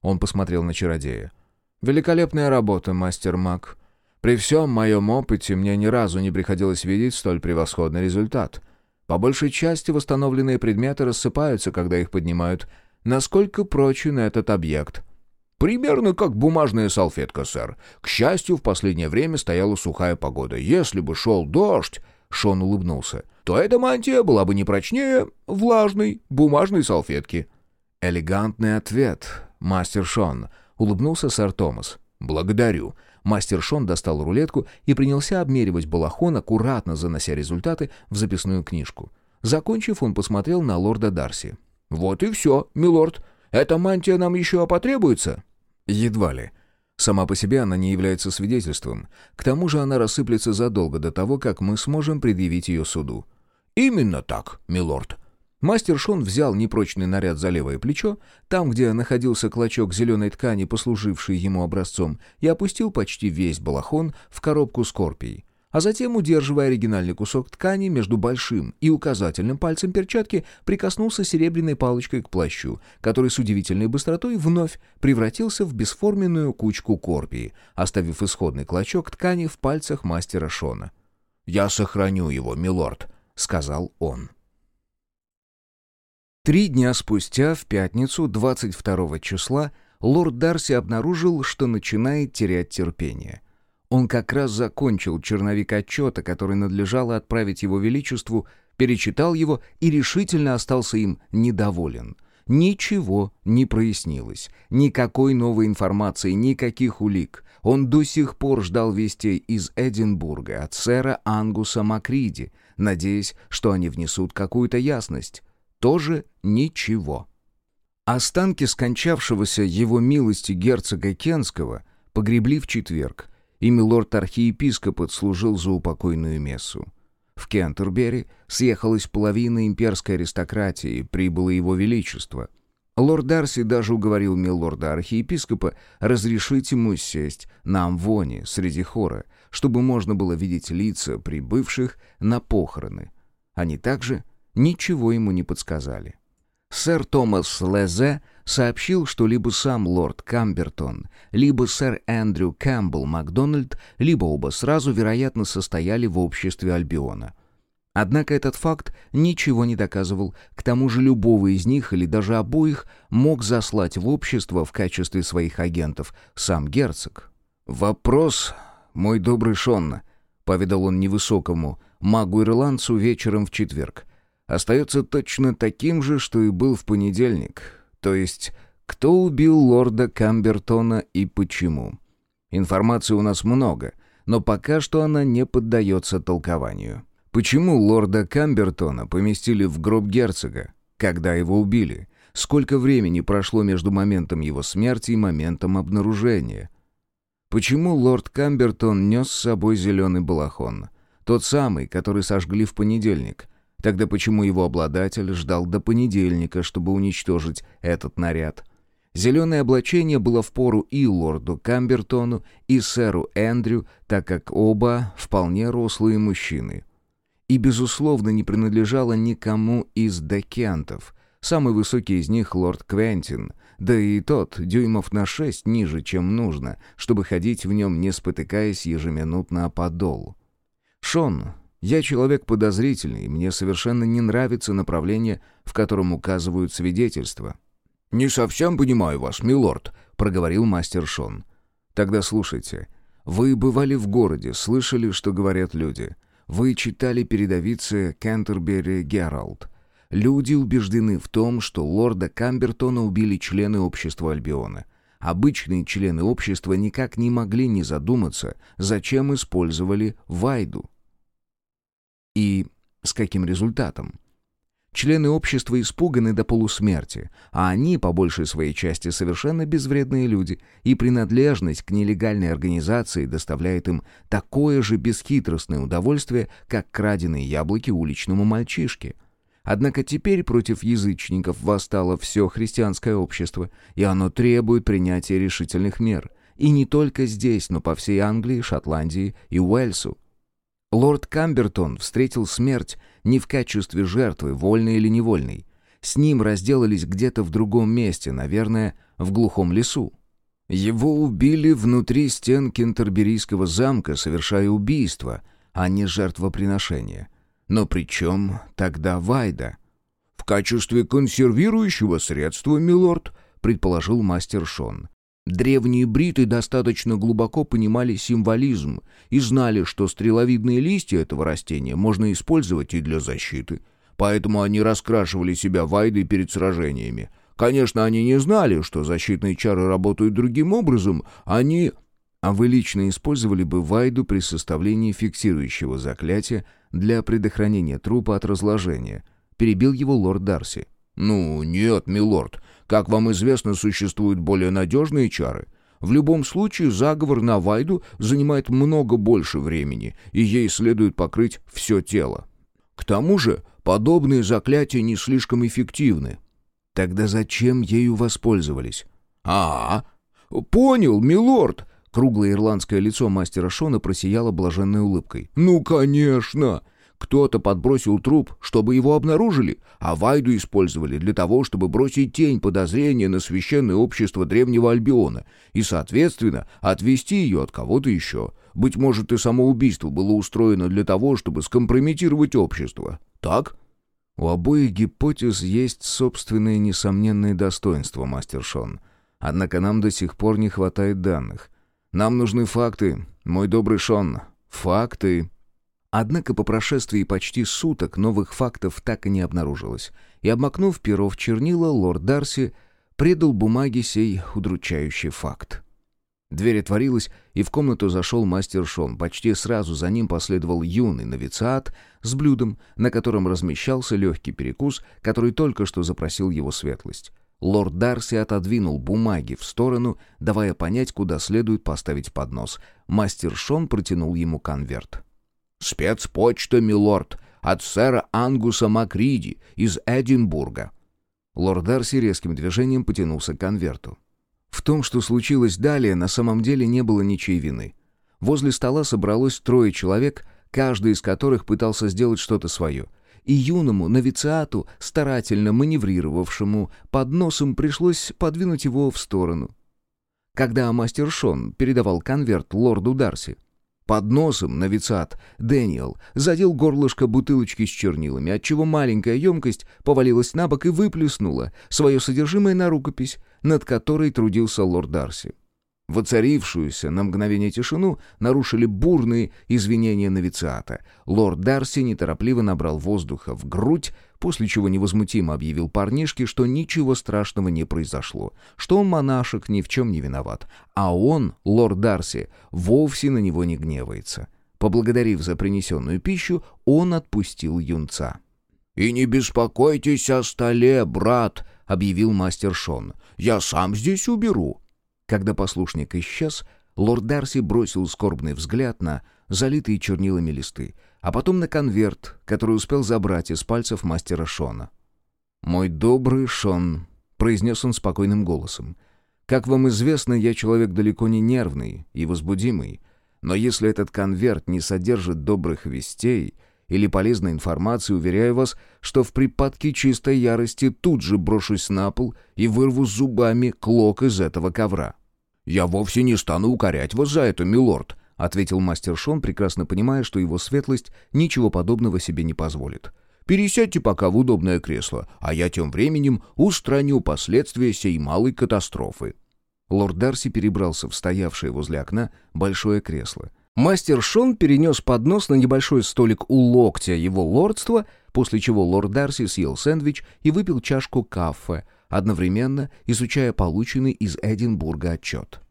Он посмотрел на чародея. «Великолепная работа, мастер Мак. При всем моем опыте мне ни разу не приходилось видеть столь превосходный результат. По большей части восстановленные предметы рассыпаются, когда их поднимают. Насколько прочен этот объект?» «Примерно как бумажная салфетка, сэр. К счастью, в последнее время стояла сухая погода. Если бы шел дождь...» Шон улыбнулся. «То эта мантия была бы не прочнее влажной бумажной салфетки». «Элегантный ответ, мастер Шон», — улыбнулся сэр Томас. «Благодарю». Мастер Шон достал рулетку и принялся обмеривать балахон, аккуратно занося результаты в записную книжку. Закончив, он посмотрел на лорда Дарси. «Вот и все, милорд. Эта мантия нам еще потребуется?» «Едва ли. Сама по себе она не является свидетельством. К тому же она рассыплется задолго до того, как мы сможем предъявить ее суду». «Именно так, милорд. Мастер Шон взял непрочный наряд за левое плечо, там, где находился клочок зеленой ткани, послуживший ему образцом, и опустил почти весь балахон в коробку скорпий. А затем, удерживая оригинальный кусок ткани между большим и указательным пальцем перчатки, прикоснулся серебряной палочкой к плащу, который с удивительной быстротой вновь превратился в бесформенную кучку корпии, оставив исходный клочок ткани в пальцах мастера Шона. «Я сохраню его, милорд», — сказал он. Три дня спустя, в пятницу, 22 числа, лорд Дарси обнаружил, что начинает терять терпение. Он как раз закончил черновик отчета, который надлежало отправить его величеству, перечитал его и решительно остался им недоволен. Ничего не прояснилось, никакой новой информации, никаких улик. Он до сих пор ждал вестей из Эдинбурга от сэра Ангуса Макриди, надеясь, что они внесут какую-то ясность тоже ничего. Останки скончавшегося его милости герцога Кенского погребли в четверг, и милорд-архиепископ отслужил за упокойную мессу. В Кентербери съехалась половина имперской аристократии, прибыло его величество. Лорд Дарси даже уговорил милорда-архиепископа разрешить ему сесть на амвоне среди хора, чтобы можно было видеть лица прибывших на похороны. Они также ничего ему не подсказали. Сэр Томас Лезе сообщил, что либо сам лорд Камбертон, либо сэр Эндрю Кэмпбелл Макдональд, либо оба сразу, вероятно, состояли в обществе Альбиона. Однако этот факт ничего не доказывал, к тому же любого из них или даже обоих мог заслать в общество в качестве своих агентов сам герцог. «Вопрос, мой добрый Шон», — поведал он невысокому магу-ирландцу вечером в четверг — остается точно таким же, что и был в понедельник. То есть, кто убил лорда Камбертона и почему. Информации у нас много, но пока что она не поддается толкованию. Почему лорда Камбертона поместили в гроб герцога? Когда его убили? Сколько времени прошло между моментом его смерти и моментом обнаружения? Почему лорд Камбертон нес с собой зеленый балахон? Тот самый, который сожгли в понедельник. Тогда почему его обладатель ждал до понедельника, чтобы уничтожить этот наряд? Зеленое облачение было впору и лорду Камбертону, и сэру Эндрю, так как оба вполне рослые мужчины. И, безусловно, не принадлежало никому из декентов. Самый высокий из них — лорд Квентин, да и тот дюймов на шесть ниже, чем нужно, чтобы ходить в нем, не спотыкаясь ежеминутно о подол. Шон я человек подозрительный, мне совершенно не нравится направление, в котором указывают свидетельства». «Не совсем понимаю вас, милорд», — проговорил мастер Шон. «Тогда слушайте. Вы бывали в городе, слышали, что говорят люди. Вы читали передовицы Кентербери Гералд. Люди убеждены в том, что лорда Камбертона убили члены общества Альбиона. Обычные члены общества никак не могли не задуматься, зачем использовали Вайду. И с каким результатом? Члены общества испуганы до полусмерти, а они, по большей своей части, совершенно безвредные люди, и принадлежность к нелегальной организации доставляет им такое же бесхитростное удовольствие, как краденые яблоки уличному мальчишке. Однако теперь против язычников восстало все христианское общество, и оно требует принятия решительных мер. И не только здесь, но по всей Англии, Шотландии и Уэльсу. Лорд Камбертон встретил смерть не в качестве жертвы, вольной или невольной. С ним разделались где-то в другом месте, наверное, в глухом лесу. Его убили внутри стен Кентерберийского замка, совершая убийство, а не жертвоприношение. Но при чем тогда Вайда? «В качестве консервирующего средства, милорд», — предположил мастер Шон. Древние бриты достаточно глубоко понимали символизм и знали, что стреловидные листья этого растения можно использовать и для защиты. Поэтому они раскрашивали себя вайдой перед сражениями. Конечно, они не знали, что защитные чары работают другим образом. Они... А вы лично использовали бы вайду при составлении фиксирующего заклятия для предохранения трупа от разложения? Перебил его лорд Дарси. «Ну, нет, милорд. Как вам известно, существуют более надежные чары. В любом случае, заговор на Вайду занимает много больше времени, и ей следует покрыть все тело. К тому же, подобные заклятия не слишком эффективны. Тогда зачем ею воспользовались? а, -а понял, милорд!» Круглое ирландское лицо мастера Шона просияло блаженной улыбкой. «Ну, конечно! Кто-то подбросил труп, чтобы его обнаружили, а Вайду использовали для того, чтобы бросить тень подозрения на священное общество Древнего Альбиона и, соответственно, отвести ее от кого-то еще. Быть может, и само убийство было устроено для того, чтобы скомпрометировать общество. Так? У обоих гипотез есть собственные несомненные достоинства, мастер Шон. Однако нам до сих пор не хватает данных. Нам нужны факты, мой добрый Шон. Факты. Однако по прошествии почти суток новых фактов так и не обнаружилось, и, обмакнув перо в чернила, лорд Дарси предал бумаге сей удручающий факт. Дверь отворилась, и в комнату зашел мастер Шон. Почти сразу за ним последовал юный новициат с блюдом, на котором размещался легкий перекус, который только что запросил его светлость. Лорд Дарси отодвинул бумаги в сторону, давая понять, куда следует поставить поднос. Мастер Шон протянул ему конверт. «Спецпочта, милорд, от сэра Ангуса Макриди из Эдинбурга». Лорд Дарси резким движением потянулся к конверту. В том, что случилось далее, на самом деле не было ничьей вины. Возле стола собралось трое человек, каждый из которых пытался сделать что-то свое. И юному новициату, старательно маневрировавшему под носом, пришлось подвинуть его в сторону. Когда мастер Шон передавал конверт лорду Дарси, под носом новицат Дэниел задел горлышко бутылочки с чернилами, отчего маленькая емкость повалилась на бок и выплеснула свое содержимое на рукопись, над которой трудился лорд Дарси. Воцарившуюся на мгновение тишину нарушили бурные извинения новициата. Лорд Дарси неторопливо набрал воздуха в грудь, после чего невозмутимо объявил парнишке, что ничего страшного не произошло, что он монашек ни в чем не виноват, а он, лорд Дарси, вовсе на него не гневается. Поблагодарив за принесенную пищу, он отпустил юнца. «И не беспокойтесь о столе, брат», — объявил мастер Шон. «Я сам здесь уберу». Когда послушник исчез, лорд Дарси бросил скорбный взгляд на залитые чернилами листы, а потом на конверт, который успел забрать из пальцев мастера Шона. «Мой добрый Шон», — произнес он спокойным голосом, — «как вам известно, я человек далеко не нервный и возбудимый, но если этот конверт не содержит добрых вестей или полезной информации, уверяю вас, что в припадке чистой ярости тут же брошусь на пол и вырву зубами клок из этого ковра». «Я вовсе не стану укорять вас за это, милорд», — ответил мастер Шон, прекрасно понимая, что его светлость ничего подобного себе не позволит. «Пересядьте пока в удобное кресло, а я тем временем устраню последствия сей малой катастрофы». Лорд Дарси перебрался в стоявшее возле окна большое кресло. Мастер Шон перенес поднос на небольшой столик у локтя его лордства, после чего лорд Дарси съел сэндвич и выпил чашку кафе — одновременно изучая полученный из Эдинбурга отчет.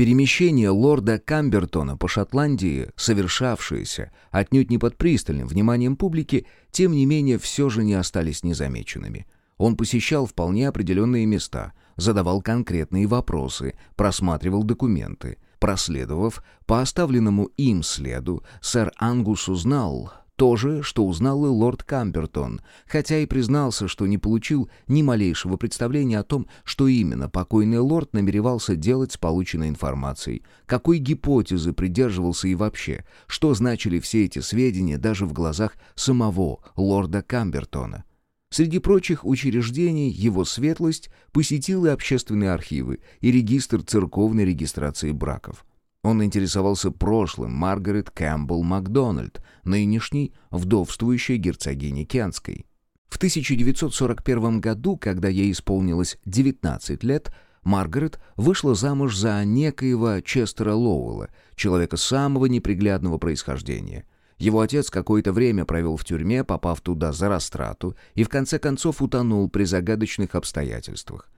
Перемещение лорда Камбертона по Шотландии, совершавшееся отнюдь не под пристальным вниманием публики, тем не менее все же не остались незамеченными. Он посещал вполне определенные места, задавал конкретные вопросы, просматривал документы. Проследовав по оставленному им следу, сэр Ангус узнал, то же, что узнал и лорд Кампертон, хотя и признался, что не получил ни малейшего представления о том, что именно покойный лорд намеревался делать с полученной информацией, какой гипотезы придерживался и вообще, что значили все эти сведения даже в глазах самого лорда Кампертона. Среди прочих учреждений его светлость посетил и общественные архивы, и регистр церковной регистрации браков – он интересовался прошлым Маргарет Кэмпбелл Макдональд, нынешней вдовствующей герцогини Кенской. В 1941 году, когда ей исполнилось 19 лет, Маргарет вышла замуж за некоего Честера Лоуэлла, человека самого неприглядного происхождения. Его отец какое-то время провел в тюрьме, попав туда за растрату, и в конце концов утонул при загадочных обстоятельствах.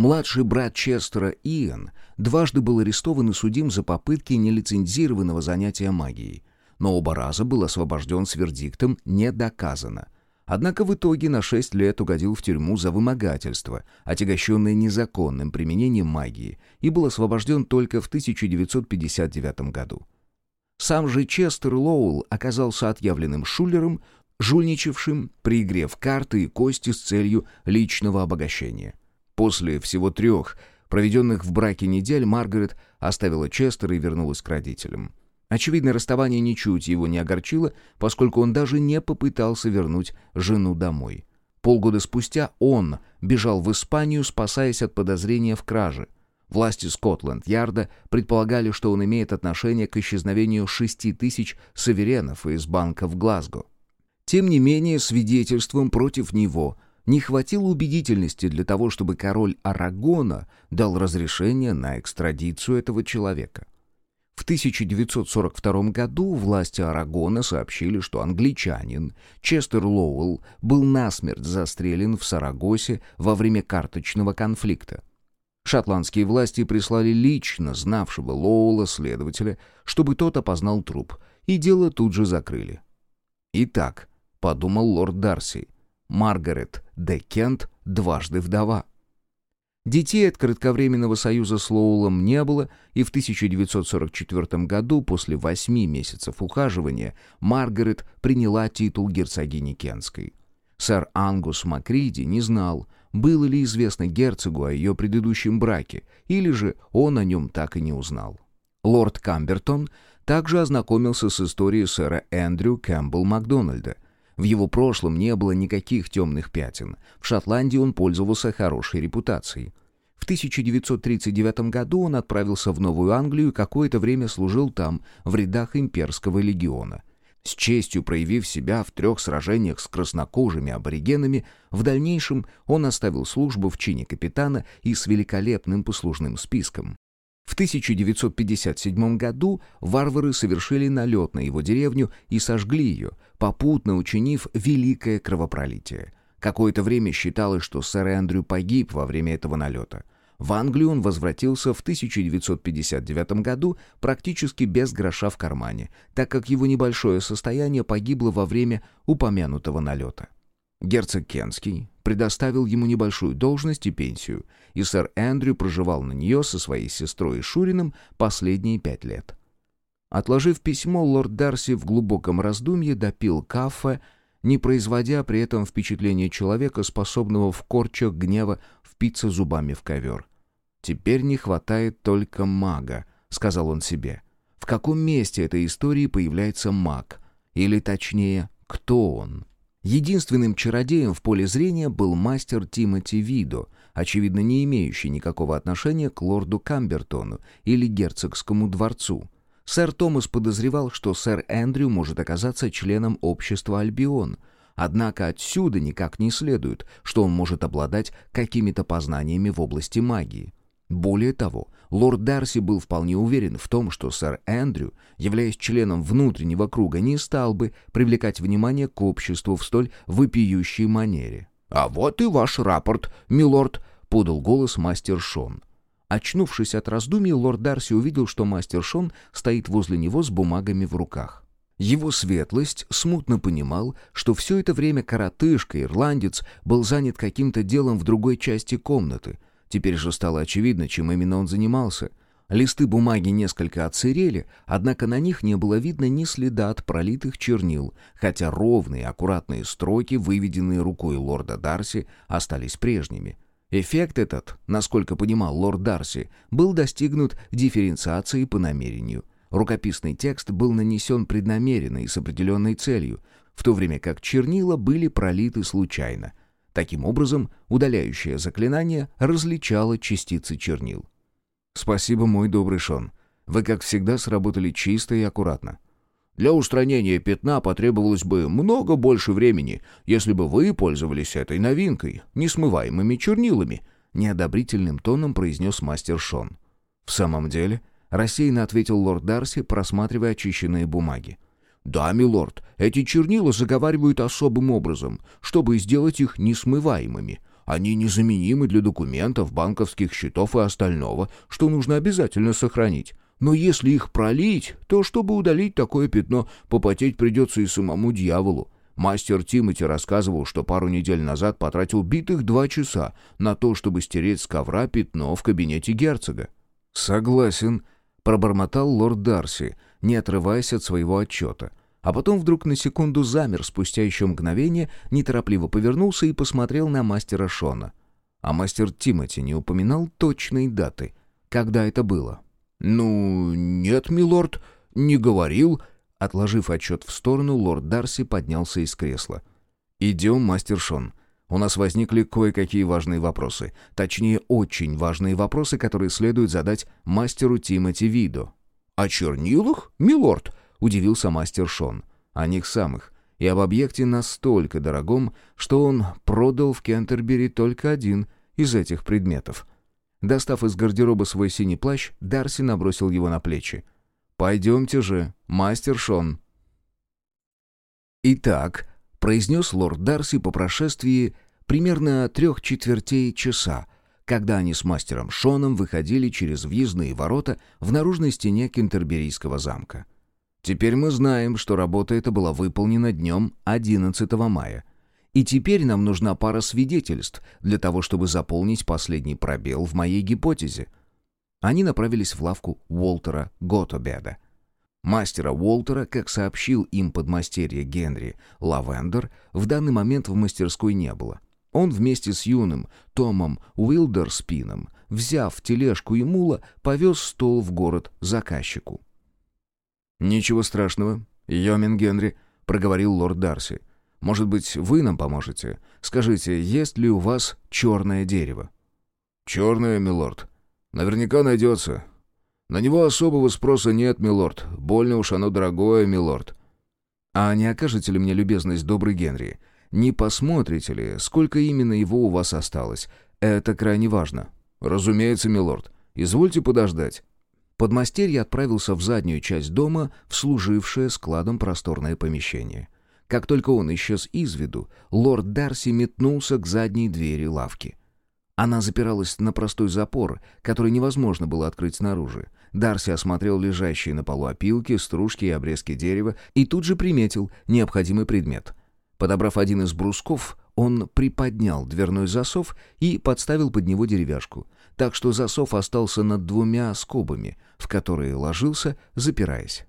Младший брат Честера Иэн дважды был арестован и судим за попытки нелицензированного занятия магией, но оба раза был освобожден с вердиктом «не доказано». Однако в итоге на шесть лет угодил в тюрьму за вымогательство, отягощенное незаконным применением магии, и был освобожден только в 1959 году. Сам же Честер Лоуэлл оказался отъявленным шулером, жульничавшим при игре в карты и кости с целью личного обогащения. После всего трех, проведенных в браке недель, Маргарет оставила Честера и вернулась к родителям. Очевидно, расставание ничуть его не огорчило, поскольку он даже не попытался вернуть жену домой. Полгода спустя он бежал в Испанию, спасаясь от подозрения в краже. Власти Скотланд-Ярда предполагали, что он имеет отношение к исчезновению шести тысяч саверенов из банка в Глазго. Тем не менее, свидетельством против него – не хватило убедительности для того, чтобы король Арагона дал разрешение на экстрадицию этого человека. В 1942 году власти Арагона сообщили, что англичанин Честер Лоуэлл был насмерть застрелен в Сарагосе во время карточного конфликта. Шотландские власти прислали лично знавшего Лоуэлла следователя, чтобы тот опознал труп, и дело тут же закрыли. «Итак», — подумал лорд Дарси, — Маргарет де Кент дважды вдова. Детей от кратковременного союза с Лоулом не было, и в 1944 году, после восьми месяцев ухаживания, Маргарет приняла титул герцогини Кентской. Сэр Ангус Макриди не знал, было ли известно герцогу о ее предыдущем браке, или же он о нем так и не узнал. Лорд Камбертон также ознакомился с историей сэра Эндрю Кэмпбелл Макдональда – в его прошлом не было никаких темных пятен. В Шотландии он пользовался хорошей репутацией. В 1939 году он отправился в Новую Англию и какое-то время служил там, в рядах имперского легиона. С честью проявив себя в трех сражениях с краснокожими аборигенами, в дальнейшем он оставил службу в чине капитана и с великолепным послужным списком. В 1957 году варвары совершили налет на его деревню и сожгли ее, попутно учинив великое кровопролитие. Какое-то время считалось, что сэр Эндрю погиб во время этого налета. В Англию он возвратился в 1959 году практически без гроша в кармане, так как его небольшое состояние погибло во время упомянутого налета. Герцог Кенский предоставил ему небольшую должность и пенсию, и сэр Эндрю проживал на нее со своей сестрой Шуриным последние пять лет. Отложив письмо, лорд Дарси в глубоком раздумье допил кафе, не производя при этом впечатления человека, способного в корчах гнева впиться зубами в ковер. «Теперь не хватает только мага», — сказал он себе. «В каком месте этой истории появляется маг? Или, точнее, кто он?» Единственным чародеем в поле зрения был мастер Тимоти Видо, очевидно не имеющий никакого отношения к лорду Камбертону или герцогскому дворцу. Сэр Томас подозревал, что сэр Эндрю может оказаться членом общества Альбион, однако отсюда никак не следует, что он может обладать какими-то познаниями в области магии. Более того, лорд Дарси был вполне уверен в том, что сэр Эндрю, являясь членом внутреннего круга, не стал бы привлекать внимание к обществу в столь вопиющей манере. «А вот и ваш рапорт, милорд», — подал голос мастер Шон. Очнувшись от раздумий, лорд Дарси увидел, что мастер Шон стоит возле него с бумагами в руках. Его светлость смутно понимал, что все это время коротышка, ирландец, был занят каким-то делом в другой части комнаты. Теперь же стало очевидно, чем именно он занимался. Листы бумаги несколько отсырели, однако на них не было видно ни следа от пролитых чернил, хотя ровные, аккуратные строки, выведенные рукой лорда Дарси, остались прежними. Эффект этот, насколько понимал лорд Дарси, был достигнут дифференциацией по намерению. Рукописный текст был нанесен преднамеренно и с определенной целью, в то время как чернила были пролиты случайно. Таким образом, удаляющее заклинание различало частицы чернил. «Спасибо, мой добрый Шон. Вы, как всегда, сработали чисто и аккуратно. Для устранения пятна потребовалось бы много больше времени, если бы вы пользовались этой новинкой, несмываемыми чернилами», — неодобрительным тоном произнес мастер Шон. «В самом деле?» — рассеянно ответил лорд Дарси, просматривая очищенные бумаги. «Да, милорд, эти чернила заговаривают особым образом, чтобы сделать их несмываемыми. Они незаменимы для документов, банковских счетов и остального, что нужно обязательно сохранить. Но если их пролить, то чтобы удалить такое пятно, попотеть придется и самому дьяволу. Мастер Тимати рассказывал, что пару недель назад потратил битых два часа на то, чтобы стереть с ковра пятно в кабинете герцога. «Согласен», — пробормотал лорд Дарси, не отрываясь от своего отчета. А потом вдруг на секунду замер, спустя еще мгновение, неторопливо повернулся и посмотрел на мастера Шона. А мастер Тимати не упоминал точной даты. Когда это было? «Ну, нет, милорд, не говорил». Отложив отчет в сторону, лорд Дарси поднялся из кресла. «Идем, мастер Шон. У нас возникли кое-какие важные вопросы. Точнее, очень важные вопросы, которые следует задать мастеру Тимоти Видо». «О чернилах, милорд?» — удивился мастер Шон. «О них самых. И об объекте настолько дорогом, что он продал в Кентербери только один из этих предметов». Достав из гардероба свой синий плащ, Дарси набросил его на плечи. «Пойдемте же, мастер Шон». «Итак», — произнес лорд Дарси по прошествии примерно трех четвертей часа, когда они с мастером Шоном выходили через въездные ворота в наружной стене Кентерберийского замка. Теперь мы знаем, что работа эта была выполнена днем 11 мая. И теперь нам нужна пара свидетельств для того, чтобы заполнить последний пробел в моей гипотезе. Они направились в лавку Уолтера Готобеда. Мастера Уолтера, как сообщил им подмастерье Генри Лавендер, в данный момент в мастерской не было. Он вместе с юным Томом Уилдерспином, взяв тележку и мула, повез стол в город заказчику. «Ничего страшного, Йомин Генри», — проговорил лорд Дарси. Может быть, вы нам поможете? Скажите, есть ли у вас черное дерево?» «Черное, милорд. Наверняка найдется. На него особого спроса нет, милорд. Больно уж оно дорогое, милорд». «А не окажете ли мне любезность, добрый Генри? Не посмотрите ли, сколько именно его у вас осталось? Это крайне важно». «Разумеется, милорд. Извольте подождать». Подмастерье отправился в заднюю часть дома, в служившее складом просторное помещение. Как только он исчез из виду, лорд Дарси метнулся к задней двери лавки. Она запиралась на простой запор, который невозможно было открыть снаружи. Дарси осмотрел лежащие на полу опилки, стружки и обрезки дерева и тут же приметил необходимый предмет. Подобрав один из брусков, он приподнял дверной засов и подставил под него деревяшку, так что засов остался над двумя скобами, в которые ложился, запираясь.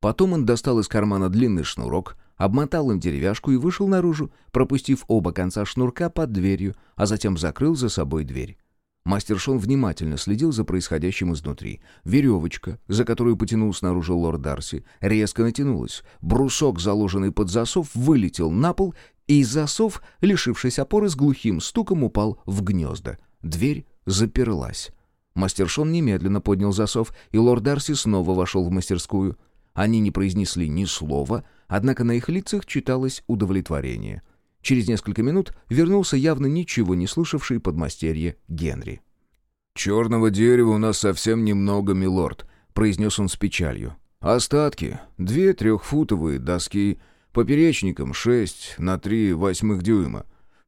Потом он достал из кармана длинный шнурок, обмотал им деревяшку и вышел наружу, пропустив оба конца шнурка под дверью, а затем закрыл за собой дверь. Мастер Шон внимательно следил за происходящим изнутри. Веревочка, за которую потянул снаружи лорд Дарси, резко натянулась. Брусок, заложенный под засов, вылетел на пол, и засов, лишившись опоры, с глухим стуком упал в гнезда. Дверь заперлась. Мастер Шон немедленно поднял засов, и лорд Дарси снова вошел в мастерскую. Они не произнесли ни слова, однако на их лицах читалось удовлетворение. Через несколько минут вернулся явно ничего не слышавший подмастерье Генри. «Черного дерева у нас совсем немного, милорд», — произнес он с печалью. «Остатки. Две трехфутовые доски, поперечником шесть на три восьмых дюйма.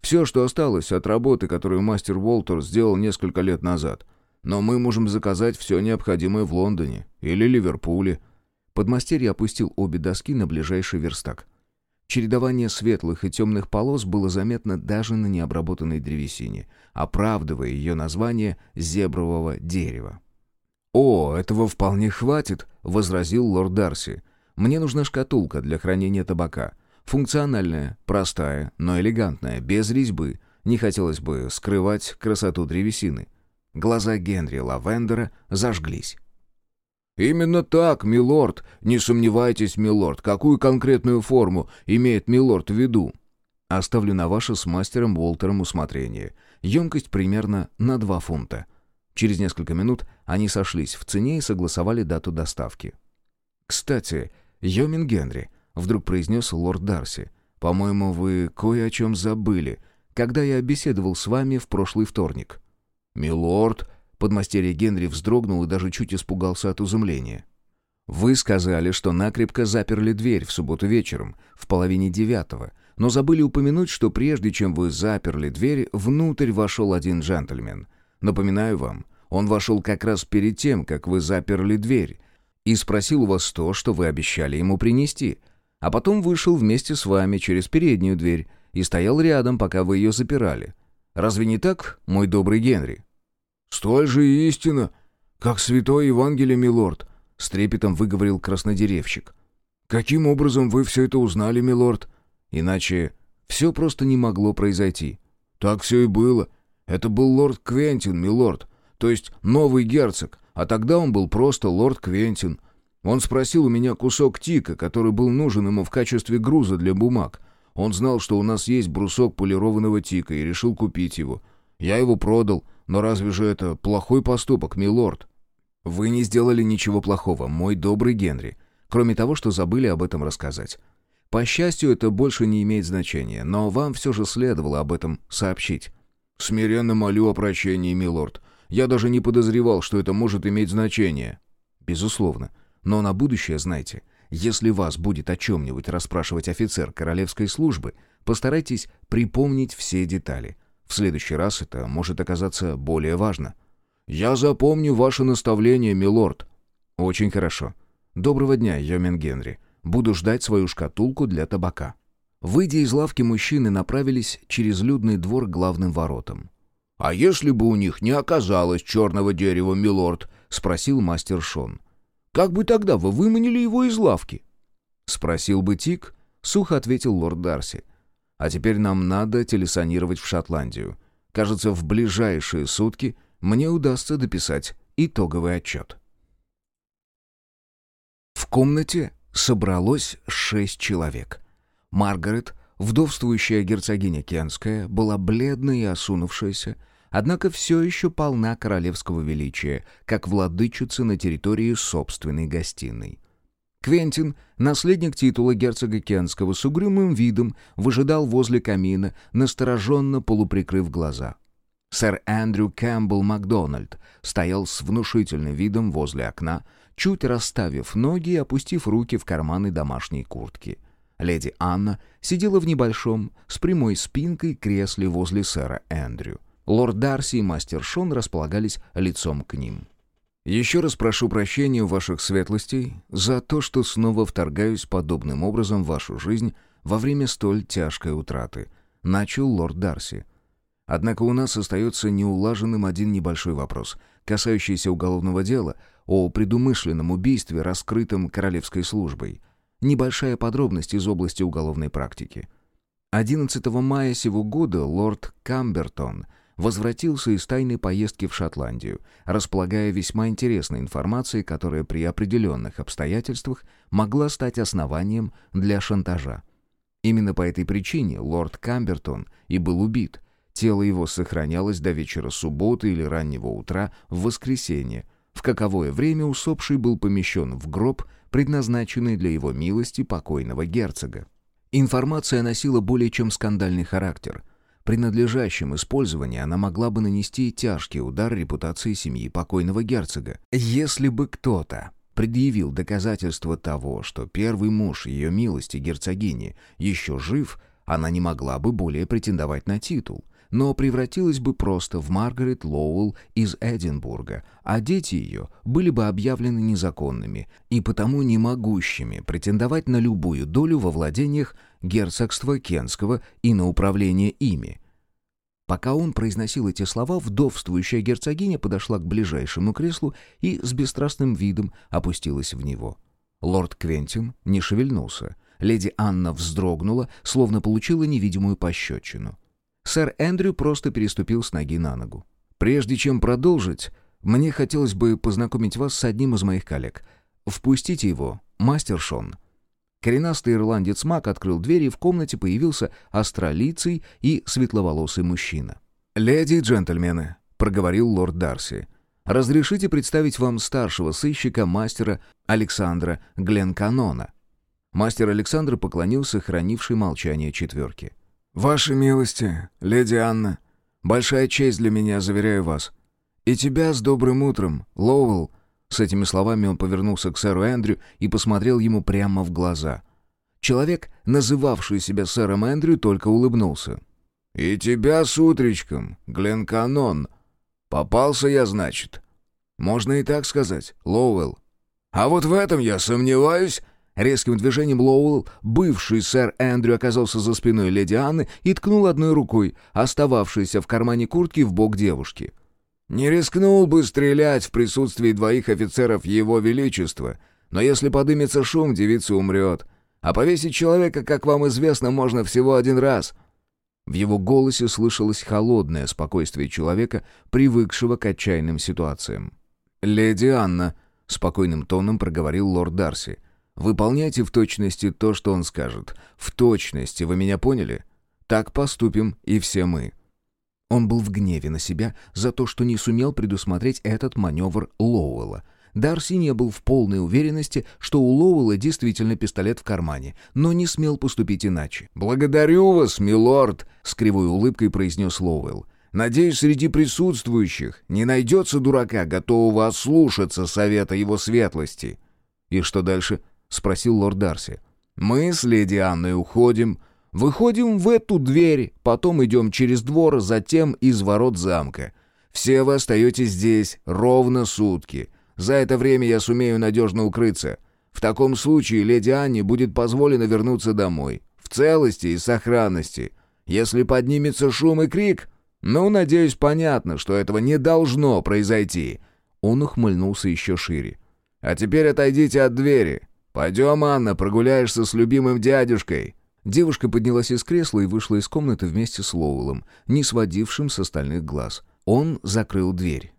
Все, что осталось от работы, которую мастер Уолтер сделал несколько лет назад. но мы можем заказать все необходимое в Лондоне или Ливерпуле». Подмастерье опустил обе доски на ближайший верстак. Чередование светлых и темных полос было заметно даже на необработанной древесине, оправдывая ее название «зебрового дерева». «О, этого вполне хватит», — возразил лорд Дарси. «Мне нужна шкатулка для хранения табака. Функциональная, простая, но элегантная, без резьбы. Не хотелось бы скрывать красоту древесины». Глаза Генри Лавендера зажглись. «Именно так, милорд. Не сомневайтесь, милорд. Какую конкретную форму имеет милорд в виду?» «Оставлю на ваше с мастером Уолтером усмотрение. Емкость примерно на 2 фунта». Через несколько минут они сошлись в цене и согласовали дату доставки. «Кстати, Йомин Генри», — вдруг произнес лорд Дарси, «по-моему, вы кое о чем забыли, когда я беседовал с вами в прошлый вторник». «Милорд», Подмастерье Генри вздрогнул и даже чуть испугался от изумления. «Вы сказали, что накрепко заперли дверь в субботу вечером, в половине девятого, но забыли упомянуть, что прежде чем вы заперли дверь, внутрь вошел один джентльмен. Напоминаю вам, он вошел как раз перед тем, как вы заперли дверь, и спросил у вас то, что вы обещали ему принести, а потом вышел вместе с вами через переднюю дверь и стоял рядом, пока вы ее запирали. Разве не так, мой добрый Генри?» «Столь же истина, как святое Евангелие, милорд», — с трепетом выговорил краснодеревщик. «Каким образом вы все это узнали, милорд? Иначе все просто не могло произойти». «Так все и было. Это был лорд Квентин, милорд, то есть новый герцог, а тогда он был просто лорд Квентин. Он спросил у меня кусок тика, который был нужен ему в качестве груза для бумаг. Он знал, что у нас есть брусок полированного тика и решил купить его. Я его продал, но разве же это плохой поступок, милорд?» «Вы не сделали ничего плохого, мой добрый Генри, кроме того, что забыли об этом рассказать. По счастью, это больше не имеет значения, но вам все же следовало об этом сообщить». «Смиренно молю о прощении, милорд. Я даже не подозревал, что это может иметь значение». «Безусловно. Но на будущее знайте, если вас будет о чем-нибудь расспрашивать офицер королевской службы, постарайтесь припомнить все детали. В следующий раз это может оказаться более важно. «Я запомню ваше наставление, милорд». «Очень хорошо. Доброго дня, Йомен Генри. Буду ждать свою шкатулку для табака». Выйдя из лавки, мужчины направились через людный двор к главным воротам. «А если бы у них не оказалось черного дерева, милорд?» — спросил мастер Шон. «Как бы тогда вы выманили его из лавки?» «Спросил бы Тик», — сухо ответил лорд Дарси. А теперь нам надо телесанировать в Шотландию. Кажется, в ближайшие сутки мне удастся дописать итоговый отчет. В комнате собралось шесть человек. Маргарет, вдовствующая герцогиня Кенская, была бледная и осунувшаяся, однако все еще полна королевского величия, как владычица на территории собственной гостиной. Квентин, наследник титула герцога Кенского, с угрюмым видом выжидал возле камина, настороженно полуприкрыв глаза. Сэр Эндрю Кэмпбелл Макдональд стоял с внушительным видом возле окна, чуть расставив ноги и опустив руки в карманы домашней куртки. Леди Анна сидела в небольшом, с прямой спинкой кресле возле сэра Эндрю. Лорд Дарси и мастер Шон располагались лицом к ним. Еще раз прошу прощения у ваших светлостей за то, что снова вторгаюсь подобным образом в вашу жизнь во время столь тяжкой утраты», — начал лорд Дарси. «Однако у нас остается неулаженным один небольшой вопрос, касающийся уголовного дела о предумышленном убийстве, раскрытом королевской службой. Небольшая подробность из области уголовной практики. 11 мая сего года лорд Камбертон — возвратился из тайной поездки в Шотландию, располагая весьма интересной информацией, которая при определенных обстоятельствах могла стать основанием для шантажа. Именно по этой причине лорд Камбертон и был убит. Тело его сохранялось до вечера субботы или раннего утра в воскресенье, в каковое время усопший был помещен в гроб, предназначенный для его милости покойного герцога. Информация носила более чем скандальный характер – при надлежащем использовании она могла бы нанести тяжкий удар репутации семьи покойного герцога. Если бы кто-то предъявил доказательства того, что первый муж ее милости герцогини еще жив, она не могла бы более претендовать на титул. Но превратилась бы просто в Маргарет Лоуэлл из Эдинбурга, а дети ее были бы объявлены незаконными и потому не могущими претендовать на любую долю во владениях герцогства Кенского и на управление ими. Пока он произносил эти слова, вдовствующая герцогиня подошла к ближайшему креслу и с бесстрастным видом опустилась в него. Лорд Квентин не шевельнулся. Леди Анна вздрогнула, словно получила невидимую пощечину. Сэр Эндрю просто переступил с ноги на ногу. «Прежде чем продолжить, мне хотелось бы познакомить вас с одним из моих коллег. Впустите его, мастер Шон». Коренастый ирландец Мак открыл дверь, и в комнате появился астролицый и светловолосый мужчина. «Леди и джентльмены», — проговорил лорд Дарси, — «разрешите представить вам старшего сыщика мастера Александра Гленканона». Мастер Александр поклонился хранившей молчание четверке. «Ваши милости, леди Анна, большая честь для меня, заверяю вас. И тебя с добрым утром, Лоуэлл». С этими словами он повернулся к сэру Эндрю и посмотрел ему прямо в глаза. Человек, называвший себя сэром Эндрю, только улыбнулся. «И тебя с утречком, Гленканон. Попался я, значит. Можно и так сказать, Лоуэлл. А вот в этом я сомневаюсь», Резким движением Лоуэлл, бывший сэр Эндрю, оказался за спиной леди Анны и ткнул одной рукой, остававшейся в кармане куртки в бок девушки. «Не рискнул бы стрелять в присутствии двоих офицеров Его Величества, но если подымется шум, девица умрет. А повесить человека, как вам известно, можно всего один раз». В его голосе слышалось холодное спокойствие человека, привыкшего к отчаянным ситуациям. «Леди Анна», — спокойным тоном проговорил лорд Дарси, — Выполняйте в точности то, что он скажет. В точности, вы меня поняли? Так поступим и все мы». Он был в гневе на себя за то, что не сумел предусмотреть этот маневр Лоуэлла. Дарси не был в полной уверенности, что у Лоуэлла действительно пистолет в кармане, но не смел поступить иначе. «Благодарю вас, милорд!» — с кривой улыбкой произнес Лоуэлл. «Надеюсь, среди присутствующих не найдется дурака, готового ослушаться совета его светлости». «И что дальше?» — спросил лорд Дарси. «Мы с леди Анной уходим. Выходим в эту дверь, потом идем через двор, затем из ворот замка. Все вы остаетесь здесь ровно сутки. За это время я сумею надежно укрыться. В таком случае леди Анне будет позволено вернуться домой. В целости и сохранности. Если поднимется шум и крик, ну, надеюсь, понятно, что этого не должно произойти». Он ухмыльнулся еще шире. «А теперь отойдите от двери. «Пойдем, Анна, прогуляешься с любимым дядюшкой». Девушка поднялась из кресла и вышла из комнаты вместе с Лоуэллом, не сводившим с остальных глаз. Он закрыл дверь.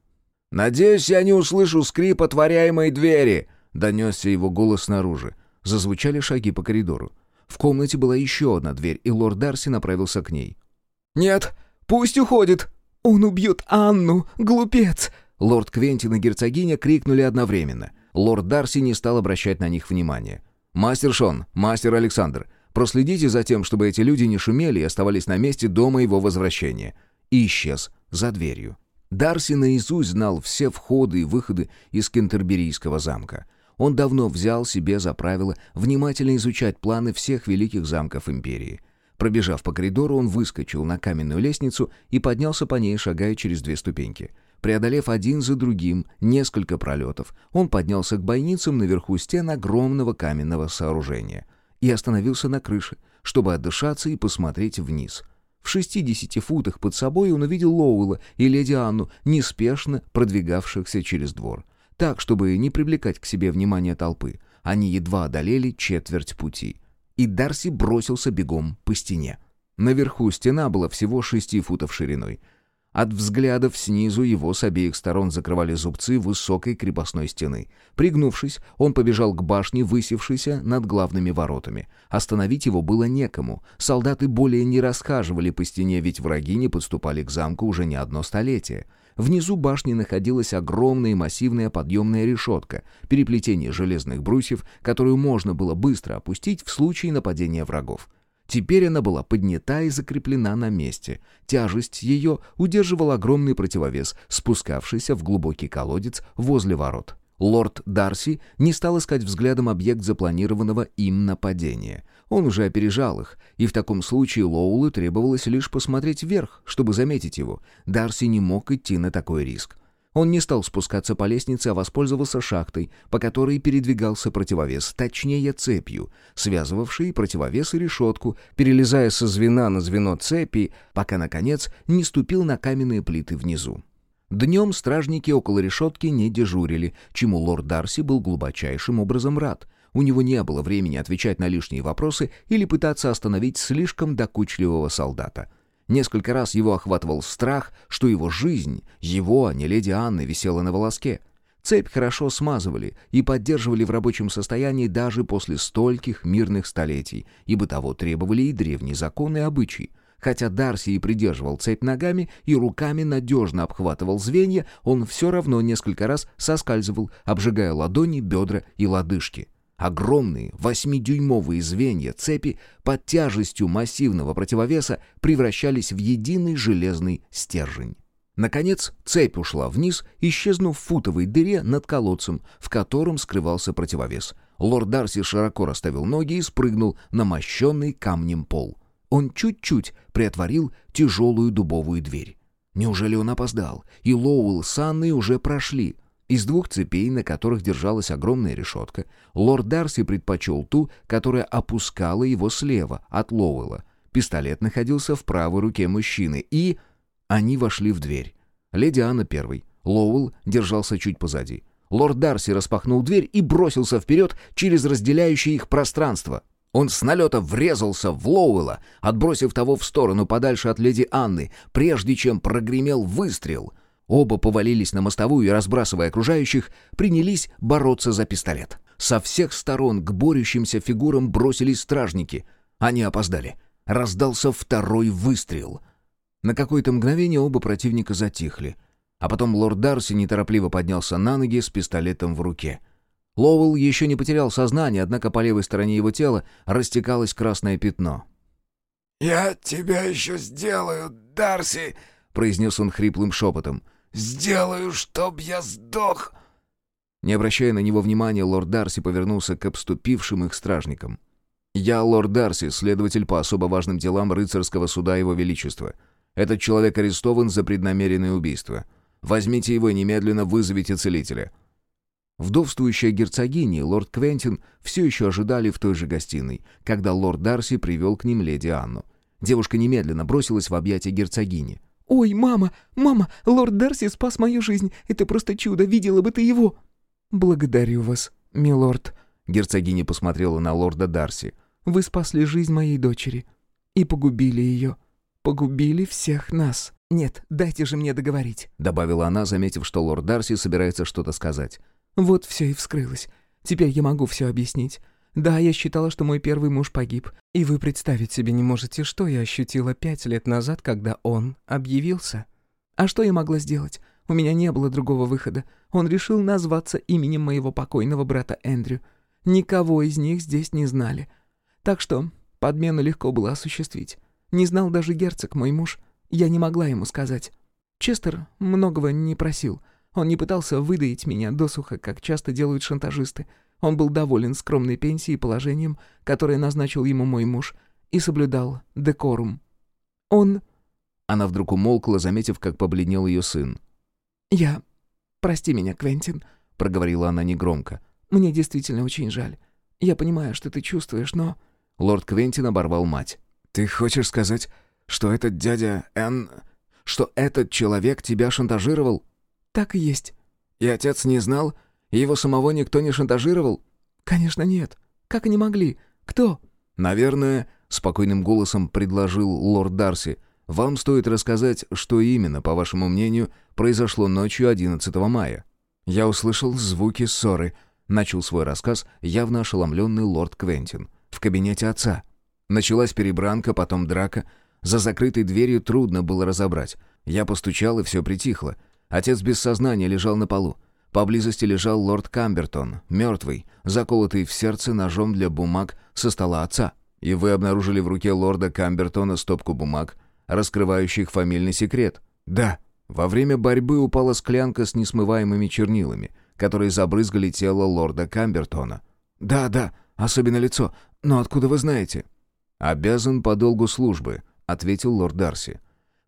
«Надеюсь, я не услышу скрип отворяемой двери!» — донесся его голос снаружи. Зазвучали шаги по коридору. В комнате была еще одна дверь, и лорд Дарси направился к ней. «Нет, пусть уходит! Он убьет Анну, глупец!» Лорд Квентин и герцогиня крикнули одновременно. Лорд Дарси не стал обращать на них внимания. «Мастер Шон, мастер Александр, проследите за тем, чтобы эти люди не шумели и оставались на месте до моего возвращения». И исчез за дверью. Дарси наизусть знал все входы и выходы из Кентерберийского замка. Он давно взял себе за правило внимательно изучать планы всех великих замков империи. Пробежав по коридору, он выскочил на каменную лестницу и поднялся по ней, шагая через две ступеньки — Преодолев один за другим несколько пролетов, он поднялся к бойницам наверху стен огромного каменного сооружения и остановился на крыше, чтобы отдышаться и посмотреть вниз. В 60 футах под собой он увидел Лоуэлла и леди Анну, неспешно продвигавшихся через двор. Так, чтобы не привлекать к себе внимание толпы, они едва одолели четверть пути. И Дарси бросился бегом по стене. Наверху стена была всего шести футов шириной — от взглядов снизу его с обеих сторон закрывали зубцы высокой крепостной стены. Пригнувшись, он побежал к башне, высевшейся над главными воротами. Остановить его было некому. Солдаты более не расхаживали по стене, ведь враги не подступали к замку уже не одно столетие. Внизу башни находилась огромная массивная подъемная решетка, переплетение железных брусьев, которую можно было быстро опустить в случае нападения врагов. Теперь она была поднята и закреплена на месте. Тяжесть ее удерживал огромный противовес, спускавшийся в глубокий колодец возле ворот. Лорд Дарси не стал искать взглядом объект запланированного им нападения. Он уже опережал их, и в таком случае Лоулу требовалось лишь посмотреть вверх, чтобы заметить его. Дарси не мог идти на такой риск. Он не стал спускаться по лестнице, а воспользовался шахтой, по которой передвигался противовес, точнее цепью, связывавшей противовес и решетку, перелезая со звена на звено цепи, пока, наконец, не ступил на каменные плиты внизу. Днем стражники около решетки не дежурили, чему лорд Дарси был глубочайшим образом рад. У него не было времени отвечать на лишние вопросы или пытаться остановить слишком докучливого солдата. Несколько раз его охватывал страх, что его жизнь, его, а не леди Анны, висела на волоске. Цепь хорошо смазывали и поддерживали в рабочем состоянии даже после стольких мирных столетий, ибо того требовали и древние законы и обычаи. Хотя Дарси и придерживал цепь ногами и руками надежно обхватывал звенья, он все равно несколько раз соскальзывал, обжигая ладони, бедра и лодыжки. Огромные восьмидюймовые звенья цепи под тяжестью массивного противовеса превращались в единый железный стержень. Наконец цепь ушла вниз, исчезнув в футовой дыре над колодцем, в котором скрывался противовес. Лорд Дарси широко расставил ноги и спрыгнул на мощенный камнем пол. Он чуть-чуть приотворил тяжелую дубовую дверь. Неужели он опоздал? И Лоуэлл с Анной уже прошли. Из двух цепей, на которых держалась огромная решетка, лорд Дарси предпочел ту, которая опускала его слева, от Лоуэлла. Пистолет находился в правой руке мужчины, и... Они вошли в дверь. Леди Анна первой. Лоуэлл держался чуть позади. Лорд Дарси распахнул дверь и бросился вперед через разделяющее их пространство. Он с налета врезался в Лоуэлла, отбросив того в сторону подальше от леди Анны, прежде чем прогремел выстрел. Оба повалились на мостовую и, разбрасывая окружающих, принялись бороться за пистолет. Со всех сторон к борющимся фигурам бросились стражники. Они опоздали. Раздался второй выстрел. На какое-то мгновение оба противника затихли. А потом лорд Дарси неторопливо поднялся на ноги с пистолетом в руке — Лоуэлл еще не потерял сознание, однако по левой стороне его тела растекалось красное пятно. «Я тебя еще сделаю, Дарси!» — произнес он хриплым шепотом. «Сделаю, чтоб я сдох!» Не обращая на него внимания, лорд Дарси повернулся к обступившим их стражникам. «Я лорд Дарси, следователь по особо важным делам рыцарского суда Его Величества. Этот человек арестован за преднамеренное убийство. Возьмите его и немедленно вызовите целителя. Вдовствующая герцогиня и лорд Квентин все еще ожидали в той же гостиной, когда лорд Дарси привел к ним леди Анну. Девушка немедленно бросилась в объятия герцогини. «Ой, мама, мама, лорд Дарси спас мою жизнь. Это просто чудо, видела бы ты его!» «Благодарю вас, милорд», — герцогиня посмотрела на лорда Дарси. «Вы спасли жизнь моей дочери и погубили ее. Погубили всех нас. Нет, дайте же мне договорить», — добавила она, заметив, что лорд Дарси собирается что-то сказать. Вот все и вскрылось. Теперь я могу все объяснить. Да, я считала, что мой первый муж погиб. И вы представить себе не можете, что я ощутила пять лет назад, когда он объявился. А что я могла сделать? У меня не было другого выхода. Он решил назваться именем моего покойного брата Эндрю. Никого из них здесь не знали. Так что подмену легко было осуществить. Не знал даже герцог, мой муж. Я не могла ему сказать. Честер многого не просил — он не пытался выдаить меня досуха, как часто делают шантажисты. Он был доволен скромной пенсией и положением, которое назначил ему мой муж, и соблюдал декорум. Он... Она вдруг умолкла, заметив, как побледнел ее сын. «Я... Прости меня, Квентин», — проговорила она негромко. «Мне действительно очень жаль. Я понимаю, что ты чувствуешь, но...» Лорд Квентин оборвал мать. «Ты хочешь сказать, что этот дядя Энн... что этот человек тебя шантажировал?» «Так и есть». «И отец не знал? Его самого никто не шантажировал?» «Конечно нет. Как они могли? Кто?» «Наверное», — спокойным голосом предложил лорд Дарси, «вам стоит рассказать, что именно, по вашему мнению, произошло ночью 11 мая». «Я услышал звуки ссоры», — начал свой рассказ явно ошеломленный лорд Квентин. «В кабинете отца. Началась перебранка, потом драка. За закрытой дверью трудно было разобрать. Я постучал, и все притихло. Отец без сознания лежал на полу. Поблизости лежал лорд Камбертон, мертвый, заколотый в сердце ножом для бумаг со стола отца. И вы обнаружили в руке лорда Камбертона стопку бумаг, раскрывающих фамильный секрет. Да, во время борьбы упала склянка с несмываемыми чернилами. которые забрызгали тело лорда Камбертона. «Да, да, особенно лицо. Но откуда вы знаете?» «Обязан по долгу службы», — ответил лорд Дарси.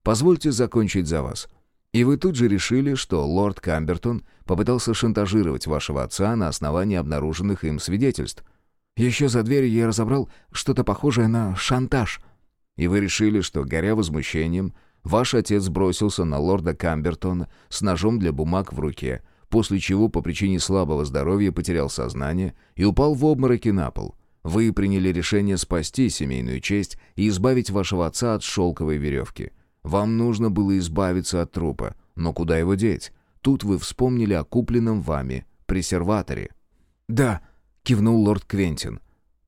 «Позвольте закончить за вас. И вы тут же решили, что лорд Камбертон попытался шантажировать вашего отца на основании обнаруженных им свидетельств. Еще за дверью я разобрал что-то похожее на шантаж. И вы решили, что, горя возмущением, ваш отец бросился на лорда Камбертона с ножом для бумаг в руке, после чего по причине слабого здоровья потерял сознание и упал в обмороке на пол. Вы приняли решение спасти семейную честь и избавить вашего отца от шелковой веревки. Вам нужно было избавиться от трупа, но куда его деть? Тут вы вспомнили о купленном вами пресерваторе. «Да», — кивнул лорд Квентин.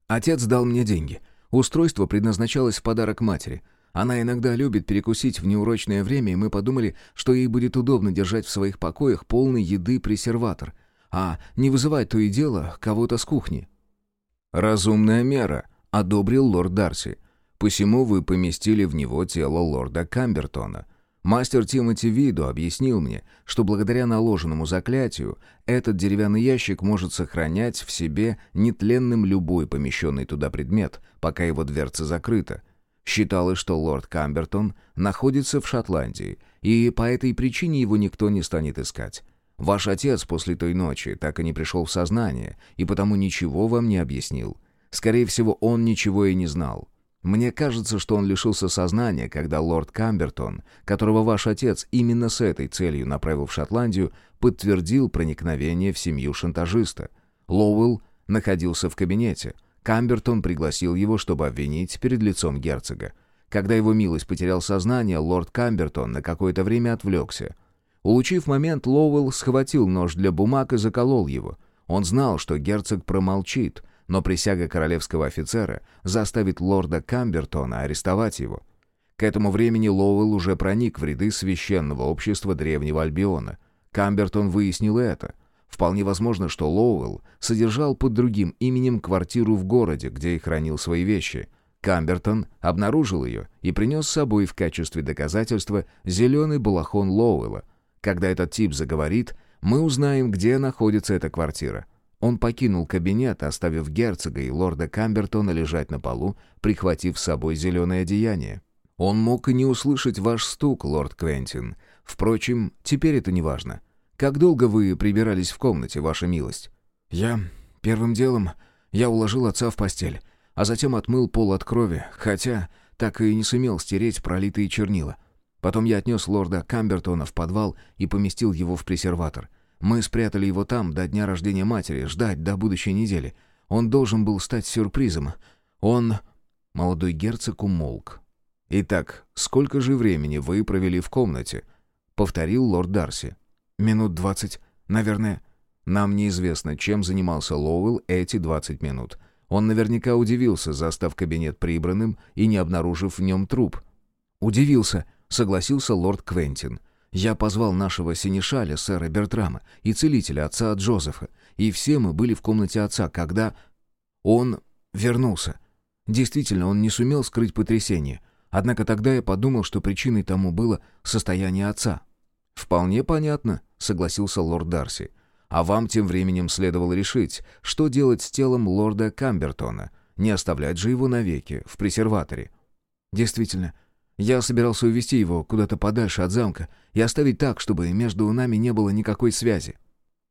«Отец дал мне деньги. Устройство предназначалось в подарок матери. Она иногда любит перекусить в неурочное время, и мы подумали, что ей будет удобно держать в своих покоях полный еды пресерватор, а не вызывать то и дело кого-то с кухни». «Разумная мера», — одобрил лорд Дарси. «Посему вы поместили в него тело лорда Камбертона. Мастер Тимоти Виду объяснил мне, что благодаря наложенному заклятию этот деревянный ящик может сохранять в себе нетленным любой помещенный туда предмет, пока его дверца закрыта. Считалось, что лорд Камбертон находится в Шотландии, и по этой причине его никто не станет искать. Ваш отец после той ночи так и не пришел в сознание, и потому ничего вам не объяснил. Скорее всего, он ничего и не знал. Мне кажется, что он лишился сознания, когда лорд Камбертон, которого ваш отец именно с этой целью направил в Шотландию, подтвердил проникновение в семью шантажиста. Лоуэлл находился в кабинете. Камбертон пригласил его, чтобы обвинить перед лицом герцога. Когда его милость потерял сознание, лорд Камбертон на какое-то время отвлекся. Улучив момент, Лоуэлл схватил нож для бумаг и заколол его. Он знал, что герцог промолчит, но присяга королевского офицера заставит лорда Камбертона арестовать его. К этому времени Лоуэлл уже проник в ряды священного общества Древнего Альбиона. Камбертон выяснил это. Вполне возможно, что Лоуэлл содержал под другим именем квартиру в городе, где и хранил свои вещи. Камбертон обнаружил ее и принес с собой в качестве доказательства зеленый балахон Лоуэлла. Когда этот тип заговорит, мы узнаем, где находится эта квартира. Он покинул кабинет, оставив герцога и лорда Камбертона лежать на полу, прихватив с собой зеленое одеяние. Он мог и не услышать ваш стук, лорд Квентин. Впрочем, теперь это не важно. Как долго вы прибирались в комнате, ваша милость? Я... Первым делом я уложил отца в постель, а затем отмыл пол от крови, хотя так и не сумел стереть пролитые чернила. Потом я отнес лорда Камбертона в подвал и поместил его в пресерватор. Мы спрятали его там до дня рождения матери, ждать до будущей недели. Он должен был стать сюрпризом. Он... Молодой герцог умолк. «Итак, сколько же времени вы провели в комнате?» — повторил лорд Дарси. «Минут двадцать, наверное». «Нам неизвестно, чем занимался Лоуэлл эти двадцать минут. Он наверняка удивился, застав кабинет прибранным и не обнаружив в нем труп». «Удивился», согласился лорд Квентин. «Я позвал нашего синешаля, сэра Бертрама, и целителя, отца Джозефа, и все мы были в комнате отца, когда он вернулся. Действительно, он не сумел скрыть потрясение, однако тогда я подумал, что причиной тому было состояние отца». «Вполне понятно», — согласился лорд Дарси. «А вам тем временем следовало решить, что делать с телом лорда Камбертона, не оставлять же его навеки в пресерваторе». «Действительно, я собирался увести его куда-то подальше от замка и оставить так, чтобы между нами не было никакой связи.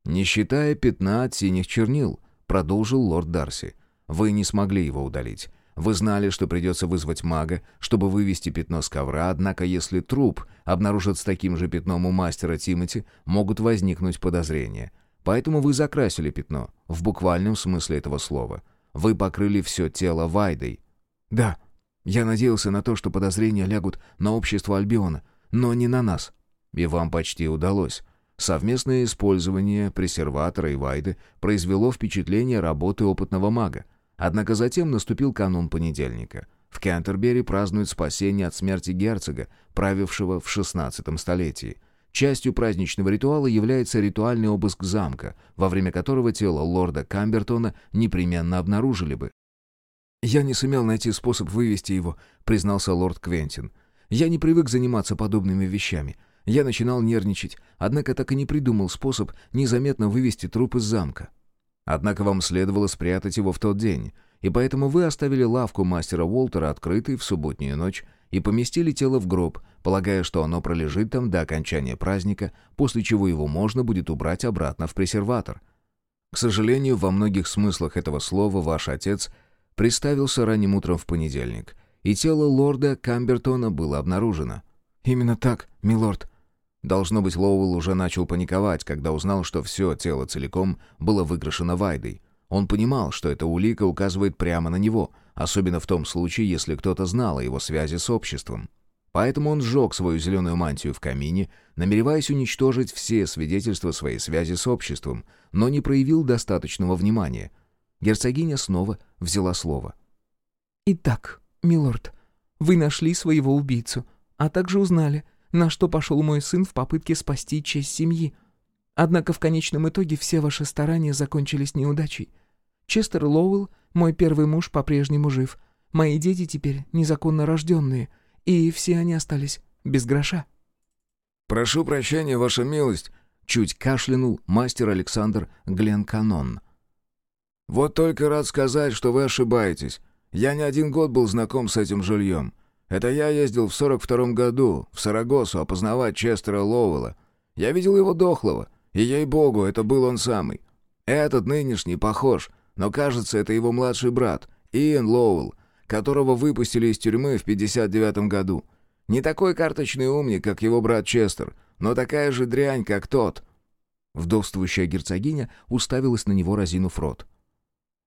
«Не считая пятна от синих чернил», — продолжил лорд Дарси. «Вы не смогли его удалить. Вы знали, что придется вызвать мага, чтобы вывести пятно с ковра, однако если труп обнаружат с таким же пятном у мастера Тимати, могут возникнуть подозрения. Поэтому вы закрасили пятно, в буквальном смысле этого слова. Вы покрыли все тело вайдой». «Да», я надеялся на то, что подозрения лягут на общество Альбиона, но не на нас. И вам почти удалось. Совместное использование пресерватора и вайды произвело впечатление работы опытного мага. Однако затем наступил канун понедельника. В Кентербери празднуют спасение от смерти герцога, правившего в XVI столетии. Частью праздничного ритуала является ритуальный обыск замка, во время которого тело лорда Камбертона непременно обнаружили бы. «Я не сумел найти способ вывести его», — признался лорд Квентин. «Я не привык заниматься подобными вещами. Я начинал нервничать, однако так и не придумал способ незаметно вывести труп из замка. Однако вам следовало спрятать его в тот день, и поэтому вы оставили лавку мастера Уолтера открытой в субботнюю ночь и поместили тело в гроб, полагая, что оно пролежит там до окончания праздника, после чего его можно будет убрать обратно в прессерватор. К сожалению, во многих смыслах этого слова ваш отец приставился ранним утром в понедельник, и тело лорда Камбертона было обнаружено. «Именно так, милорд», Должно быть, Лоуэлл уже начал паниковать, когда узнал, что все тело целиком было выкрашено Вайдой. Он понимал, что эта улика указывает прямо на него, особенно в том случае, если кто-то знал о его связи с обществом. Поэтому он сжег свою зеленую мантию в камине, намереваясь уничтожить все свидетельства своей связи с обществом, но не проявил достаточного внимания. Герцогиня снова взяла слово. «Итак, милорд, вы нашли своего убийцу, а также узнали, на что пошел мой сын в попытке спасти честь семьи. Однако в конечном итоге все ваши старания закончились неудачей. Честер Лоуэлл, мой первый муж, по-прежнему жив. Мои дети теперь незаконно рожденные, и все они остались без гроша». «Прошу прощения, ваша милость», — чуть кашлянул мастер Александр Гленканон. «Вот только рад сказать, что вы ошибаетесь. Я не один год был знаком с этим жильем. Это я ездил в 42-м году в Сарагосу опознавать Честера Лоуэлла. Я видел его дохлого, и, ей-богу, это был он самый. Этот нынешний похож, но кажется, это его младший брат, Иэн Лоуэлл, которого выпустили из тюрьмы в 59-м году. Не такой карточный умник, как его брат Честер, но такая же дрянь, как тот». Вдовствующая герцогиня уставилась на него, разинув рот.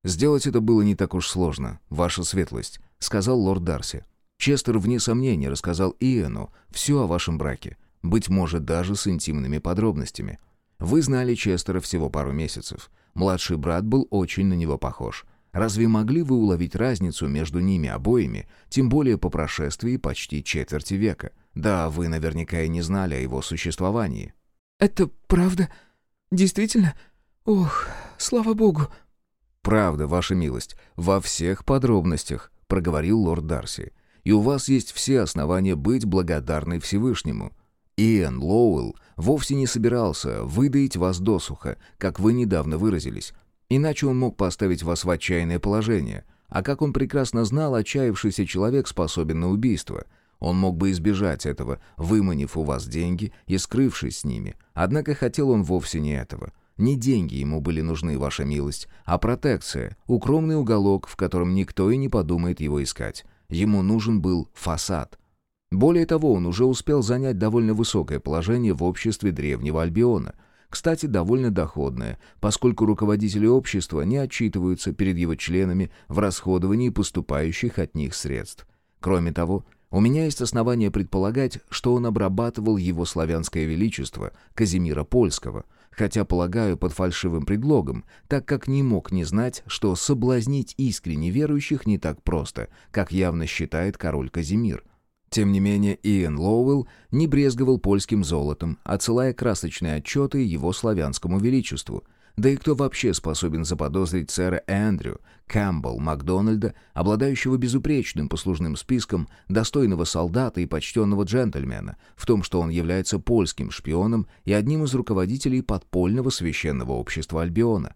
«Сделать это было не так уж сложно, ваша светлость», — сказал лорд Дарси. Честер, вне сомнения, рассказал Иэну все о вашем браке, быть может, даже с интимными подробностями. Вы знали Честера всего пару месяцев. Младший брат был очень на него похож. Разве могли вы уловить разницу между ними обоими, тем более по прошествии почти четверти века? Да, вы наверняка и не знали о его существовании». «Это правда? Действительно? Ох, слава богу!» «Правда, ваша милость, во всех подробностях», — проговорил лорд Дарси и у вас есть все основания быть благодарной Всевышнему. Иэн Лоуэлл вовсе не собирался выдаить вас досуха, как вы недавно выразились. Иначе он мог поставить вас в отчаянное положение. А как он прекрасно знал, отчаявшийся человек способен на убийство. Он мог бы избежать этого, выманив у вас деньги и скрывшись с ними. Однако хотел он вовсе не этого. Не деньги ему были нужны, ваша милость, а протекция, укромный уголок, в котором никто и не подумает его искать. Ему нужен был фасад. Более того, он уже успел занять довольно высокое положение в обществе древнего Альбиона. Кстати, довольно доходное, поскольку руководители общества не отчитываются перед его членами в расходовании поступающих от них средств. Кроме того, у меня есть основания предполагать, что он обрабатывал его славянское величество, Казимира Польского, хотя, полагаю, под фальшивым предлогом, так как не мог не знать, что соблазнить искренне верующих не так просто, как явно считает король Казимир. Тем не менее, Иэн Лоуэлл не брезговал польским золотом, отсылая красочные отчеты его славянскому величеству, да и кто вообще способен заподозрить сэра Эндрю, Кэмпбелл, Макдональда, обладающего безупречным послужным списком, достойного солдата и почтенного джентльмена, в том, что он является польским шпионом и одним из руководителей подпольного священного общества Альбиона?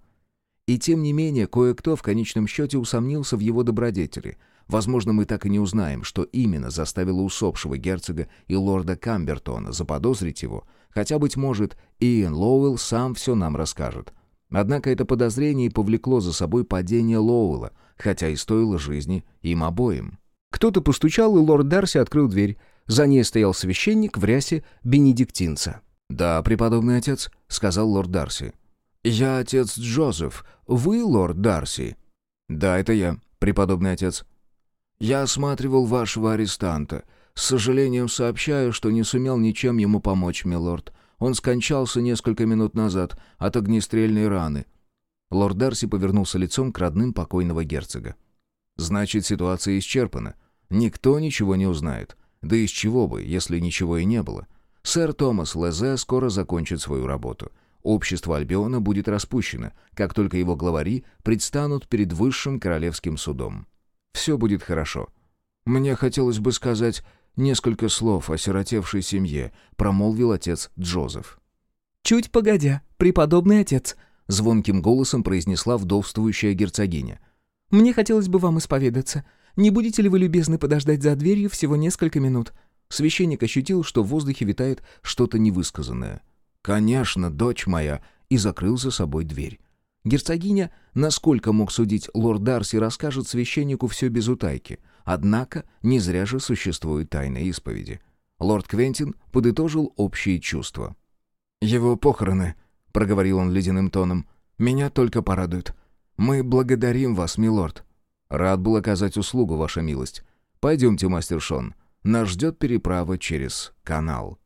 И тем не менее, кое-кто в конечном счете усомнился в его добродетели. Возможно, мы так и не узнаем, что именно заставило усопшего герцога и лорда Камбертона заподозрить его, хотя, быть может, Иэн Лоуэлл сам все нам расскажет. Однако это подозрение повлекло за собой падение Лоуэлла, хотя и стоило жизни им обоим. Кто-то постучал, и лорд Дарси открыл дверь. За ней стоял священник в рясе бенедиктинца. «Да, преподобный отец», — сказал лорд Дарси. «Я отец Джозеф. Вы лорд Дарси?» «Да, это я, преподобный отец». «Я осматривал вашего арестанта. С сожалением сообщаю, что не сумел ничем ему помочь, милорд. Он скончался несколько минут назад от огнестрельной раны». Лорд Дарси повернулся лицом к родным покойного герцога. «Значит, ситуация исчерпана. Никто ничего не узнает. Да из чего бы, если ничего и не было. Сэр Томас Лезе скоро закончит свою работу. Общество Альбиона будет распущено, как только его главари предстанут перед высшим королевским судом. Все будет хорошо. Мне хотелось бы сказать несколько слов о сиротевшей семье», — промолвил отец Джозеф. «Чуть погодя, преподобный отец», — звонким голосом произнесла вдовствующая герцогиня. «Мне хотелось бы вам исповедаться. Не будете ли вы любезны подождать за дверью всего несколько минут?» Священник ощутил, что в воздухе витает что-то невысказанное. «Конечно, дочь моя!» и закрыл за собой дверь. Герцогиня, насколько мог судить лорд Дарси, расскажет священнику все без утайки. Однако не зря же существует тайна исповеди. Лорд Квентин подытожил общие чувства. «Его похороны», — проговорил он ледяным тоном, — «меня только порадуют. Мы благодарим вас, милорд». «Рад был оказать услугу, ваша милость. Пойдемте, мастер Шон. Нас ждет переправа через канал».